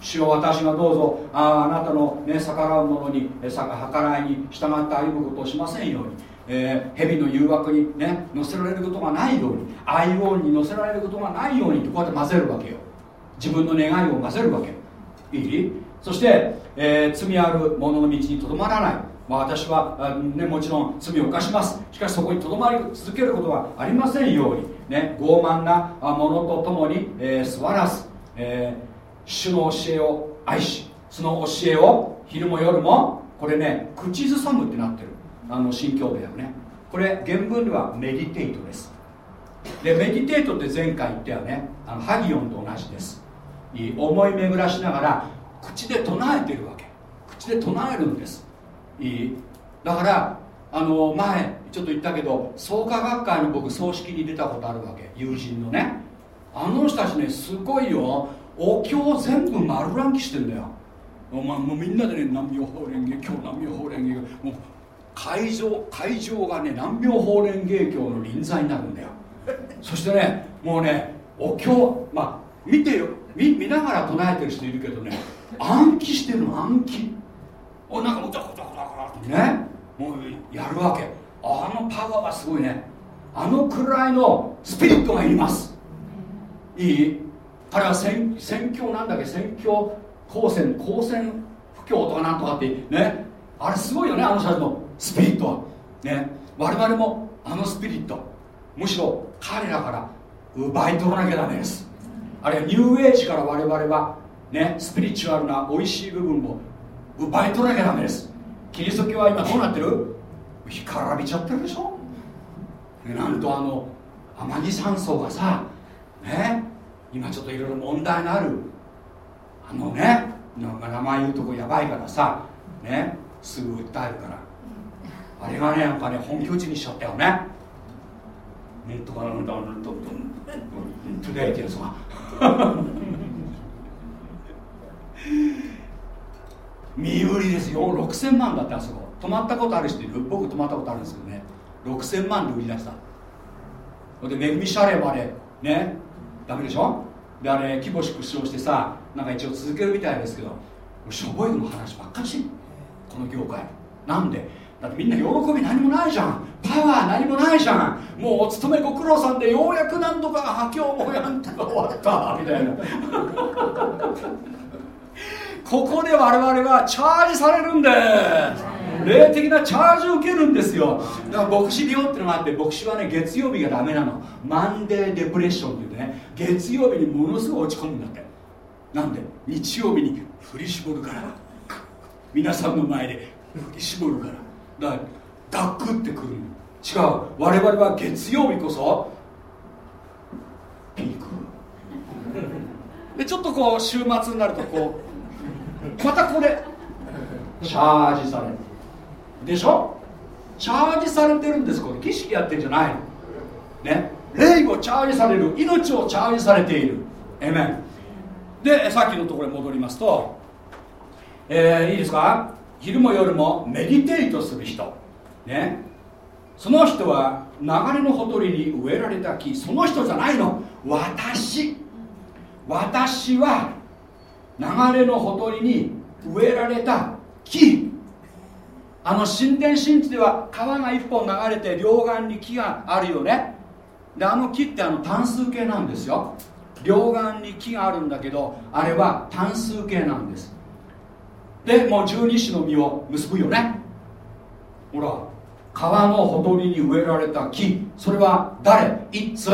主よ私がどうぞああなたの、ね、逆らう者に計らいに従って歩むことをしませんように、えー、蛇の誘惑にね乗せられることがないように。アイオンに乗せられることがないようにこうやって混ぜるわけよ。自分の願いを混ぜるわけよ。いい？そして、えー、罪ある者の道にとどまらない。まあ、私は、ね、もちろん罪を犯します。しかしそこにとどまり続けることはありませんように、ね、傲慢なものとともに、えー、座らず、えー、主の教えを愛しその教えを昼も夜もこれね口ずさむってなってる。あの心境だよね。これ原文ではメディテイトです。でメディテイトって前回言ったよね。あのハギオンと同じです。思い巡らしながら口で唱えてるわけ。口で唱えるんです。いい。だからあの前ちょっと言ったけど創価学会の僕葬式に出たことあるわけ。友人のね。あの人たちねすごいよ。お経全部丸暗記してんだよ。お前もうみんなでね南妙法蓮華経南妙法蓮華経。もう会場会場がね南妙法蓮華経の臨在になるんだよ。そしてねもうねお経まあ見てよ。見見ながら唱えてる人いるけどね。暗記してるの。暗記。おなんかもうね。もうやるわけ。あのパワーはすごいね。あのくらいのスピリットがいます。いい？彼は宣宣教なんだっけ？宣教光線光線不況とかなんとかってね。あれすごいよねあの人たちの。スピリットは。ね。我々もあのスピリット。むしろ彼らから奪い取らなきゃダメです。あるいはニューエイジから我々はねスピリチュアルな美味しい部分を奪い取らなきゃダメです。キリスト教は今どうなってる？干からびちゃってるでしょ？なんとあの天城山荘がさね今ちょっといろいろ問題のあるあのね名前言うとこやばいからさねすぐ訴えるから。あれがねなんかね本拠地にしちゃったよね。なんとかなんだトゥデイってやつが身売りですよ。6000万だってあそこ。泊まったことある人いる？僕泊まったことあるんですけどね。6000万で売り出した。でめぐみシャレまでね。ダメでしょ？であれ規模縮小してさなんか一応続けるみたいですけどしょぼいの話ばっかりしこの業界。なんで？だってみんな喜び何もないじゃん。パワー何もないじゃん。もうお勤めご苦労さんでようやくなんとか破境もやんとか終わったみたいな。[LAUGHS] ここで我々はチャージされるんです霊的なチャージを受けるんですよ。だから牧師病ってのがあって牧師はね月曜日がダメなの。マンデーデプレッションって言ってね。月曜日にものすごい落ち込むんだって。なんで？日曜日に振り絞るから皆さんの前で振り絞るから。だからダックってくる違う。我々は月曜日こそピーク。でちょっとこう週末になるとこうまたこれチャージされる。でしょ？チャージされてるんです。これ儀式やってるんじゃないの。ね。霊をチャージされる。命をチャージされている。エメンでさっきのところに戻りますと、えー、いいですか？昼も夜もメディテイトする人。ね。その人は流れのほとりに植えられた木。その人じゃないの。私。私は流れのほとりに植えられた木。あの神殿神地では川が一本流れて両岸に木があるよね。であの木ってあの単数形なんですよ。両岸に木があるんだけどあれは単数形なんです。でもう十二支の実を結ぶよね。ほら川のほとりに植えられた木。それは誰？いつ？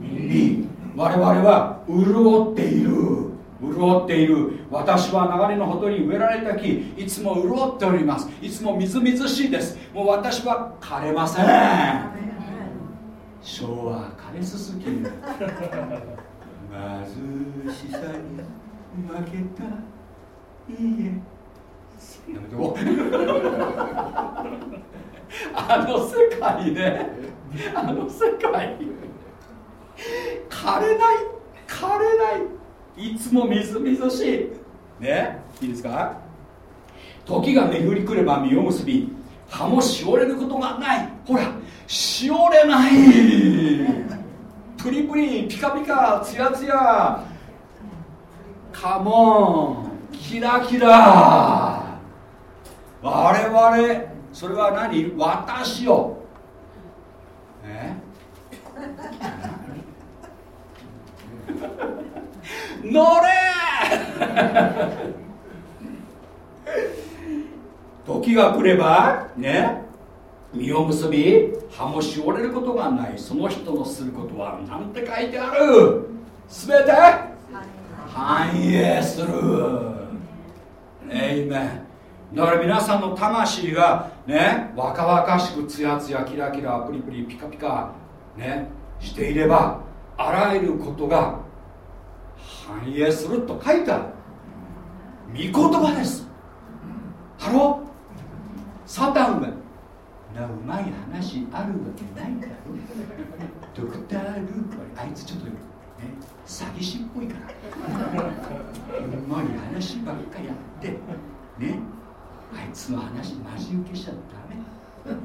み。我々は潤っている。潤っている。私は流れのほとりに植えられた木。いつも潤っております。いつもみずみずしいです。もう私は枯れません。昭和枯れすすぎる。[LAUGHS] 貧しさに負けたいいえやめとこう。あの世界ね。あの世界。枯れない。枯れない。いつもみずみずしい。ね？いいですか？時が巡り来れば実を結び葉もしおれることがない。ほらしおれない。プリプリピカピカツヤツヤ。カモンキラキラ。我々それは何？私を。え？[LAUGHS] 乗れ！[LAUGHS] 時が来ればね実を結び葉もしおれることがない。その人のすることは何て書いてある？全て反映する。エイメンだから皆さんの魂がね若々しくツヤツヤキラキラプリプリピカピカねしていればあらゆることが反映すると書いてある。御言葉です。ハロー。サタンがなうまい話あるわけないだろドクター・ルークはあいつちょっとね詐欺師っぽいから。うまい話ばっかやってね。あい。つの話マジ受けしちゃダメ。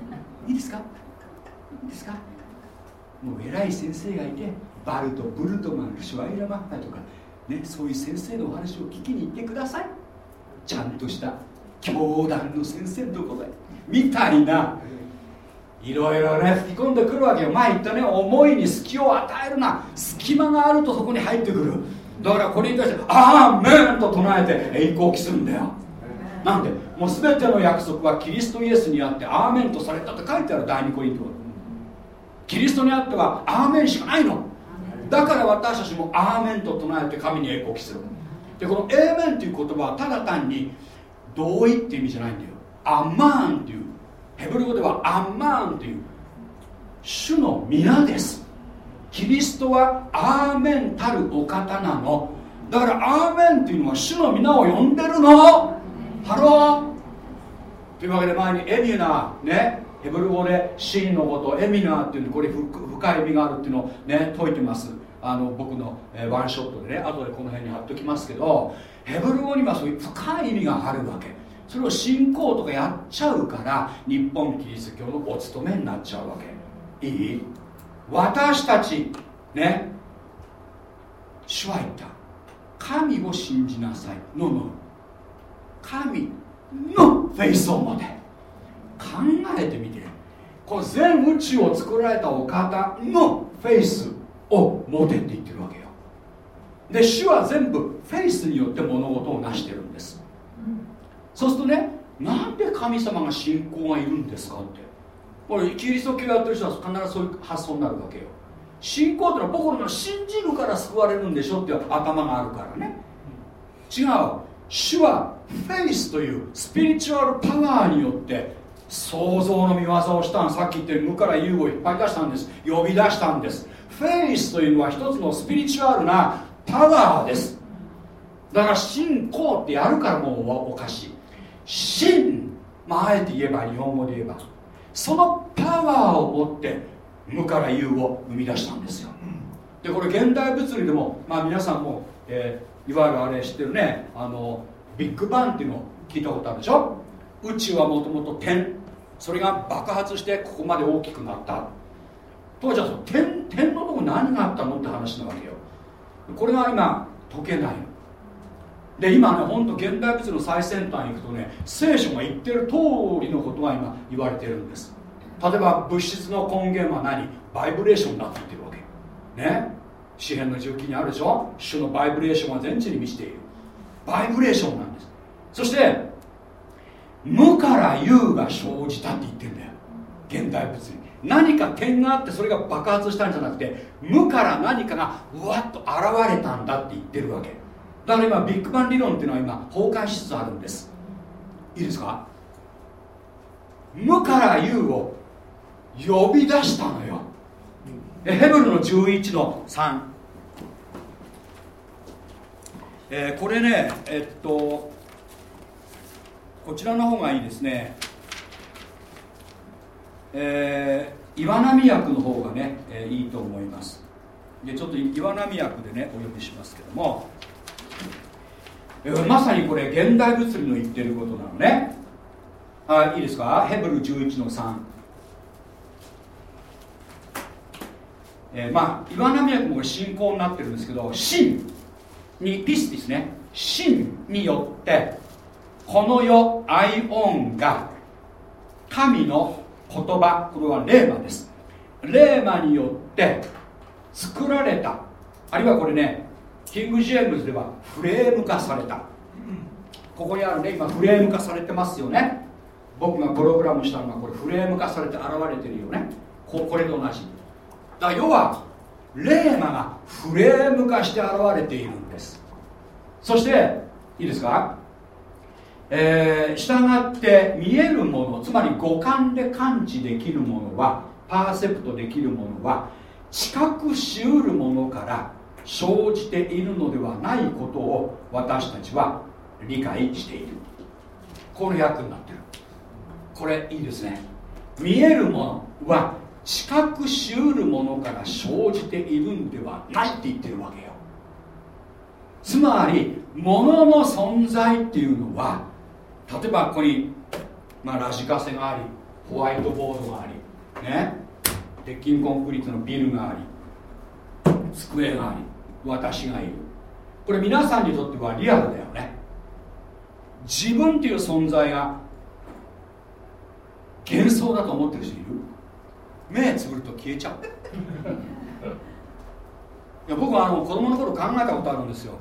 [LAUGHS] いいですか？いいですか？もう偉い先生がいてバルト・ブルトマンシュライアマッハとか、ね、そういう先生のお話を聞きに行ってください。ちゃんとした教団の先生のところへみたいな。いろいろね吹き込んでくるわけよ。前言ったね思いに隙を与えるな。隙間があるとそこに入ってくる。だからこれに対して「アーメン!」と唱えて栄光を期するんだよなんでもう全ての約束はキリストイエスにあってアーメンとされたって書いてある第2コリントキリストにあってはアーメンしかないの。だから私たちもアーメンと唱えて神に栄光を期する。でこの「エーメン」という言葉はただ単に同意って意味じゃないんだよ。アマーンっていう。ヘブル語ではアンマーンという。主の皆です。キリストはアーメンたるお方なの。だからアーメンっていうのは主の皆を呼んでるのというわけで前にエミナーねヘブル語で真のことエミナーっていうのこれ深い意味があるっていうのをね解いてます。あの僕の、え、ワンショットでね後でこの辺に貼っときますけどヘブル語にはそういう深い意味があるわけ。それを信仰とかやっちゃうから日本キリスト教のお務めになっちゃうわけ。いい？私たちね主は言った。神を信じなさい。のの神のフェイスを持て。考えてみて。この全宇宙を作られたお方のフェイスを持てって言ってるわけよ。で主は全部フェイスによって物事を成してるんです。そうするとねなんで神様が信仰がいるんですかって。これキリスト教やってる人は必ずそういう発想になるわけよ。信仰ってのは僕ら信じるから救われるんでしょって頭があるからね。違う。主はフェイスというスピリチュアルパワーによって創造の見業をしたんさっき言って無から有をいっぱい出したんです。呼び出したんです。フェイスというのは一つのスピリチュアルなパワーです。だから信仰ってやるからもうおかしい。信まああえて言えば日本語で言えば。そのパワーを持って無から有を生み出したんですよ。でこれ現代物理でも、まあ、皆さんも、えーいわゆるあれ知ってるね。あのビッグバンっていうの聞いたことあるでしょ？宇宙はもともと点それが爆発してここまで大きくなった。当時はその点点のとこ何があったのって話なわけよ。これが今解けないで今ね本当現代物理の最先端に行くとね聖書が言ってる通りのことが今言われてるんです。例えば物質の根源は何？バイブレーションになっていってるわけ。ね？詩篇の19にあるでしょ？主のバイブレーションは全地に満ちている。バイブレーションなんです。そして無から有が生じたって言ってるんだよ。現代物理。何か点があってそれが爆発したんじゃなくて無から何かがうわっと現れたんだって言ってるわけ。だから今ビッグバン理論っていうのは今崩壊しつつあるんです。いいですか？無から有を呼び出したのよ。ヘブルの11の3えーこれねえっとこちらの方がいいですね。えー岩波訳の方がね、えーいいと思います。でちょっと岩波訳でねお呼びしますけども、えーまさにこれ現代物理の言ってることなのね。あいいですか？ヘブル11の3えーまあ岩波訳も信仰になってるんですけど信にピスですね。信によってこの世アイオンが神の言葉これはレーマです。レーマによって作られたあるいはこれねキング・ジェームズではフレーム化された。ここにあるね今フレーム化されてますよね。僕がプログラムしたのがこれフレーム化されて現れてるよね。ここれと同じ。だ要はレーマがフレーム化して現れているんです。そしていいですか？えー、従って見えるものつまり五感で感知できるものはパーセプトできるものは知覚しうるものから生じているのではないことを私たちは理解している。この訳になってる。これいいですね。見えるものは知覚しうるものから生じているんではないって言ってるわけよ。つまり物の存在っていうのは例えばここに、まあ、ラジカセがありホワイトボードがありね鉄筋コンクリートのビルがあり机があり私がいる。これ皆さんにとってはリアルだよね。自分っていう存在が幻想だと思ってる人いる？目つぶると消えちゃう。いや僕はあの子供の頃考えたことあるんですよ。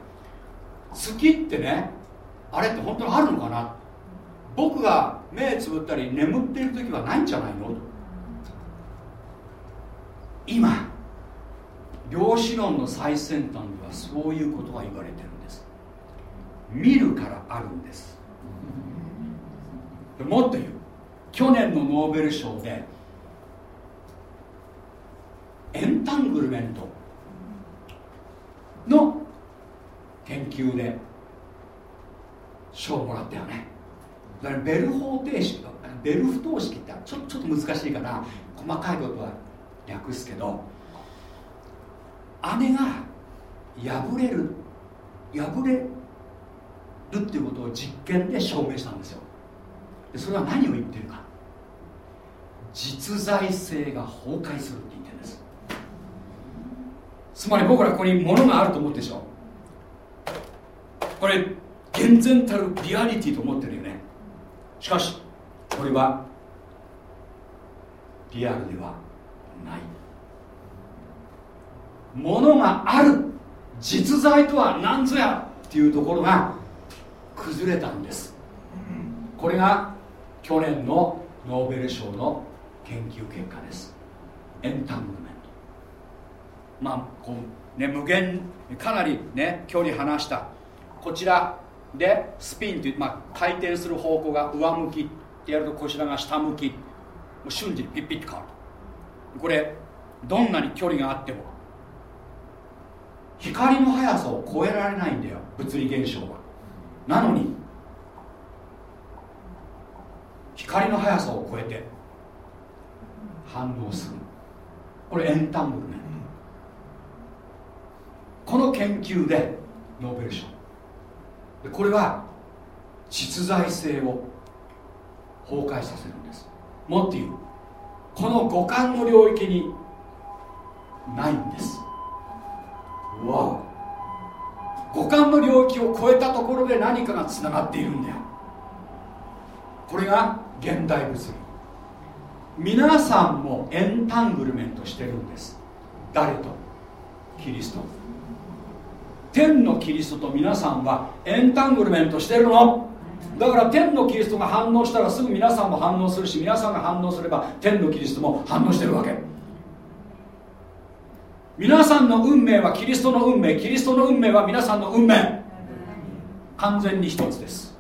月ってねあれって本当にあるのかな？僕が目つぶったり眠っている時はないんじゃないの？今量子論の最先端ではそういうことが言われてるんです。見るからあるんです。もっと言う。去年のノーベル賞でエンタングルメントの研究で賞をもらったよね。だからベル方程式とベル不等式ってちょちょっと難しいから細かいことは略すけど姉が破れる破れるっていうことを実験で証明したんですよ。でそれは何を言ってるか。実在性が崩壊するって言ってるんですつまり僕らここに物があると思ってでしょ？これ厳然たるリアリティと思ってるよね。しかしこれはリアルではない。ものがある実在とは何ぞやっていうところが崩れたんです。これが去年のノーベル賞の研究結果です。エンタングまあこうね無限かなりね距離離した。こちらでスピンという、まあ、回転する方向が上向きってやるとこちらが下向き。もう瞬時にピッピッと変わる。これどんなに距離があっても光の速さを超えられないんだよ物理現象は。なのに光の速さを超えて反応する。これエンタングルメンこの研究でノーベル賞。でこれは実在性を崩壊させるんです。もっと言う。この五感の領域にないんです。わ五感の領域を超えたところで何かがつながっているんだよ。これが現代物理。皆さんもエンタングルメントしてるんです。誰と？キリスト。天のキリストと皆さんはエンタングルメントしてるの。だから天のキリストが反応したらすぐ皆さんも反応するし皆さんが反応すれば天のキリストも反応してるわけ。皆さんの運命はキリストの運命キリストの運命は皆さんの運命。完全に一つです。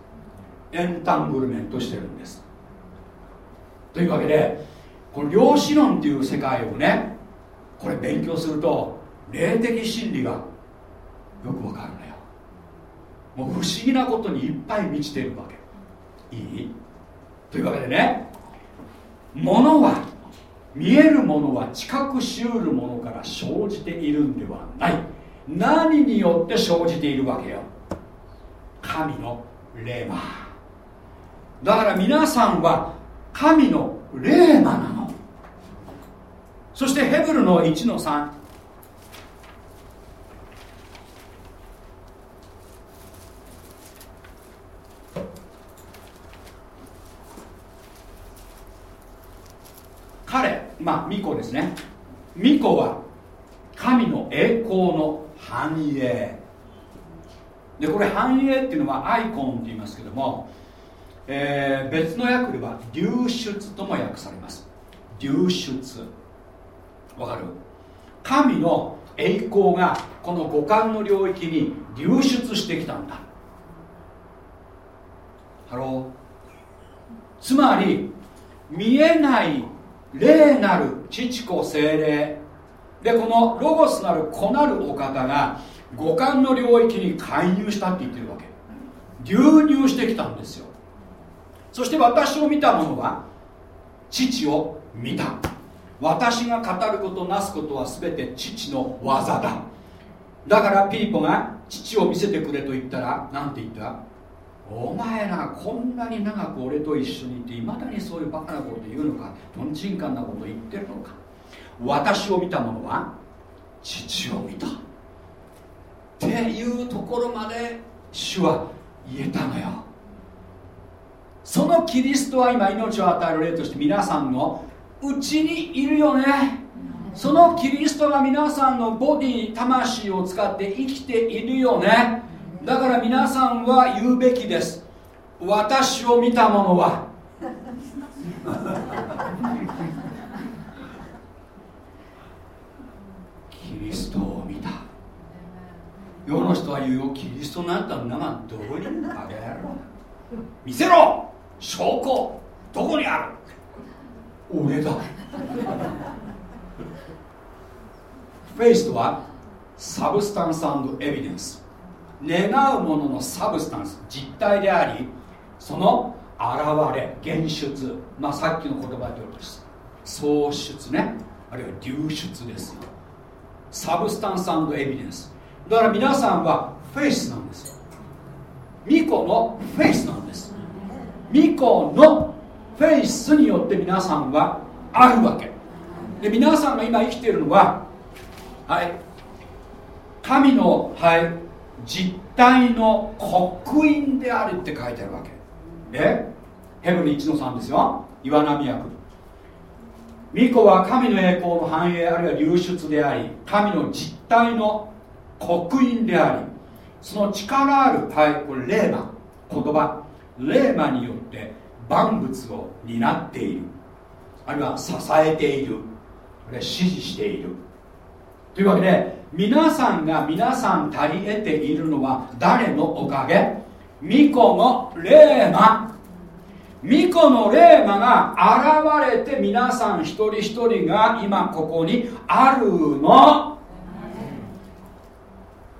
エンタングルメントしてるんです。というわけでこの量子論っていう世界をねこれ勉強すると霊的真理がよくわかるのよもう不思議なことにいっぱい満ちてるわけ。いい？というわけでね物は見えるものは近くしうるものから生じているんではない。何によって生じているわけよ。神の霊魔だから皆さんは神の霊魔なの。そしてヘブルの1の3彼まあ巫女ですね。御子は神の栄光の反映。でこれ反映っていうのはアイコンって言いますけども、えー別の訳では流出とも訳されます。流出。わかる？神の栄光がこの五感の領域に流出してきたんだ。ハロー。つまり見えない霊なる父子精霊。でこのロゴスなる子なるお方が五感の領域に介入したって言ってるわけ。流入してきたんですよ。そして私を見た者は父を見た。私が語ることなすことは全て父の技だ。だからピリポが父を見せてくれと言ったら何て言った？お前らこんなに長く俺と一緒にいていまだにそういうバカなこと言うのかとんちんかんなこと言ってるのか。私を見た者は父を見た。っていうところまで主は言えたのよ。そのキリストは今命を与える霊として皆さんのうちにいるよね。そのキリストが皆さんのボディ魂を使って生きているよね。だから皆さんは言うべきです。私を見た者は。[LAUGHS] キリストを見た。世の人は言うよ。キリストなんたんながどこにあげろ。見せろ。証拠。どこにある。俺だ。[LAUGHS] faith とは substance evidence 願うものの substance 実体でありその現れ現出。まあさっきの言葉で言うと創出ね。あるいは流出ですよ。 substance evidence。だから皆さんは faith なんですよ。御子の faith なんです。御子の faith によって皆さんはあるわけ。で皆さんが今生きているのははい。神の、はい、実体の刻印であるって書いてあるわけ。えヘブル1の3ですよ。岩波役。巫女は神の栄光の繁栄あるいは流出であり神の実体の刻印でありその力ある、はい、これ霊魔言葉。霊魔によって万物を担っている。あるいは支えている。あるいは指示している。というわけで皆さんが皆さん足り得ているのは誰のおかげ？巫女の霊魔巫女の霊魔が現れて皆さん一人一人が今ここにあるの。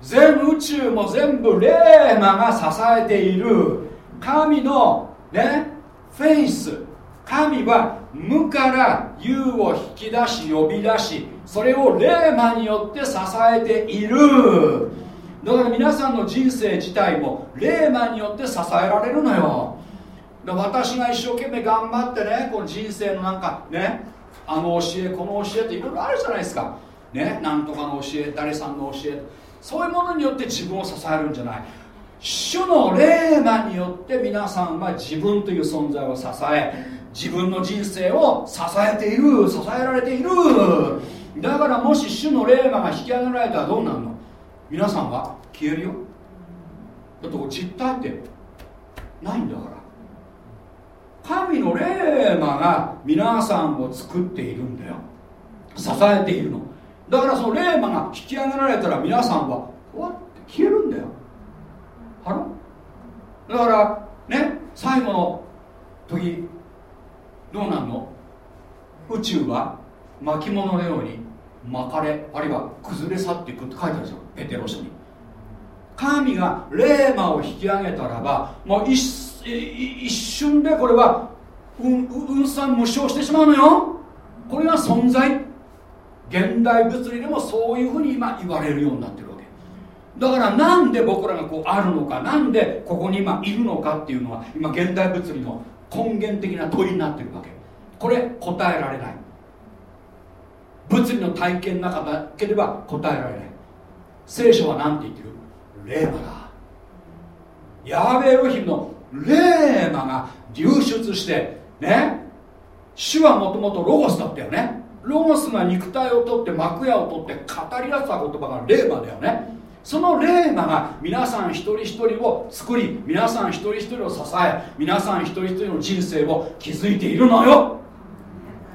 全宇宙も全部レーマが支えている。神のねフェイス。神は無から有を引き出し呼び出しそれをレーマによって支えている。だから皆さんの人生自体もレーマによって支えられるのよ。私が一生懸命頑張ってねこの人生のなんかねあの教えこの教えっていろいろあるじゃないですか。ねなんとかの教え誰さんの教え。そういうものによって自分を支えるんじゃない。主の霊魔によって皆さんは自分という存在を支え自分の人生を支えている支えられている。だからもし主の霊魔が引き上げられたらどうなるの？皆さんは消えるよ？だって実体ってないんだから。神の霊魔が皆さんを作っているんだよ。支えているの。だからその霊魔が引き上げられたら皆さんはわって消えるんだよ。あらだからね最後の時どうなんの？宇宙は巻物のように巻かれあるいは崩れ去っていくって書いてあるんですよペテロ書に。神が霊魔を引き上げたらばもう一一瞬でこれは運算無償してしまうのよ。これが存在。現代物理でもそういうふうに今言われるようになってるわけ。だからなんで僕らがこうあるのかなんでここに今いるのかっていうのは今現代物理の根源的な問いになってるわけ。これ答えられない。物理の体験の中だけでは答えられない。聖書は何て言ってる？霊魔だ。ヤーベエロヒムの霊魔が流出してね主はもともとロゴスだったよね。ロゴスが肉体を取って幕屋を取って語り出した言葉が霊魔だよね。その霊魔が皆さん一人一人を作り皆さん一人一人を支え皆さん一人一人の人生を築いているのよ。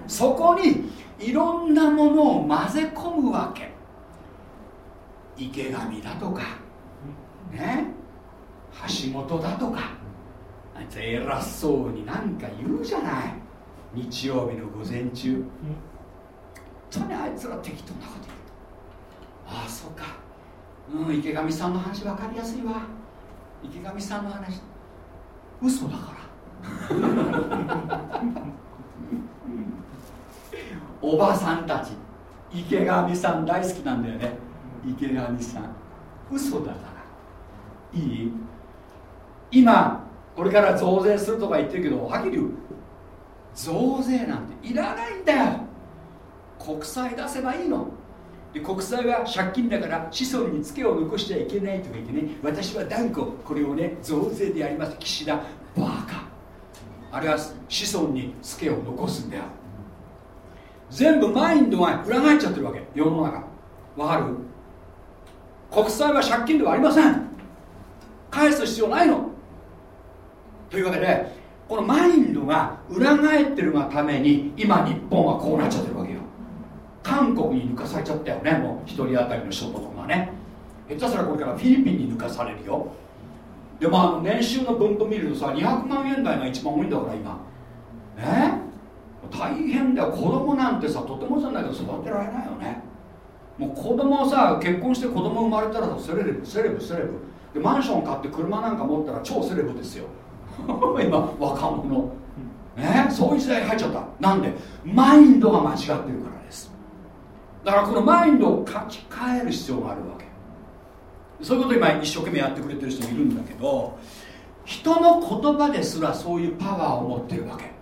そこにいろんなものを混ぜ込むわけ。池上だとかね。橋本だとか。あいつ偉そうになんか言うじゃない。日曜日の午前中、本当にあいつら適当なこと言うああそうか。うん池上さんの話分かりやすいわ。池上さんの話。嘘だから。おばさんたち池上さん大好きなんだよね。池上さん。嘘だから。いい？今これから増税するとか言ってるけどはっきり言う。増税なんていらないんだよ。国債出せばいいの。で国債は借金だから子孫にツケを残しちゃいけないとか言ってね。私は断固これをね増税でやります。岸田バカ。あれは子孫にツケを残すんだよ。全部マインドが裏返っちゃってるわけ。世の中。わかる？国債は借金ではありません。返す必要ないの。というわけでこのマインドが裏返ってるがために今日本はこうなっちゃってるわけよ。韓国に抜かされちゃったよね。もう1人当たりの所得がね。下手したらこれからフィリピンに抜かされるよ。でもあの年収の分布見るとさ200万円台が一番多いんだから今。ね大変だよ。子供なんてさとてもじゃないけど育てられないよね。もう子供さ結婚して子供生まれたらセレブセレブセレブ。でマンション買って車なんか持ったら超セレブですよ。[LAUGHS] 今若者。ねそういう時代に入っちゃった。なんでマインドが間違ってるからです。だからこのマインドを書き換える必要があるわけ。そういうこと今一生懸命やってくれてる人もいるんだけど人の言葉ですらそういうパワーを持ってるわけ。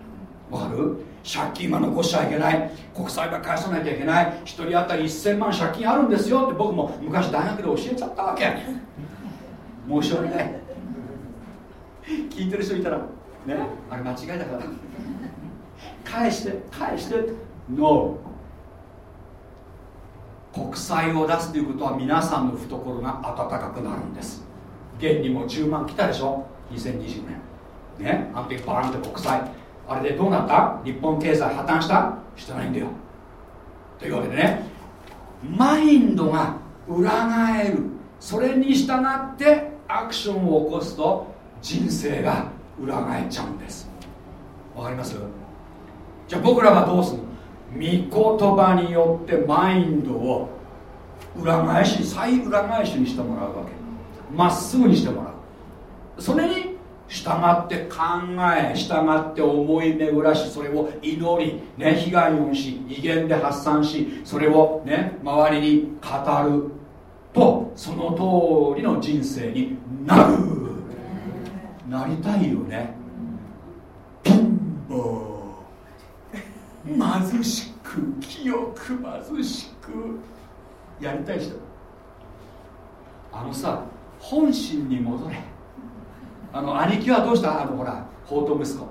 わかる？借金は残しちゃいけない。国債は返さなきゃいけない。1人当たり1000万借金あるんですよ。って僕も昔大学で教えちゃったわけ。申し訳ない。聞いてる人いたらねあれ間違いだから。返して返して。NO 国債を出すということは皆さんの懐が温かくなるんです。現にも10万来たでしょ？2020年。ね？あの時バーンって国債。あれでどうなった？日本経済破綻した？してないんだよ。というわけでね。マインドが裏返る。それに従ってアクションを起こすと人生が裏返っちゃうんです。わかります？じゃあ僕らはどうするの？御言葉によってマインドを裏返し再裏返しにしてもらうわけ。まっすぐにしてもらう。それに従って考え従って思い巡らしそれを祈り、ね、被害をし威厳で発散しそれを、ね、周りに語るとその通りの人生になる。なりたいよね。ピンボー。貧しく清く貧しく。やりたい人。あのさ本心に戻れ。あの兄貴はどうした？あのほら宝刀息子。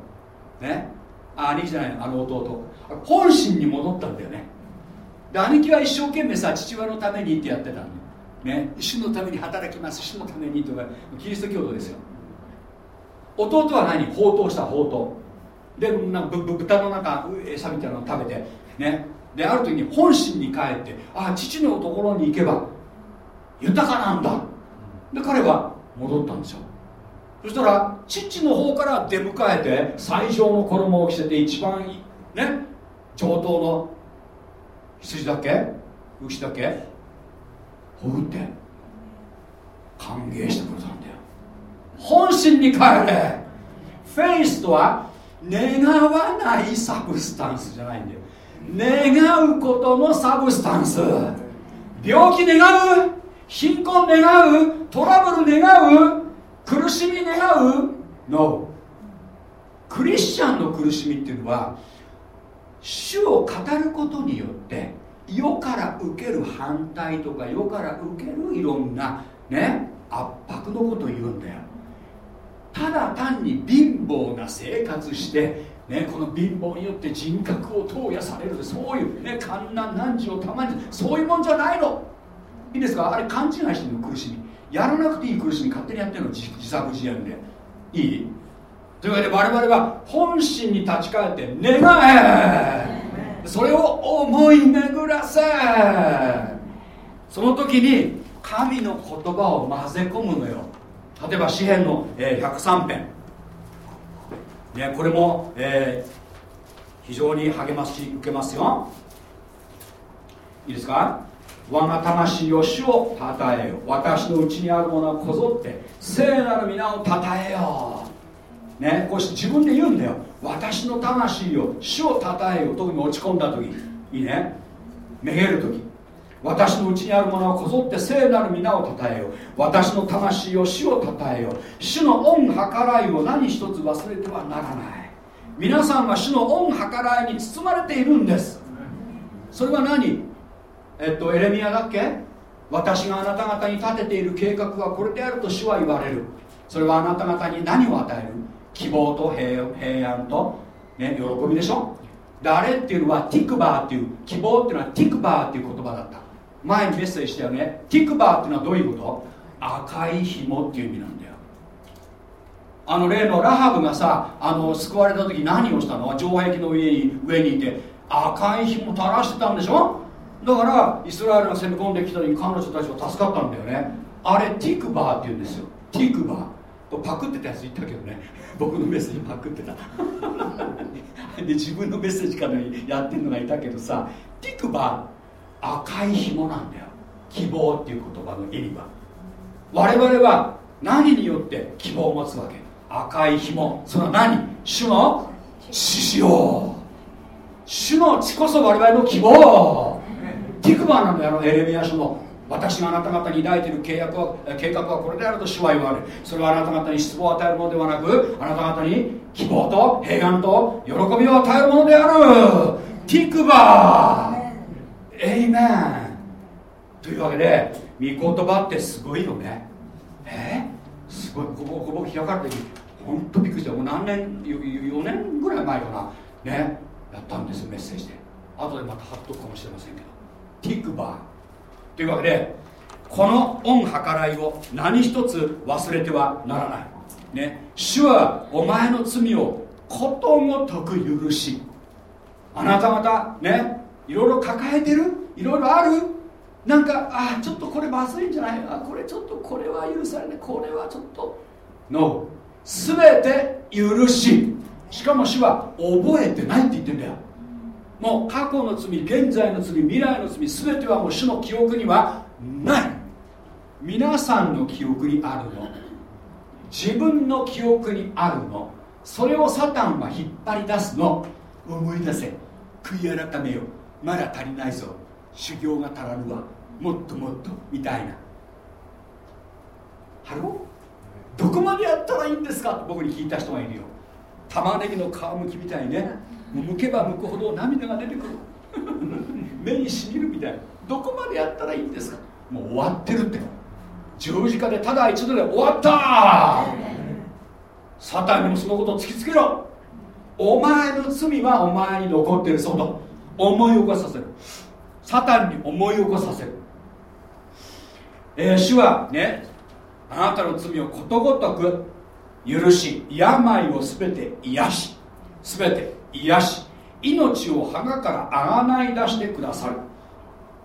ね？あ兄貴じゃないあの弟。本心に戻ったんだよね。で兄貴は一生懸命さ父親のためにってやってたんだよね主のために働きます。主のためにとかキリスト教徒ですよ。弟は何？宝刀した宝刀。でなぶぶ豚の中餌みたいなの食べて。ね？である時に本心に帰ってあ父のところに行けば豊かなんだ。で彼は戻ったんですよ。そしたら父の方から出迎えて最上の衣を着せて一番ね上等の羊だっけ？牛だっけ？屠って歓迎してくれたんだよ。本心に帰れ。 faith とは願わない substance じゃないんだよ。願うことの substance。病気願う？貧困願う？トラブル願う？苦しみ願う？No クリスチャンの苦しみっていうのは主を語ることによって世から受ける反対とか世から受けるいろんなね圧迫のことを言うんだよ。ただ単に貧乏な生活してね、この貧乏によって人格を投与されるそういうね観難難事をたまにそういうもんじゃないの。いいですか？あれ勘違いしてるの苦しみ。やらなくていい苦しみ勝手にやってるの自作自演で。いい？というわけで我々は本心に立ち返って願え。それを思い巡らせ。その時に神の言葉を混ぜ込むのよ。例えば詩篇の、103編、ね、これも、えー、非常に励まし受けますよ。いいですか？我が魂を主をたたえよ。私のうちにあるものはこぞって聖なる皆をたたえよ。ねこうして自分で言うんだよ。私の魂を主をたたえよ。特に落ち込んだ時。いいね。めげる時。私のうちにあるものはこぞって聖なる皆をたたえよ。私の魂を主をたたえよ。主の恩計らいを何一つ忘れてはならない。皆さんは主の恩計らいに包まれているんです。それは何？えっとエレミアだっけ？私があなた方に立てている計画はこれであると主は言われる。それはあなた方に何を与える？希望と平安と、ね、喜びでしょ？であれっていうのはティクバーっていう希望っていうのはティクバーっていう言葉だった。前にメッセージしたよね。ティクバーっていうのはどういうこと？赤い紐っていう意味なんだよ。あの例のラハブがさあの救われた時何をしたの？城壁の上に上にいて赤い紐垂らしてたんでしょ？だからイスラエルが攻め込んできた時に彼女たちは助かったんだよね。あれティクバーって言うんですよ。ティクバーパクってたやつ言ったけどね。[LAUGHS] 僕のメッセージパクってた。[LAUGHS] で自分のメッセージからやってるのがいたけどさティクバー赤い紐なんだよ。希望っていう言葉の意味は。我々は何によって希望を持つわけ？赤い紐。それは何？主の血潮主の血こそ我々の希望ティクバーなんだよエレミア書の私があなた方に抱いている契約は計画はこれであると主は言われそれはあなた方に失望を与えるものではなくあなた方に希望と平安と喜びを与えるものである。ティクバー。エイメン。というわけで御言葉ってすごいよね。え？ー、すごい。ここここ開かれた時本当びっくりした。もう何年4年ぐらい前かな。ね。やったんですよメッセージで。後でまた貼っとくかもしれませんけど。ティクバー。というわけでこの恩計らいを何一つ忘れてはならない、ね、主はお前の罪をことごとく許し。あなた方ね。いろいろ抱えてる？いろいろある？なんかあちょっとこれまずいんじゃない？あこれちょっとこれは許されない。これはちょっと。No 全て許し。しかも主は覚えてないって言ってんだよ。もう過去の罪現在の罪未来の罪全てはもう主の記憶にはない。皆さんの記憶にあるの。自分の記憶にあるの。それをサタンは引っ張り出すの。思い出せ。悔い改めよ。まだ足りないぞ。修行が足らぬわ。もっともっと。みたいな。ハロー？どこまでやったらいいんですか？って僕に聞いた人がいるよ。玉ねぎの皮むきみたいね。もう剥けば剥くほど涙が出てくる。[LAUGHS] 目にしみるみたい。などこまでやったらいいんですか。もう終わってるって。十字架でただ一度で終わった。サタンにもそのことを突きつけろ。お前の罪はお前に残ってるそうだ。思い起こさせる。サタンに思い起こさせる、えー、主はねあなたの罪をことごとく許し病をすべて癒し。すべて癒し命を墓からあがない出してくださる。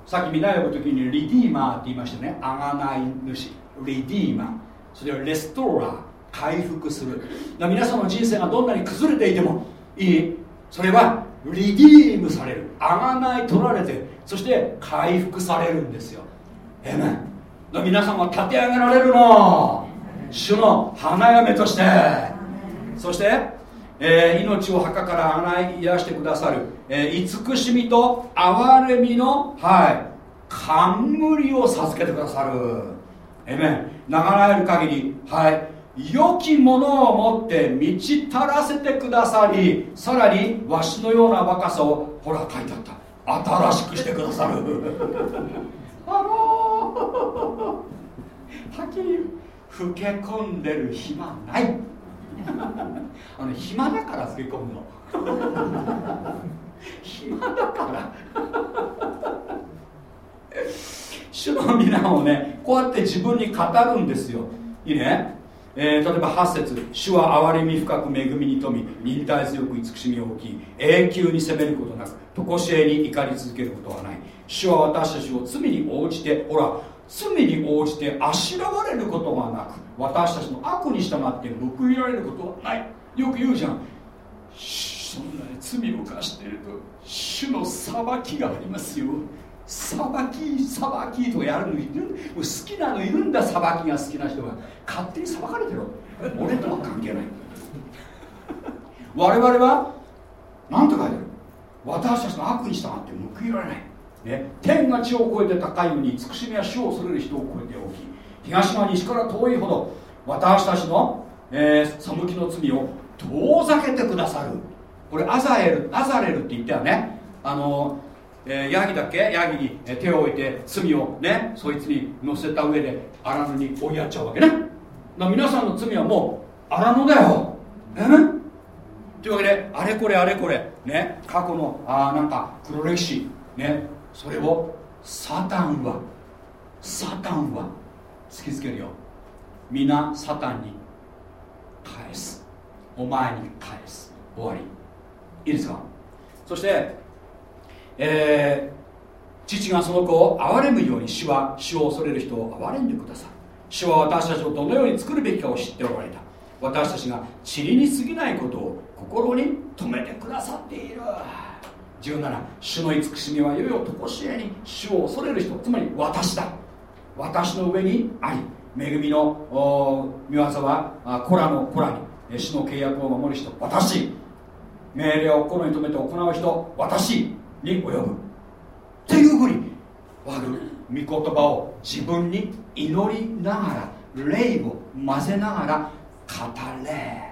さっき皆呼ぶ時にリディーマーって言いましたね。あがない主。リディーマー。それはレストーラー回復する。皆さんの人生がどんなに崩れていてもいい。それはリディームされる。あがない取られてそして回復されるんですよ。えめ皆さんは立て上げられるの。主の花嫁として。そして、えー、命を墓からあがない癒してくださる、えー、慈しみと憐れみのはい冠を授けてくださる。えめ流れる限りはい良きものを持って満ち足らせてくださりさらにわしのような若さをほら書いてあった。新しくしてくださる。あのー、はっきり老け込んでる暇ない。あの暇だから老け込むの。[LAUGHS] 暇だから。主の皆をねこうやって自分に語るんですよ。いいね？えー、例えば8節。主は憐れみ深く恵みに富み忍耐強く慈しみを大き永久に責めることなく常しえに怒り続けることはない。主は私たちを罪に応じてほら罪に応じてあしらわれることはなく私たちの悪に従って報いられることはない。よく言うじゃん。そんなに罪を犯していると主の裁きがありますよ。裁き裁きとかやるのいる。好きなのいるんだ。裁きが好きな人が勝手に裁かれてる俺とは関係ない。我々は何て書いてる。私たちの悪に従って報いられない、ね、天が地を越えて高いのに慈しみは主を恐れる人を超えておき東は西から遠いほど私たちの、えー、寒きの罪を遠ざけてくださる。これアザエルアザレルって言ったよね。あのえー、ヤギだっけ？ヤギに手を置いて罪をねそいつに乗せた上で荒野に追いやっちゃうわけね。だ皆さんの罪はもう荒野だよ。えー、というわけであれこれあれこれね？過去のあなんか黒歴史ね？それをサタンはサタンは突きつけるよ。皆サタンに返す。お前に返す。終わり。いいですか？そしてえー、父がその子を憐れむように主は主を恐れる人を憐れんでください。主は私たちをどのように作るべきかを知っておられた。私たちが塵に過ぎないことを心に留めてくださっている。17主の慈しみはいよいよ常しえに主を恐れる人。つまり私だ。私の上にあり。恵みの御業は子らの子らに。主の契約を守る人。私。命令を心に留めて行う人。私に及ぶ。っていうふうに我が御言葉を自分に祈りながら霊を混ぜながら語れ。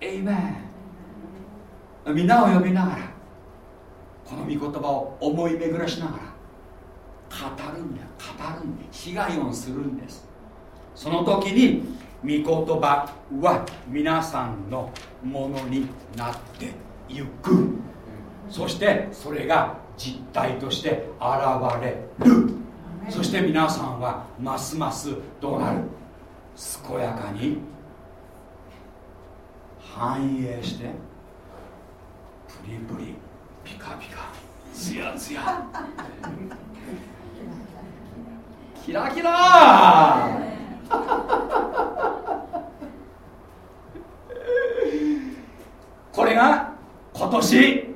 エイメン皆を呼びながらこの御言葉を思い巡らしながら語るんだよ語るんだよ。被害をするんです。その時に御言葉は皆さんのものになってゆく。そしてそれが実体として現れる。そして皆さんはますますどうなる。健やかに繁栄してプリプリピカピカ。ツヤツヤ。キラキラ。これが今年。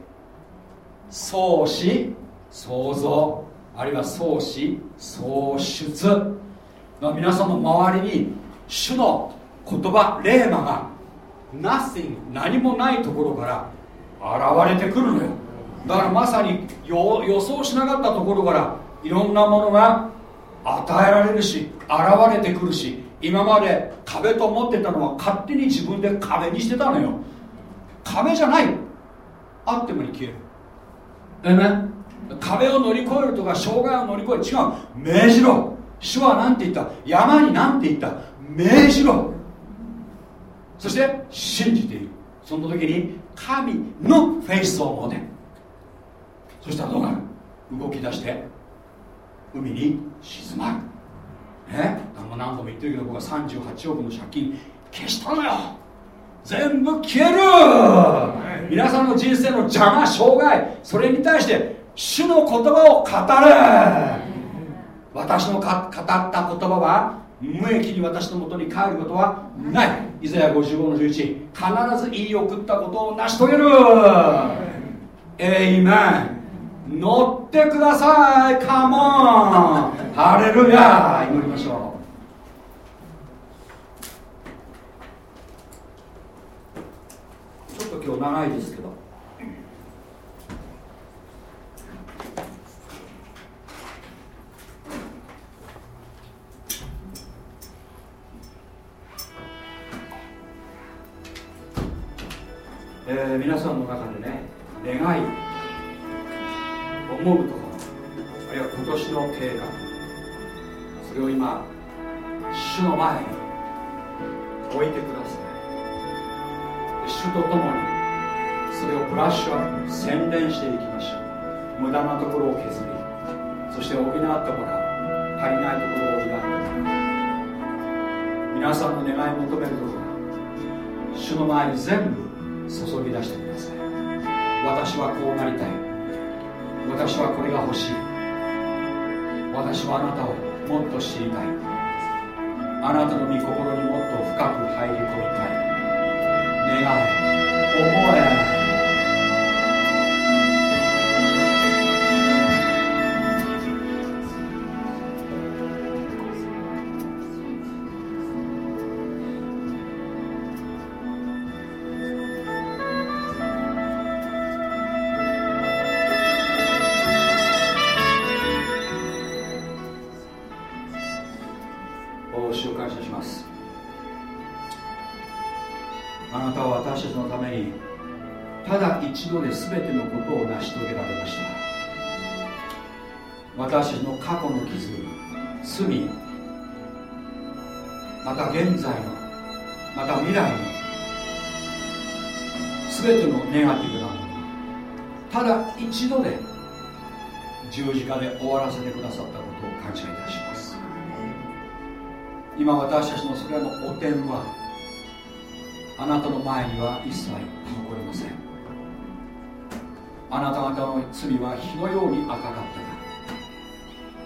創始。創造。あるいは創始。創出。皆さんの周りに主の言葉霊魔が nothing 何もないところから現れてくるのよ。だからまさに予想しなかったところからいろんなものが与えられるし現れてくるし今まで壁と思ってたのは勝手に自分で壁にしてたのよ。壁じゃない。あってもに消える。えね壁を乗り越えるとか障害を乗り越える。違う。命じろ。主は何て言った？山に何て言った？命じろ。そして信じている。その時に神のフェイスを持てそしたらどうなる？動き出して海に静まる。ね？何度も言ってるけど僕は38億の借金消したのよ。全部消える。皆さんの人生の邪魔障害それに対して主の言葉を語れ私の語った言葉は無益に私のもとに帰ることはない。イザヤ55の11必ず言い送ったことを成し遂げる。エイメン乗ってください。カモンハレルヤ。祈りましょう。ちょっと今日長いですけど。えー、皆さんの中でね願い。思うところあるいは今年の計画それを今主の前に置いてください。主と共にそれをブラッシュアップ洗練していきましょう。無駄なところを削りそして補ってもらう。足りないところを補ってもらう。皆さんの願い求めるところ主の前に全部注ぎ出してください。私はこうなりたい。私はこれが欲しい。私はあなたをもっと知りたい。あなたの御心にもっと深く入り込みたい。願い思え。私たちのためにただ一度で全てのことを成し遂げられました。私たちの過去の傷罪また現在のまた未来の全てのネガティブなものただ一度で十字架で終わらせてくださったことを感謝いたします。今私たちのそれらの汚点はあなたの前には一切残りません。あなた方の罪は火のように赤かったが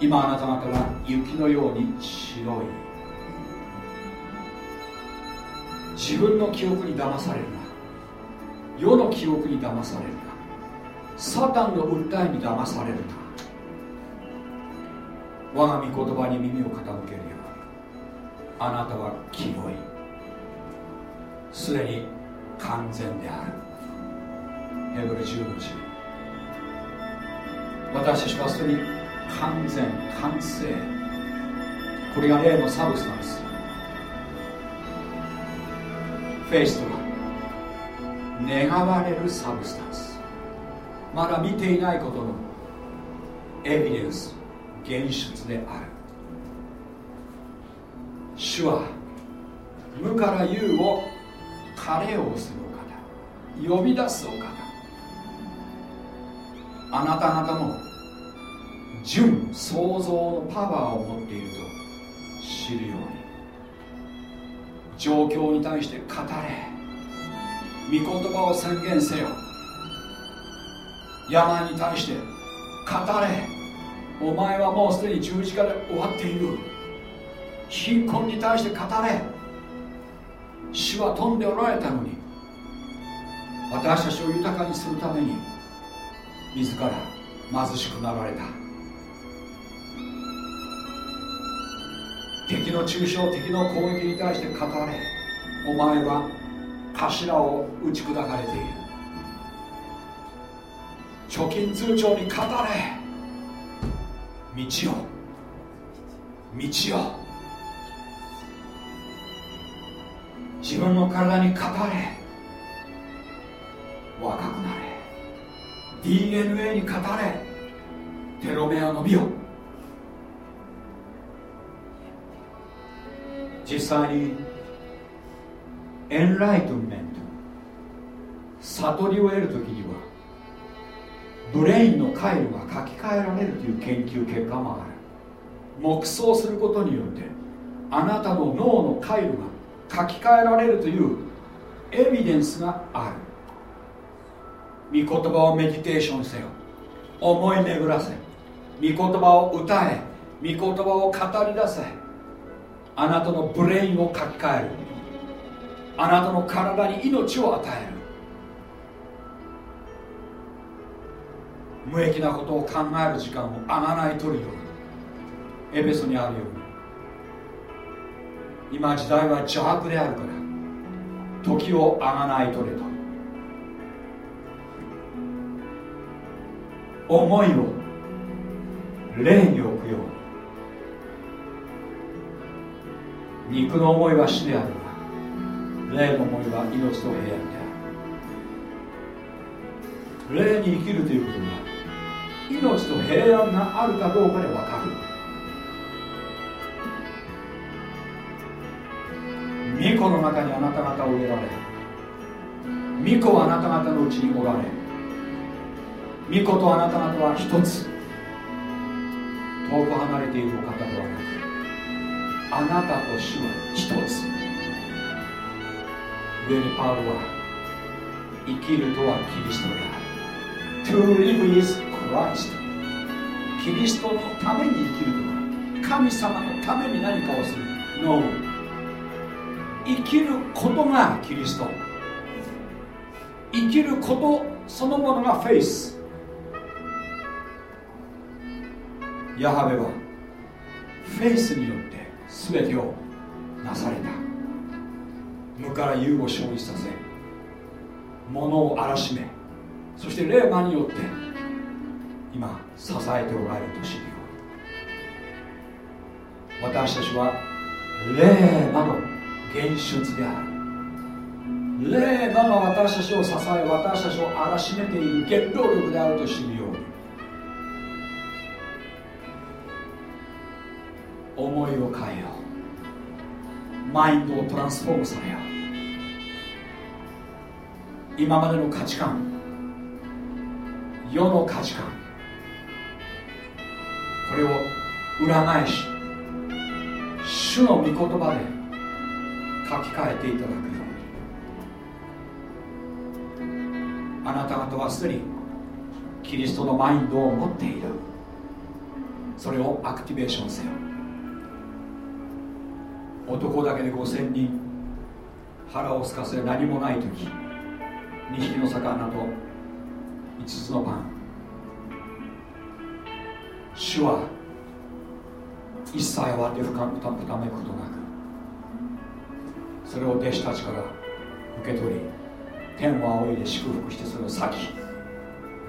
今あなた方は雪のように白い。自分の記憶に騙されるな。世の記憶に騙されるな。サタンの訴えに騙されるな。我が御言葉に耳を傾けるように。あなたは清い。すでに完全である。ヘブル10の10私たちはそれに完全完成。これが例の substance。faith とは願われる substance。まだ見ていないことのエビデンス現出である。主は無から有を彼をするお方呼び出すお方。あなた方の純創造のパワーを持っていると知るように。状況に対して語れ。御言葉を宣言せよ。病に対して語れ。お前はもうすでに十字架で終わっている。貧困に対して語れ。主は飛んでおられたのに私たちを豊かにするために自ら貧しくなられた。敵の中傷敵の攻撃に対して語れお前は頭を打ち砕かれている。貯金通帳に語れ。道を道を。自分の体に語れ若くなれ DNA に語れテロメア伸びよ実際にエンライトメント悟りを得る時にはブレインの回路が書き換えられるという研究結果もある。黙想することによってあなたの脳の回路が書き換えられるというエビデンスがある。御言葉をメディテーションせよ。思い巡らせ。御言葉を歌え。御言葉を語り出せ。あなたのブレインを書き換える。あなたの体に命を与える。無益なことを考える時間をあがない取るように。エペソにあるように。今時代は邪悪であるから時をあがないとれと。思いを霊に置くように。肉の思いは死であるが霊の思いは命と平安である。霊に生きるということは命と平安があるかどうかで分かる。巫女の中にあなた方を入れられ。巫女はあなた方のうちにおられ。巫女とあなた方は一つ。遠く離れているお方ではなくあなたと主は一つ。上にパウロは生きるとはキリストである。To live is Christ キリストのために生きるとは神様のために何かをする。No 生きることがキリスト。生きることそのものがフェイス。ヤハベはフェイスによって全てをなされた。無から有を生じさせ物を荒らしめそして霊魔によって今支えておられると知る。よ私たちは霊魔の現出である。霊が私たちを支え私たちを荒らしめている原動力であると知るように。思いを変えよう。マインドをトランスフォームされよう。今までの価値観。世の価値観。これを裏返し主の御言葉で書き換えていただくように。あなた方はすでにキリストのマインドを持っている。それをアクティベーションせよ。男だけで5000人。腹をすかせ何もない時。2匹の魚と5つのパン。主は一切慌てふかためくことなく。それを弟子たちから受け取り天を仰いで祝福してそれを裂き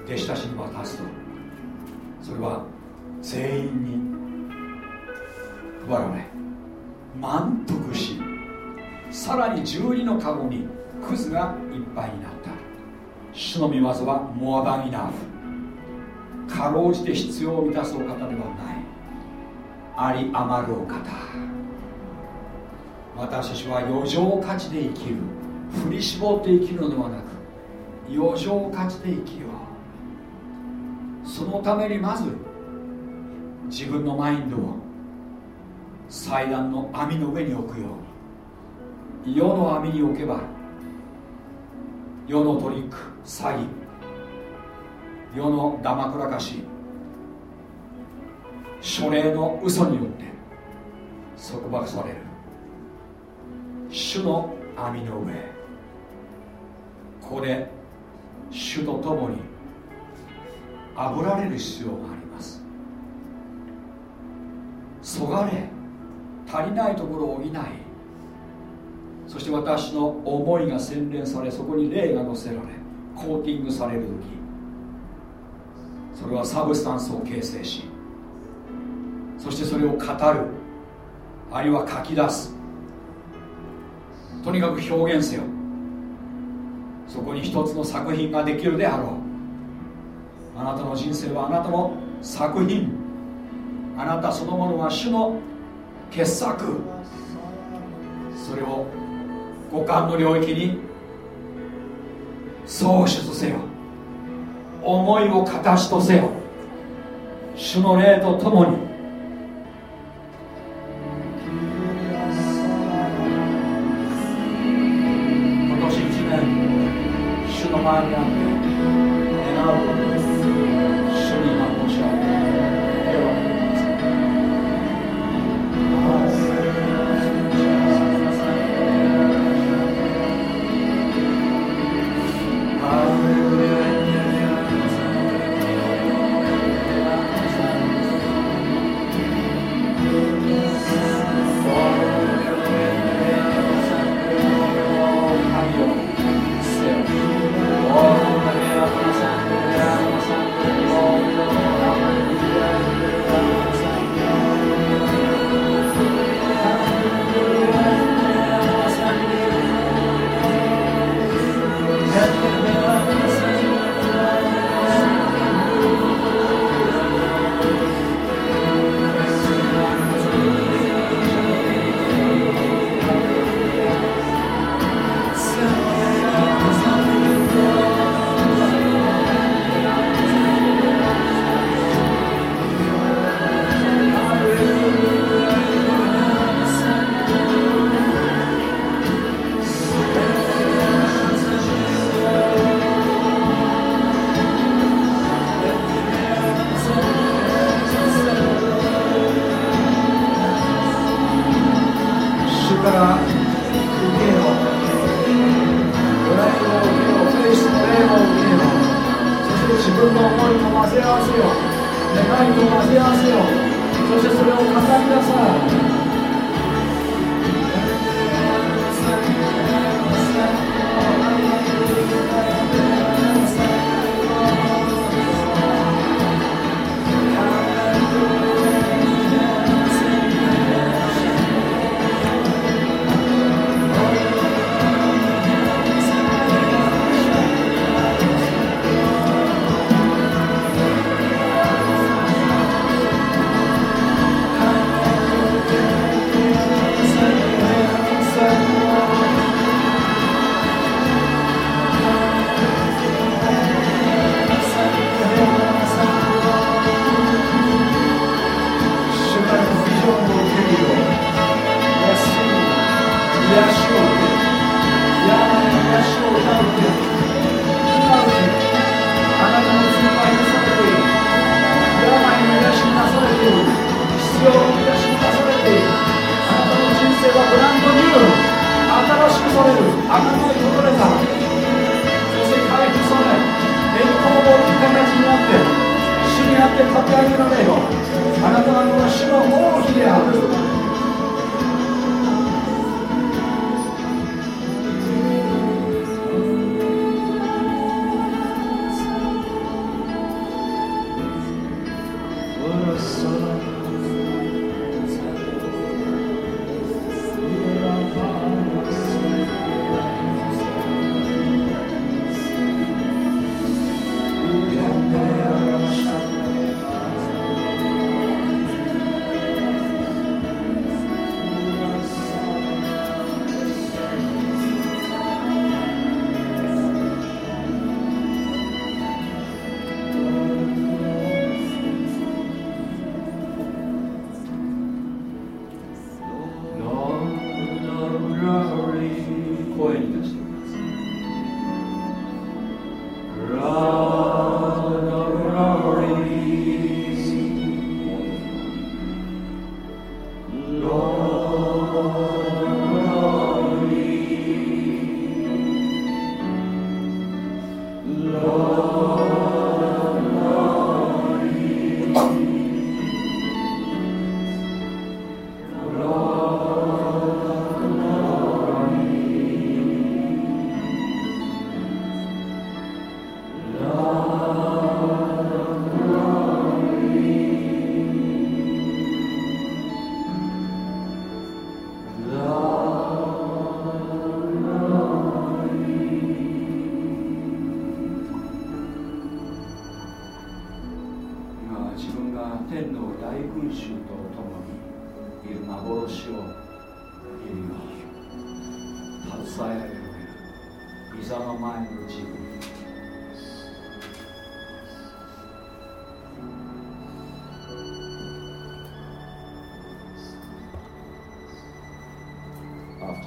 弟子たちに渡すと。それは全員に配られ満腹しさらに12のカゴにクズがいっぱいになった。主の御業はモアダンイナフかろうじて必要を満たすお方ではない。あり余るお方。私たちは余剰価値で生きる。振り絞って生きるのではなく余剰価値で生きようそのためにまず自分のマインドを祭壇の網の上に置くように。世の網に置けば世のトリック詐欺。世のだまくらかし書類の嘘によって束縛される。主の網の上。ここで主と共に炙られる必要があります。そがれ足りないところを補い。そして私の思いが洗練されそこに霊が乗せられコーティングされる時。それはサブスタンスを形成しそしてそれを語るあるいは書き出す。とにかく表現せよ。そこに一つの作品ができるであろう。あなたの人生はあなたの作品。あなたそのものは主の傑作。それを五感の領域に創出せよ。思いを形とせよ。主の霊とともに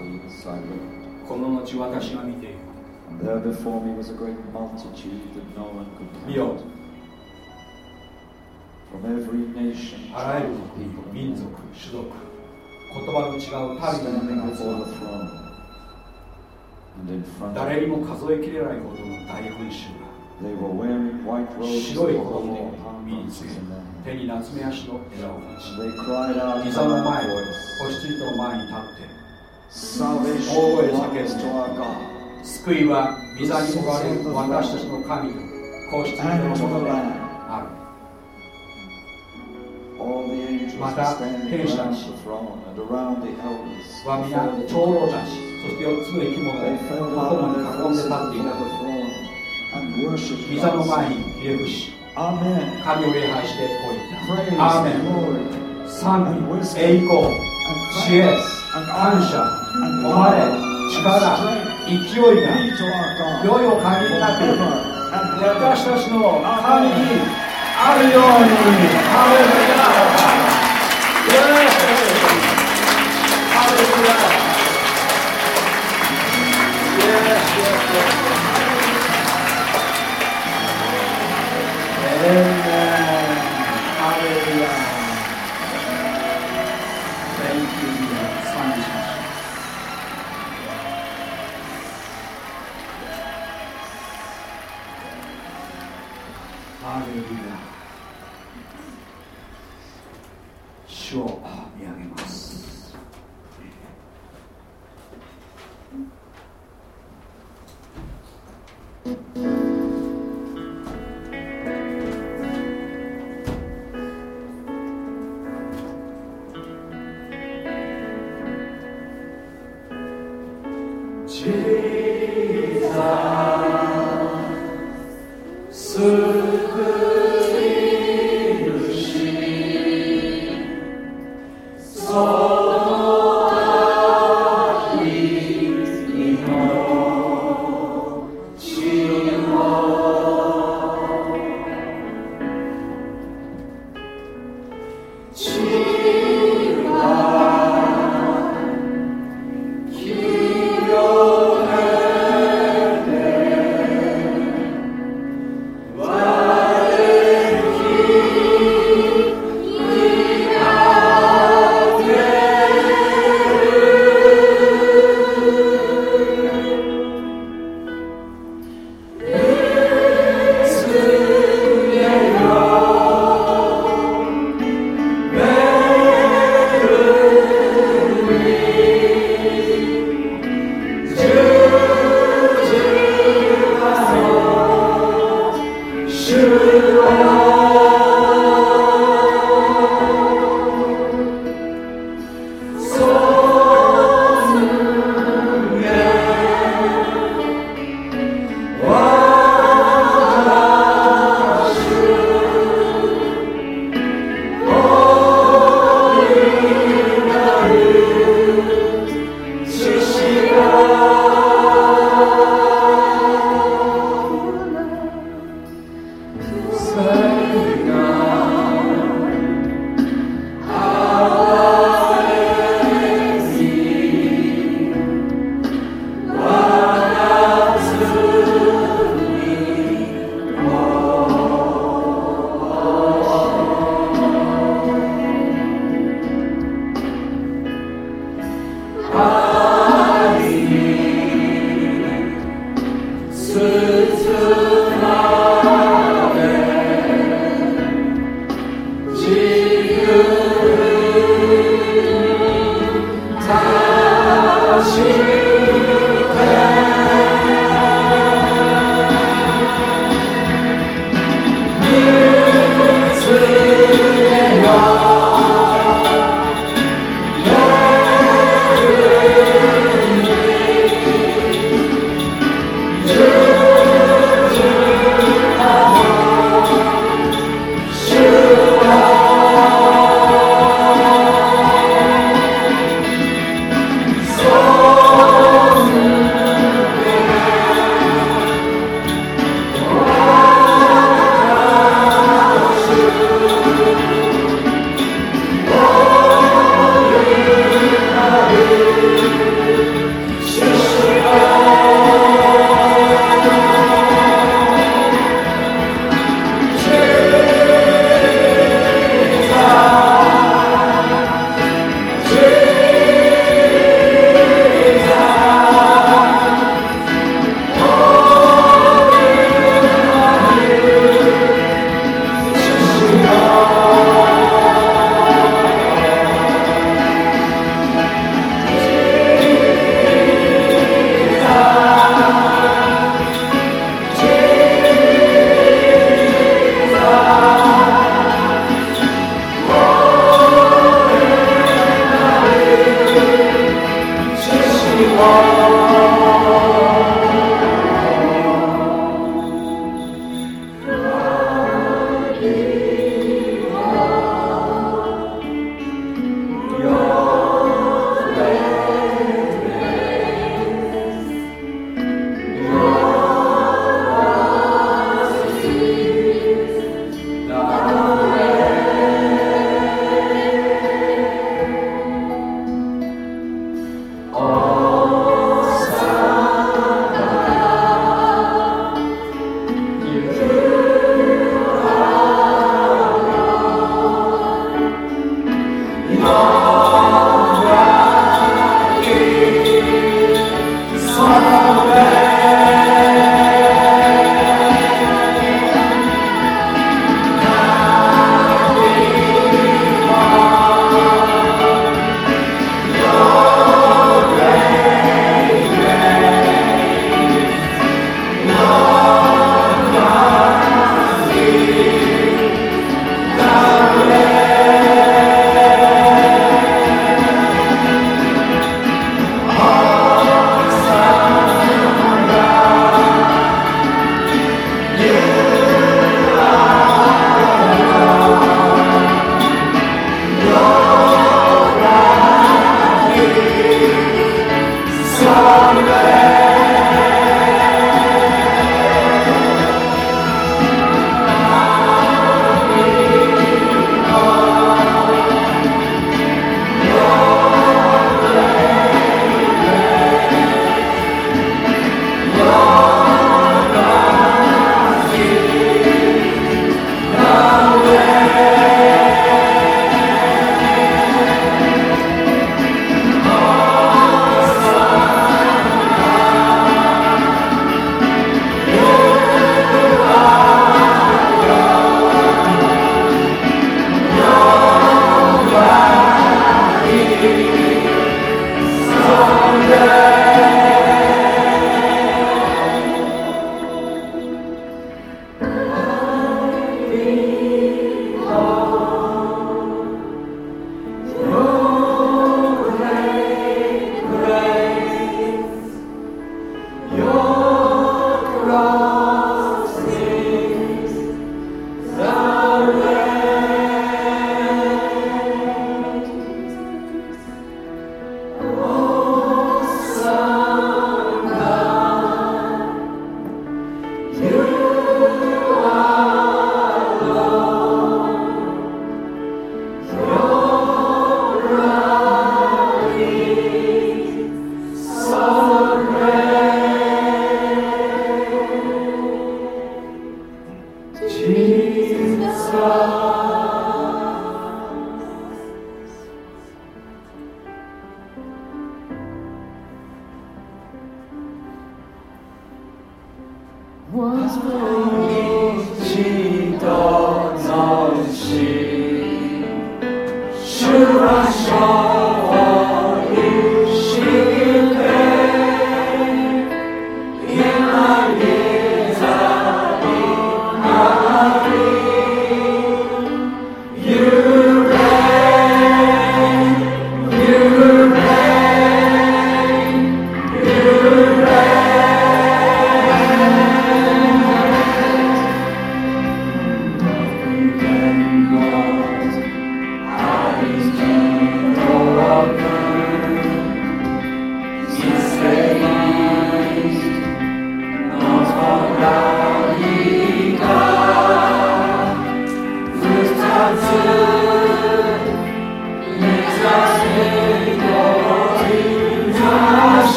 After this, I looked, この後私が見ている and there before me was a great multitude that no one could 見よ count. From every nation, あらゆる国 people, 民族種族言葉の違う民の目が and in front of 誰に.も数えきれないほどの大群衆が They were wearing white robes 白い衣を身につけ.手に夏目足の枝を持ち座の前 voice, 子羊の前に立って救いは御座におられる私たちの神と皇室のものがある。また天使たち和宮長老たちそして四つの生き物で心に囲んで立っていた時御座の前に入れ伏し神を礼拝しておいた。アーメン賛美栄光知ス。感謝、生まれ、力、勢いが、良いおかげになくて、私たちの神にあるように、ハレルヤ。ハレルヤ。ハレルヤ。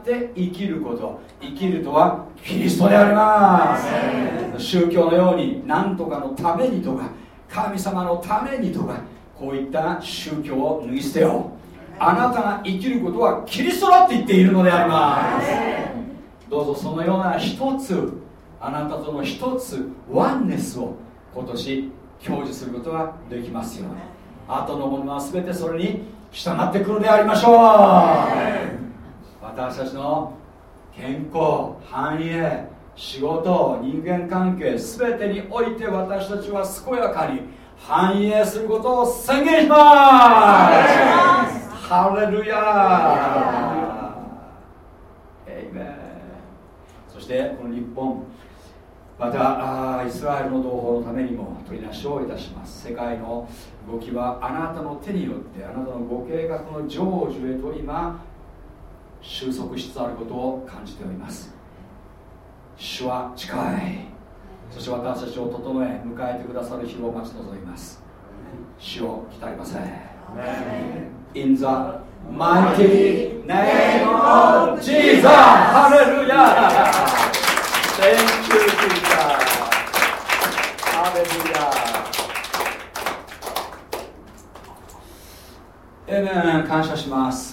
って生きること。生きるとはキリストであります。宗教のように何とかのためにとか神様のためにとかこういった宗教を脱ぎ捨てよう。あなたが生きることはキリストだって言っているのであります。どうぞそのような一つあなたとの一つワンネスを今年享受することができますように。後のものは全てそれに従ってくるでありましょう。私たちの健康繁栄仕事人間関係全てにおいて私たちは健やかに繁栄することを宣言します。ハレルヤエイメンそしてこの日本。またあイスラエルの同胞のためにも取りなしをいたします。世界の動きはあなたの手によってあなたのご計画の成就へと今収束しつつあることを感じております主は近いそして私たちを整え迎えてくださる日を待ち望みます主を来たりません In the mighty name of Jesus! Hallelujah! Thank you, Jesus! Hallelujah! エメン感謝します、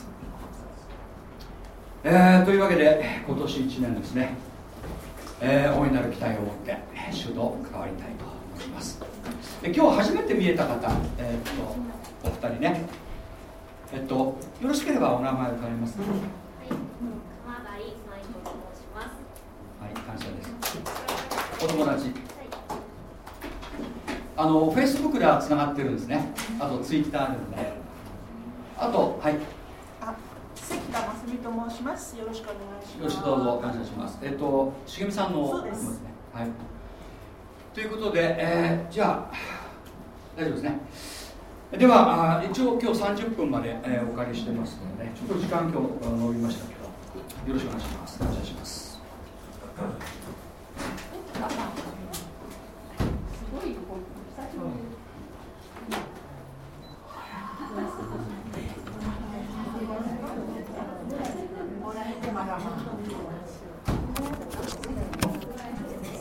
えーというわけで今年1年ですね、えー大いなる期待を持って主と関わりたいと思います。で今日初めて見えた方、えーっとお二人ね。えっとよろしければお名前を伺いますか、はい、熊谷舞子と申します。はい、感謝です。お友達。はい、あのフェイスブックではつながってるんですね。あとツイッターでもね。あとはい関田真澄と申します。よろしくお願いします。ろしくどうぞ。感謝します。えっとしげみさんのそうです。ねはい。ということで、えーじゃあ大丈夫ですね。ではあ一応今日30分まで、えーお借りしてますので、ね、ちょっと時間今日あ伸びましたけど。よろしくお願いします。感謝します